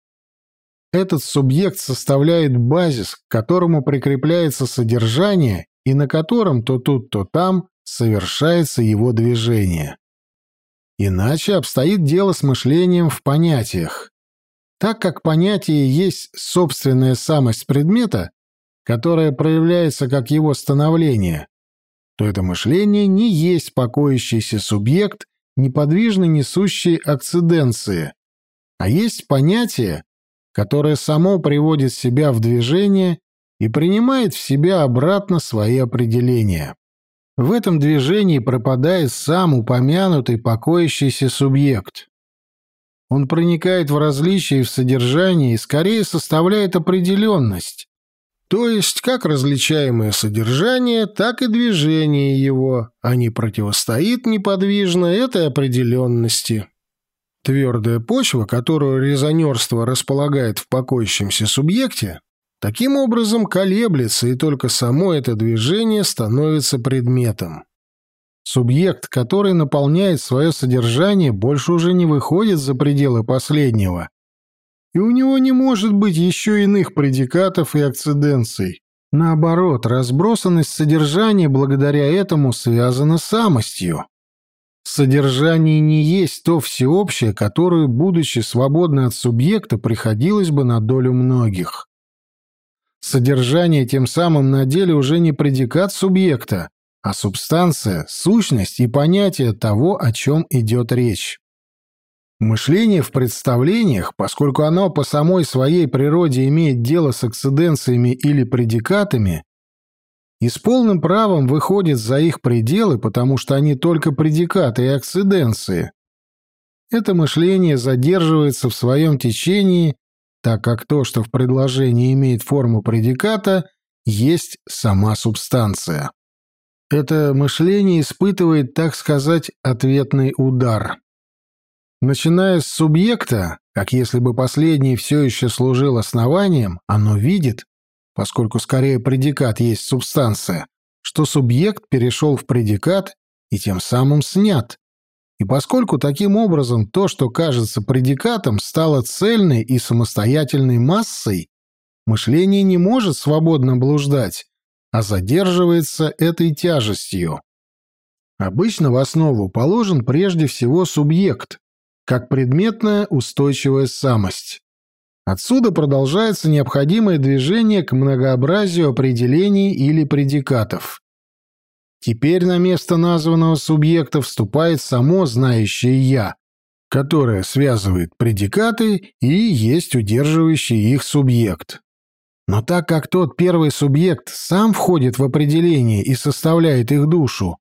Этот субъект составляет базис, к которому прикрепляется содержание и на котором то тут, то там совершается его движение. Иначе обстоит дело с мышлением в понятиях. Так как понятие есть собственная самость предмета, которая проявляется как его становление, то это мышление не есть покоящийся субъект, неподвижно несущий акциденции, а есть понятие, которое само приводит себя в движение и принимает в себя обратно свои определения. В этом движении пропадает сам упомянутый покоящийся субъект. Он проникает в различия в содержании и скорее составляет определенность, то есть как различаемое содержание, так и движение его, а не противостоит неподвижно этой определенности. Твердая почва, которую резонерство располагает в покоящемся субъекте, таким образом колеблется, и только само это движение становится предметом. Субъект, который наполняет свое содержание, больше уже не выходит за пределы последнего, и у него не может быть еще иных предикатов и акциденций. Наоборот, разбросанность содержания благодаря этому связана с самостью. Содержание не есть то всеобщее, которое, будучи свободно от субъекта, приходилось бы на долю многих. Содержание тем самым на деле уже не предикат субъекта, а субстанция, сущность и понятие того, о чем идет речь. Мышление в представлениях, поскольку оно по самой своей природе имеет дело с акциденциями или предикатами, и с полным правом выходит за их пределы, потому что они только предикаты и акциденции. Это мышление задерживается в своем течении, так как то, что в предложении имеет форму предиката, есть сама субстанция. Это мышление испытывает, так сказать, ответный удар. Начиная с субъекта, как если бы последний все еще служил основанием, оно видит, поскольку скорее предикат есть субстанция, что субъект перешел в предикат и тем самым снят. И поскольку таким образом то, что кажется предикатом, стало цельной и самостоятельной массой, мышление не может свободно блуждать, а задерживается этой тяжестью. Обычно в основу положен прежде всего субъект, как предметная устойчивая самость. Отсюда продолжается необходимое движение к многообразию определений или предикатов. Теперь на место названного субъекта вступает само знающее «я», которое связывает предикаты и есть удерживающий их субъект. Но так как тот первый субъект сам входит в определение и составляет их душу,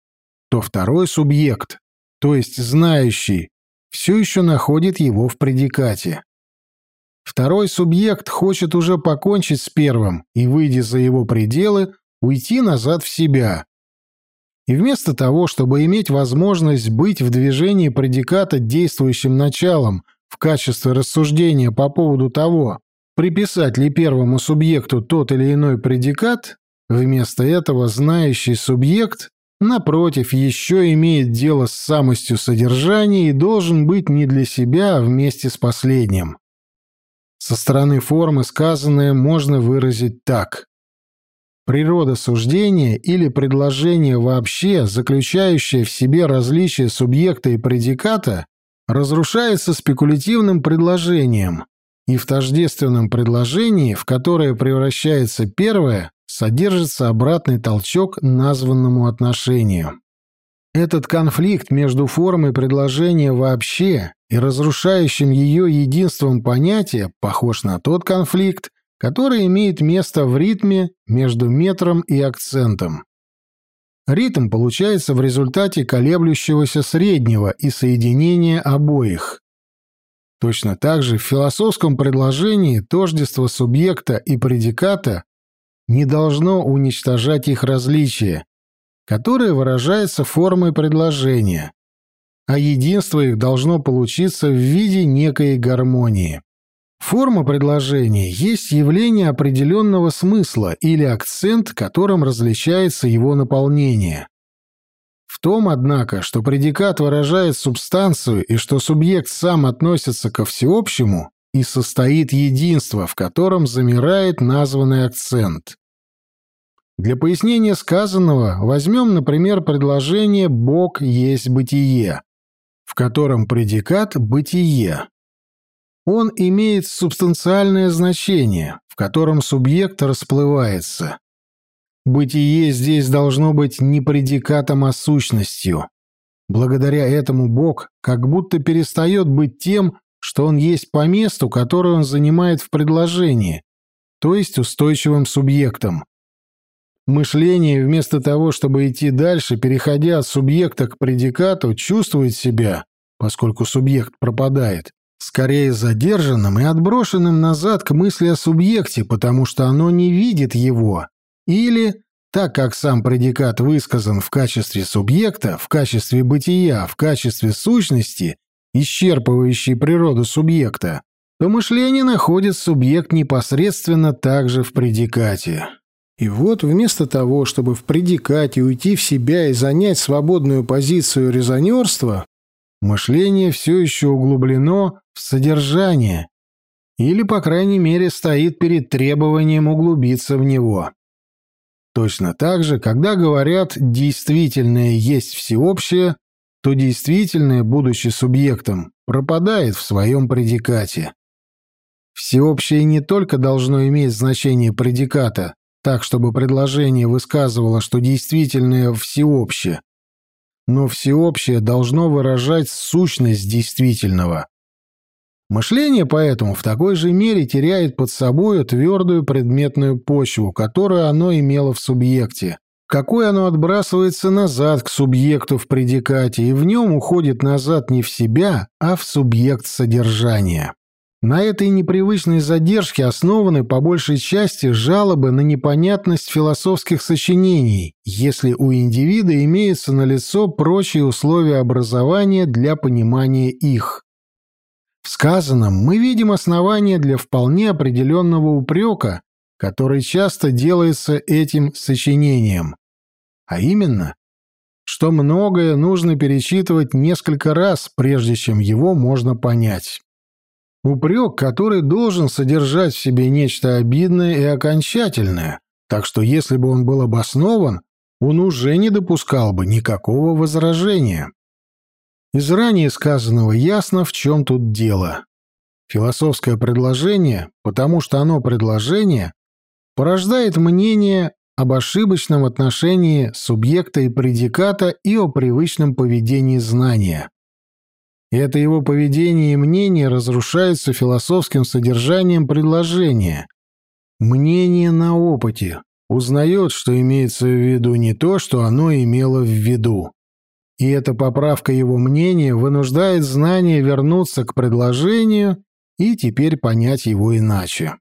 то второй субъект, то есть знающий, все еще находит его в предикате. Второй субъект хочет уже покончить с первым и, выйдя за его пределы, уйти назад в себя. И вместо того, чтобы иметь возможность быть в движении предиката действующим началом в качестве рассуждения по поводу того, приписать ли первому субъекту тот или иной предикат, вместо этого знающий субъект напротив, еще имеет дело с самостью содержания и должен быть не для себя, а вместе с последним. Со стороны формы сказанное можно выразить так. Природа суждения или предложение вообще, заключающее в себе различие субъекта и предиката, разрушается спекулятивным предложением, и в тождественном предложении, в которое превращается первое, содержится обратный толчок названному отношению. Этот конфликт между формой предложения вообще и разрушающим ее единством понятия похож на тот конфликт, который имеет место в ритме между метром и акцентом. Ритм получается в результате колеблющегося среднего и соединения обоих. Точно так же в философском предложении тождество субъекта и предиката не должно уничтожать их различия, которое выражается формой предложения, а единство их должно получиться в виде некой гармонии. Форма предложения есть явление определенного смысла или акцент, которым различается его наполнение. В том, однако, что предикат выражает субстанцию и что субъект сам относится ко всеобщему, и состоит единство, в котором замирает названный акцент. Для пояснения сказанного возьмем, например, предложение «Бог есть бытие», в котором предикат «бытие». Он имеет субстанциальное значение, в котором субъект расплывается. Бытие здесь должно быть не предикатом, а сущностью. Благодаря этому Бог как будто перестает быть тем, что он есть по месту, которое он занимает в предложении, то есть устойчивым субъектом. Мышление, вместо того, чтобы идти дальше, переходя от субъекта к предикату, чувствует себя, поскольку субъект пропадает, скорее задержанным и отброшенным назад к мысли о субъекте, потому что оно не видит его. Или, так как сам предикат высказан в качестве субъекта, в качестве бытия, в качестве сущности, исчерпывающей природу субъекта, то мышление находит субъект непосредственно также в предикате. И вот вместо того, чтобы в предикате уйти в себя и занять свободную позицию резонерства, мышление все еще углублено в содержание или, по крайней мере, стоит перед требованием углубиться в него. Точно так же, когда говорят «действительное есть всеобщее», то действительное, будучи субъектом, пропадает в своем предикате. Всеобщее не только должно иметь значение предиката, так чтобы предложение высказывало, что действительное всеобщее, но всеобщее должно выражать сущность действительного. Мышление поэтому в такой же мере теряет под собою твердую предметную почву, которую оно имело в субъекте, какой оно отбрасывается назад к субъекту в предикате, и в нем уходит назад не в себя, а в субъект содержания. На этой непривычной задержке основаны по большей части жалобы на непонятность философских сочинений, если у индивида имеются налицо прочие условия образования для понимания их. В сказанном мы видим основание для вполне определенного упрека, который часто делается этим сочинением, а именно, что многое нужно перечитывать несколько раз, прежде чем его можно понять. Упрек, который должен содержать в себе нечто обидное и окончательное, так что если бы он был обоснован, он уже не допускал бы никакого возражения. Из ранее сказанного ясно, в чем тут дело. Философское предложение, потому что оно предложение, порождает мнение об ошибочном отношении субъекта и предиката и о привычном поведении знания. Это его поведение и мнение разрушаются философским содержанием предложения. Мнение на опыте узнает, что имеется в виду не то, что оно имело в виду и эта поправка его мнения вынуждает знание вернуться к предложению и теперь понять его иначе.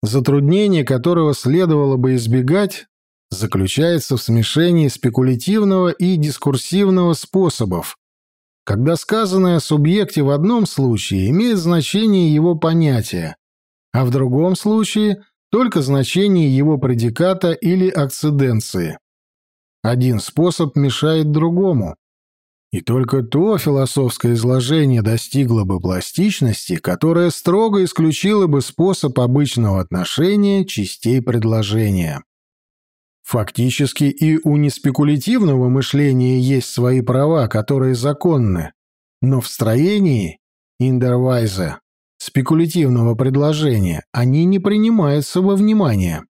Затруднение, которого следовало бы избегать, заключается в смешении спекулятивного и дискурсивного способов, когда сказанное о субъекте в одном случае имеет значение его понятия, а в другом случае только значение его предиката или акциденции. Один способ мешает другому. И только то философское изложение достигло бы пластичности, которая строго исключила бы способ обычного отношения частей предложения. Фактически и у неспекулятивного мышления есть свои права, которые законны, но в строении Индервайза спекулятивного предложения они не принимаются во внимание.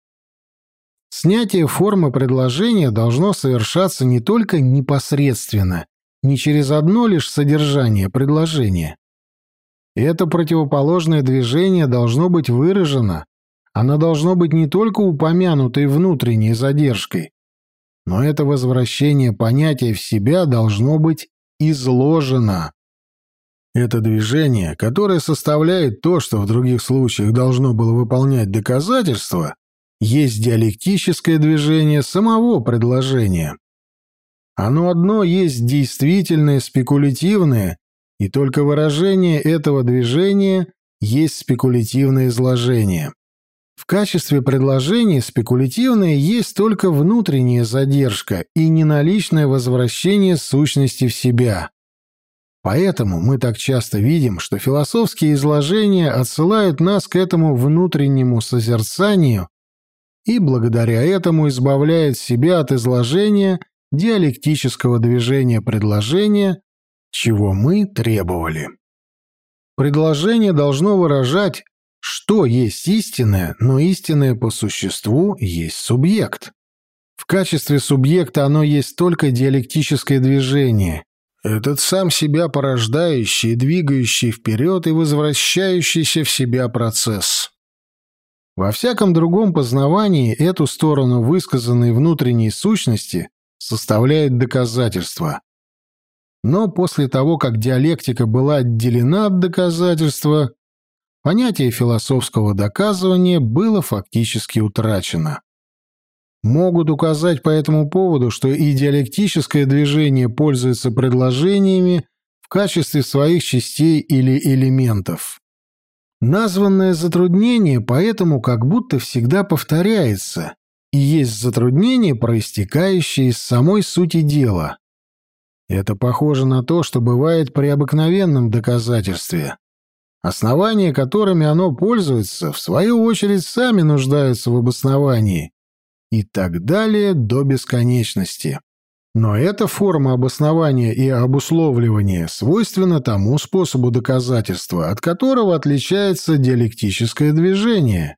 Снятие формы предложения должно совершаться не только непосредственно, не через одно лишь содержание предложения. Это противоположное движение должно быть выражено, оно должно быть не только упомянутой внутренней задержкой, но это возвращение понятия в себя должно быть изложено. Это движение, которое составляет то, что в других случаях должно было выполнять доказательство, есть диалектическое движение самого предложения. Оно одно есть действительное спекулятивное, и только выражение этого движения есть спекулятивное изложение. В качестве предложения спекулятивное есть только внутренняя задержка и неналичное возвращение сущности в себя. Поэтому мы так часто видим, что философские изложения отсылают нас к этому внутреннему созерцанию и благодаря этому избавляет себя от изложения диалектического движения предложения, чего мы требовали. Предложение должно выражать, что есть истинное, но истинное по существу есть субъект. В качестве субъекта оно есть только диалектическое движение, этот сам себя порождающий, двигающий вперед и возвращающийся в себя процесс. Во всяком другом познавании эту сторону высказанной внутренней сущности составляет доказательство. Но после того, как диалектика была отделена от доказательства, понятие философского доказывания было фактически утрачено. Могут указать по этому поводу, что и диалектическое движение пользуется предложениями, в качестве своих частей или элементов. Названное затруднение поэтому как будто всегда повторяется, и есть затруднение, проистекающее из самой сути дела. Это похоже на то, что бывает при обыкновенном доказательстве. Основания, которыми оно пользуется, в свою очередь сами нуждаются в обосновании. И так далее до бесконечности. Но эта форма обоснования и обусловливания свойственна тому способу доказательства, от которого отличается диалектическое движение,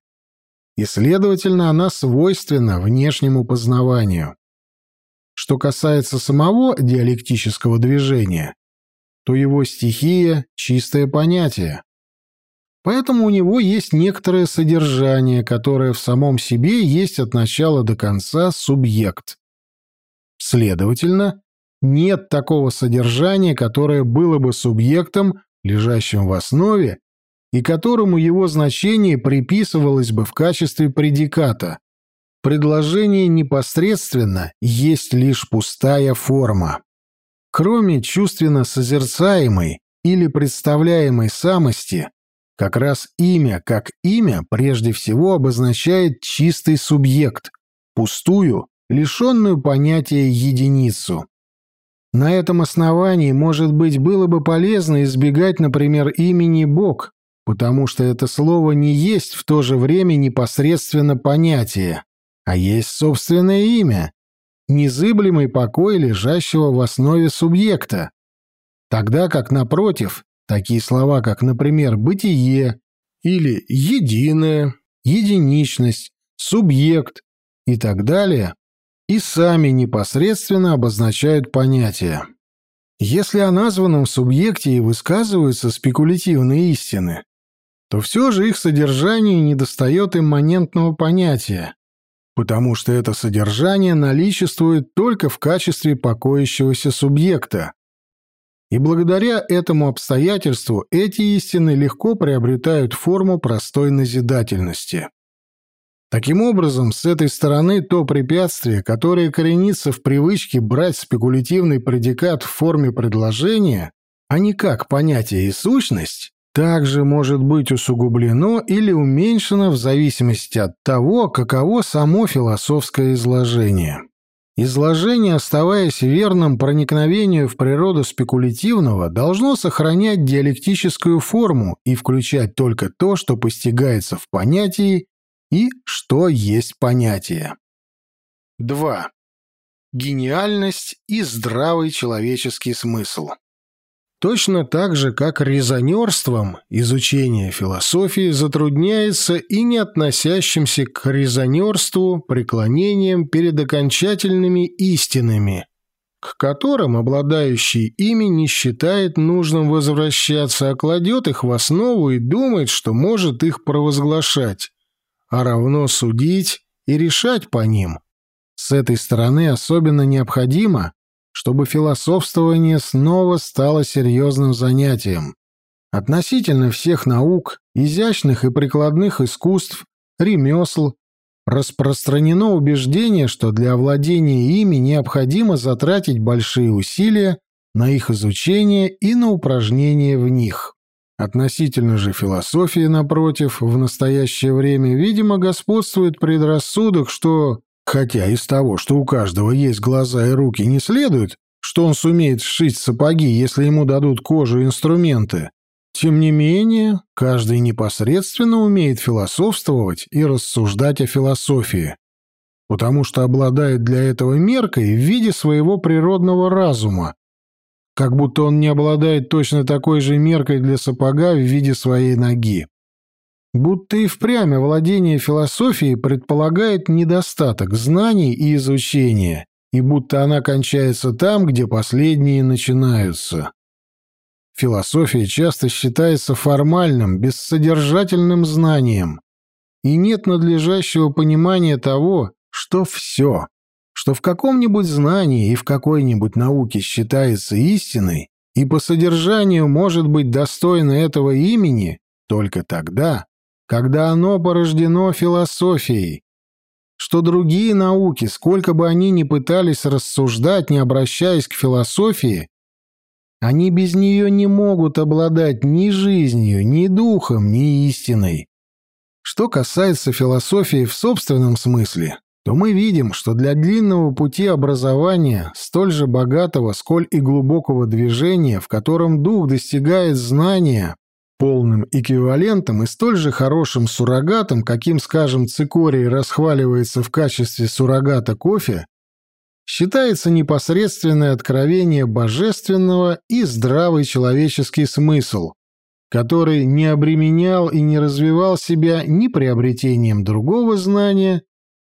и, следовательно, она свойственна внешнему познаванию. Что касается самого диалектического движения, то его стихия — чистое понятие. Поэтому у него есть некоторое содержание, которое в самом себе есть от начала до конца субъект. Следовательно, нет такого содержания, которое было бы субъектом, лежащим в основе, и которому его значение приписывалось бы в качестве предиката. Предложение непосредственно есть лишь пустая форма. Кроме чувственно созерцаемой или представляемой самости, как раз имя как имя прежде всего обозначает чистый субъект, пустую, лишенную понятия единицу. На этом основании, может быть, было бы полезно избегать, например, имени Бог, потому что это слово не есть в то же время непосредственно понятие, а есть собственное имя, незыблемый покой лежащего в основе субъекта. Тогда как, напротив, такие слова, как, например, «бытие» или «единое», «единичность», «субъект» и так далее, и сами непосредственно обозначают понятие. Если о названном субъекте и высказываются спекулятивные истины, то все же их содержанию недостает имманентного понятия, потому что это содержание наличествует только в качестве покоящегося субъекта. И благодаря этому обстоятельству эти истины легко приобретают форму простой назидательности. Таким образом, с этой стороны то препятствие, которое коренится в привычке брать спекулятивный предикат в форме предложения, а не как понятие и сущность, также может быть усугублено или уменьшено в зависимости от того, каково само философское изложение. Изложение, оставаясь верным проникновению в природу спекулятивного, должно сохранять диалектическую форму и включать только то, что постигается в понятии и что есть понятие. 2. Гениальность и здравый человеческий смысл. Точно так же, как резонерством изучение философии затрудняется и не относящимся к резонерству преклонением перед окончательными истинами, к которым обладающий ими не считает нужным возвращаться, а кладет их в основу и думает, что может их провозглашать а равно судить и решать по ним. С этой стороны особенно необходимо, чтобы философствование снова стало серьезным занятием. Относительно всех наук, изящных и прикладных искусств, ремесл, распространено убеждение, что для овладения ими необходимо затратить большие усилия на их изучение и на упражнение в них. Относительно же философии, напротив, в настоящее время, видимо, господствует предрассудок, что, хотя из того, что у каждого есть глаза и руки, не следует, что он сумеет сшить сапоги, если ему дадут кожу и инструменты, тем не менее, каждый непосредственно умеет философствовать и рассуждать о философии, потому что обладает для этого меркой в виде своего природного разума, как будто он не обладает точно такой же меркой для сапога в виде своей ноги. Будто и впрямь владение философией предполагает недостаток знаний и изучения, и будто она кончается там, где последние начинаются. Философия часто считается формальным, бессодержательным знанием, и нет надлежащего понимания того, что все, что в каком-нибудь знании и в какой-нибудь науке считается истиной и по содержанию может быть достойно этого имени только тогда, когда оно порождено философией, что другие науки, сколько бы они ни пытались рассуждать, не обращаясь к философии, Они без нее не могут обладать ни жизнью, ни духом, ни истиной. Что касается философии в собственном смысле, то мы видим, что для длинного пути образования, столь же богатого, сколь и глубокого движения, в котором дух достигает знания, полным эквивалентом и столь же хорошим суррогатом, каким, скажем, цикорий расхваливается в качестве суррогата кофе, считается непосредственное откровение божественного и здравый человеческий смысл, который не обременял и не развивал себя ни приобретением другого знания,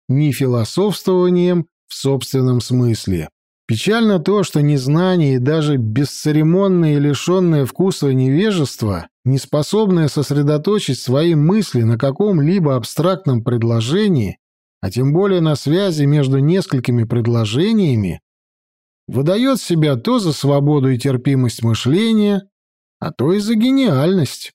ни философствованием в собственном смысле. Печально то, что незнание и даже бесцеремонное и лишенное вкуса невежество, не способное сосредоточить свои мысли на каком-либо абстрактном предложении, а тем более на связи между несколькими предложениями, выдает себя то за свободу и терпимость мышления, а то и за гениальность.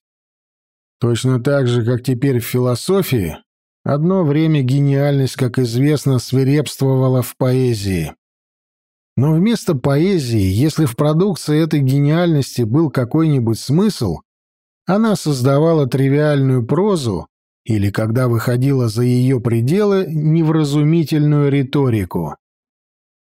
Точно так же, как теперь в философии, одно время гениальность, как известно, свирепствовала в поэзии. Но вместо поэзии, если в продукции этой гениальности был какой-нибудь смысл, она создавала тривиальную прозу, или, когда выходила за ее пределы, невразумительную риторику.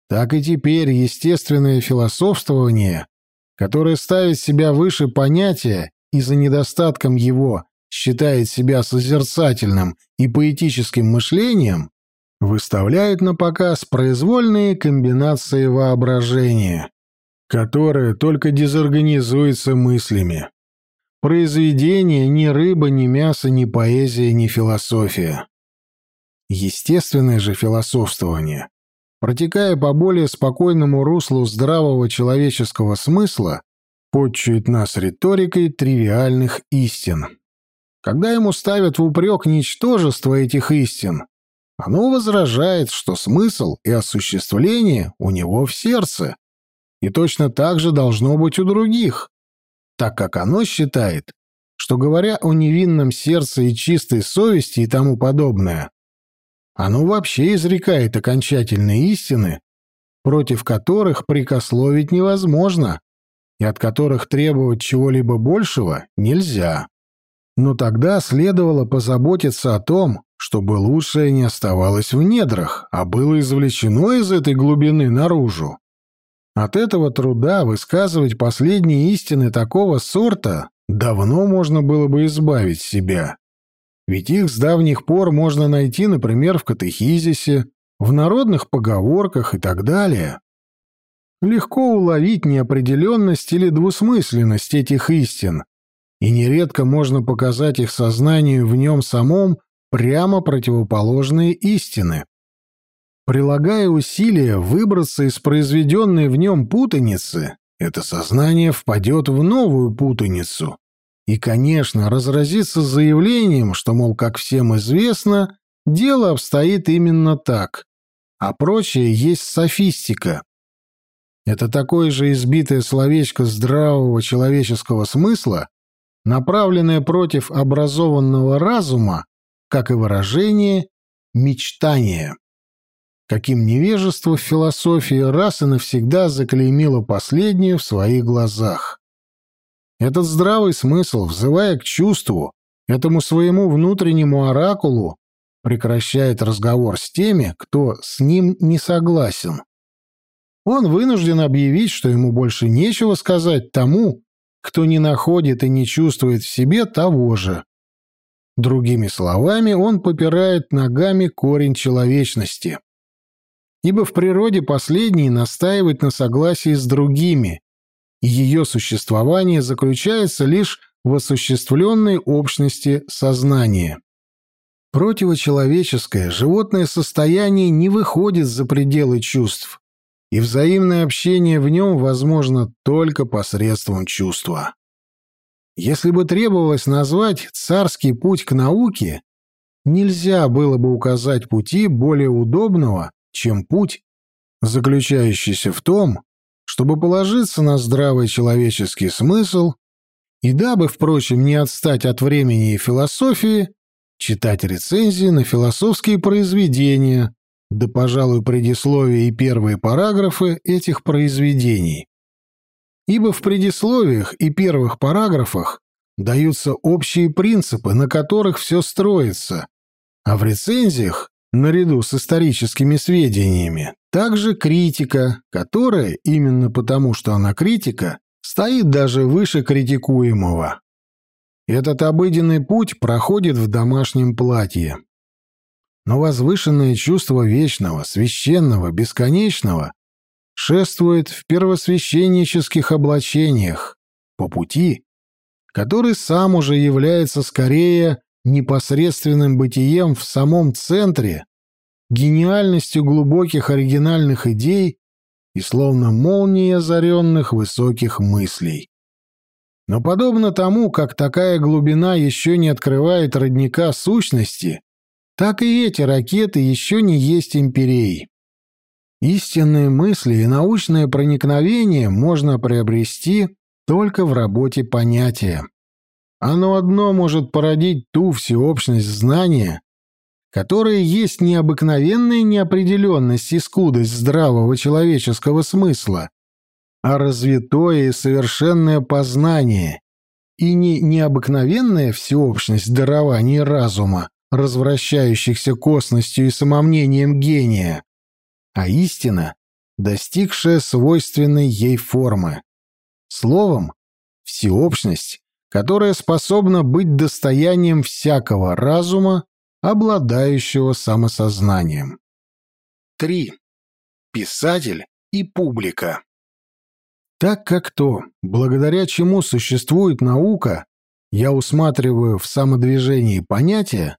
Так и теперь естественное философствование, которое ставит себя выше понятия и за недостатком его считает себя созерцательным и поэтическим мышлением, выставляет на показ произвольные комбинации воображения, которые только дезорганизуются мыслями. Произведение ни рыба, ни мясо, ни поэзия, ни философия. Естественное же философствование, протекая по более спокойному руслу здравого человеческого смысла, подчует нас риторикой тривиальных истин. Когда ему ставят в упрек ничтожество этих истин, оно возражает, что смысл и осуществление у него в сердце, и точно так же должно быть у других так как оно считает, что, говоря о невинном сердце и чистой совести и тому подобное, оно вообще изрекает окончательные истины, против которых прикословить невозможно и от которых требовать чего-либо большего нельзя. Но тогда следовало позаботиться о том, чтобы лучшее не оставалось в недрах, а было извлечено из этой глубины наружу. От этого труда высказывать последние истины такого сорта давно можно было бы избавить себя. Ведь их с давних пор можно найти, например, в катехизисе, в народных поговорках и так далее. Легко уловить неопределенность или двусмысленность этих истин, и нередко можно показать их сознанию в нем самом прямо противоположные истины. Прилагая усилия выбраться из произведенной в нем путаницы, это сознание впадет в новую путаницу. И, конечно, разразится заявлением, что, мол, как всем известно, дело обстоит именно так, а прочее есть софистика. Это такое же избитое словечко здравого человеческого смысла, направленное против образованного разума, как и выражение «мечтание» каким невежество в философии раз и навсегда заклеймило последнее в своих глазах. Этот здравый смысл, взывая к чувству, этому своему внутреннему оракулу, прекращает разговор с теми, кто с ним не согласен. Он вынужден объявить, что ему больше нечего сказать тому, кто не находит и не чувствует в себе того же. Другими словами, он попирает ногами корень человечности ибо в природе последний настаивает на согласии с другими, и ее существование заключается лишь в осуществленной общности сознания. Противочеловеческое животное состояние не выходит за пределы чувств, и взаимное общение в нем возможно только посредством чувства. Если бы требовалось назвать царский путь к науке, нельзя было бы указать пути более удобного чем путь, заключающийся в том, чтобы положиться на здравый человеческий смысл и, дабы, впрочем, не отстать от времени и философии, читать рецензии на философские произведения, да, пожалуй, предисловия и первые параграфы этих произведений. ибо в предисловиях и первых параграфах даются общие принципы, на которых все строится, а в рецензиях, наряду с историческими сведениями, также критика, которая, именно потому что она критика, стоит даже выше критикуемого. Этот обыденный путь проходит в домашнем платье. Но возвышенное чувство вечного, священного, бесконечного шествует в первосвященнических облачениях по пути, который сам уже является скорее непосредственным бытием в самом центре, гениальностью глубоких оригинальных идей и словно молнией озаренных высоких мыслей. Но подобно тому, как такая глубина еще не открывает родника сущности, так и эти ракеты еще не есть империей. Истинные мысли и научное проникновение можно приобрести только в работе понятия. Оно одно может породить ту всеобщность знания, которая есть необыкновенная неопределенность и скудость здравого человеческого смысла, а развитое и совершенное познание, и не необыкновенная всеобщность дарований разума, развращающихся косностью и самомнением гения, а истина, достигшая свойственной ей формы. Словом, всеобщность, которая способна быть достоянием всякого разума, обладающего самосознанием. 3. Писатель и публика. Так как то, благодаря чему существует наука, я усматриваю в самодвижении понятия,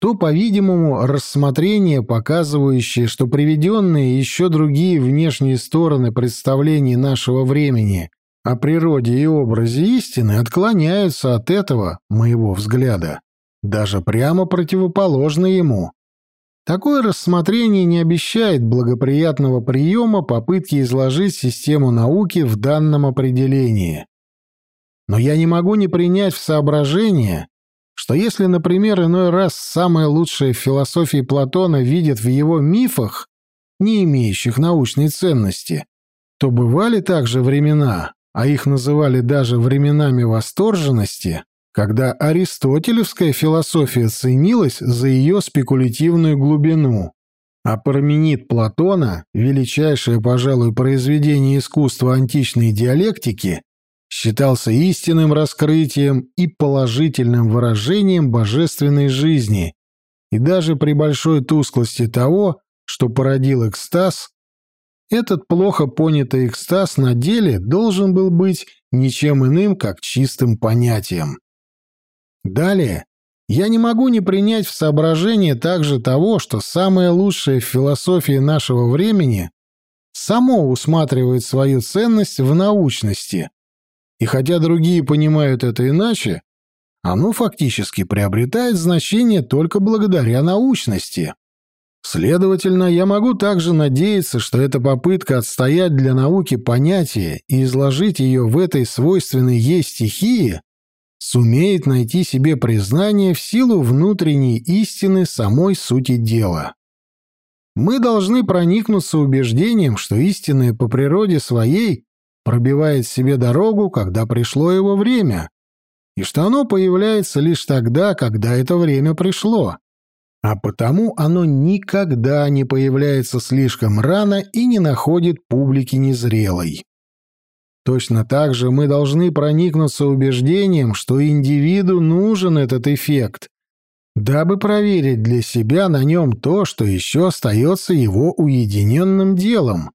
то, по-видимому, рассмотрение, показывающее, что приведенные еще другие внешние стороны представлений нашего времени о природе и образе истины отклоняются от этого, моего взгляда, даже прямо противоположно ему. Такое рассмотрение не обещает благоприятного приема попытки изложить систему науки в данном определении. Но я не могу не принять в соображение, что если, например, иной раз самое лучшее в философии Платона видят в его мифах, не имеющих научной ценности, то бывали также времена, а их называли даже временами восторженности, когда аристотелевская философия ценилась за ее спекулятивную глубину, а Парменид Платона, величайшее, пожалуй, произведение искусства античной диалектики, считался истинным раскрытием и положительным выражением божественной жизни, и даже при большой тусклости того, что породил экстаз, этот плохо понятый экстаз на деле должен был быть ничем иным, как чистым понятием. Далее, я не могу не принять в соображение также того, что самое лучшее в философии нашего времени само усматривает свою ценность в научности, и хотя другие понимают это иначе, оно фактически приобретает значение только благодаря научности. Следовательно, я могу также надеяться, что эта попытка отстоять для науки понятие и изложить ее в этой свойственной ей стихии сумеет найти себе признание в силу внутренней истины самой сути дела. Мы должны проникнуться убеждением, что истинное по природе своей пробивает себе дорогу, когда пришло его время, и что оно появляется лишь тогда, когда это время пришло а потому оно никогда не появляется слишком рано и не находит публики незрелой. Точно так же мы должны проникнуться убеждением, что индивиду нужен этот эффект, дабы проверить для себя на нем то, что еще остается его уединенным делом,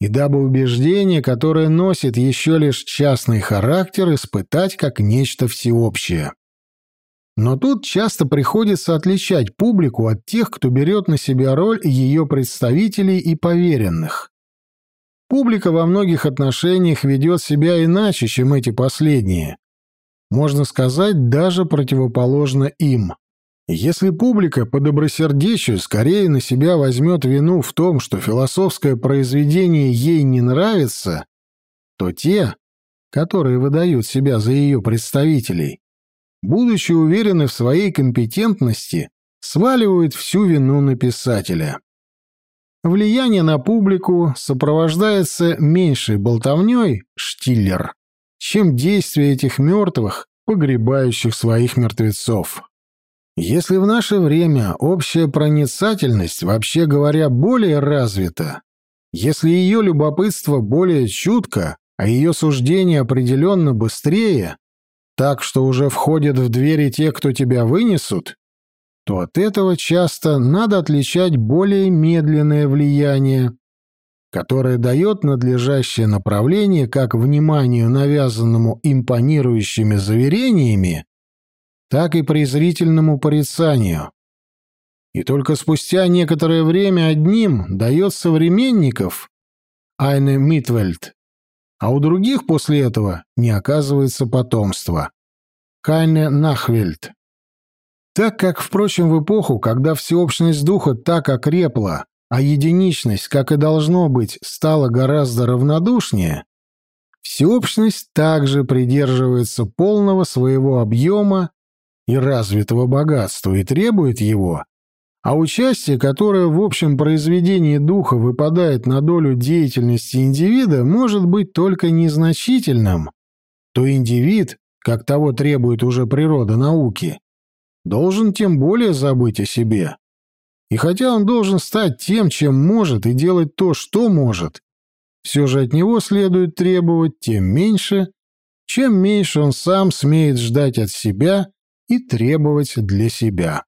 и дабы убеждение, которое носит еще лишь частный характер, испытать как нечто всеобщее. Но тут часто приходится отличать публику от тех, кто берет на себя роль ее представителей и поверенных. Публика во многих отношениях ведет себя иначе, чем эти последние. Можно сказать, даже противоположно им. Если публика по добросердечию скорее на себя возьмет вину в том, что философское произведение ей не нравится, то те, которые выдают себя за ее представителей, будучи уверены в своей компетентности, сваливают всю вину на писателя. влияние на публику сопровождается меньшей болтовней, штиллер, чем действия этих мертвых, погребающих своих мертвецов. Если в наше время общая проницательность, вообще говоря, более развита, если ее любопытство более чутко, а ее суждение определенно быстрее, так что уже входят в двери те, кто тебя вынесут, то от этого часто надо отличать более медленное влияние, которое дает надлежащее направление как вниманию, навязанному импонирующими заверениями, так и презрительному порицанию. И только спустя некоторое время одним дает современников Айне Митвельд, а у других после этого не оказывается потомства. Хайне Нахвельд. Так как, впрочем, в эпоху, когда всеобщность духа так окрепла, а единичность, как и должно быть, стала гораздо равнодушнее, всеобщность также придерживается полного своего объема и развитого богатства и требует его, а участие, которое в общем произведении духа выпадает на долю деятельности индивида, может быть только незначительным, то индивид, как того требует уже природа науки, должен тем более забыть о себе. И хотя он должен стать тем, чем может, и делать то, что может, все же от него следует требовать тем меньше, чем меньше он сам смеет ждать от себя и требовать для себя.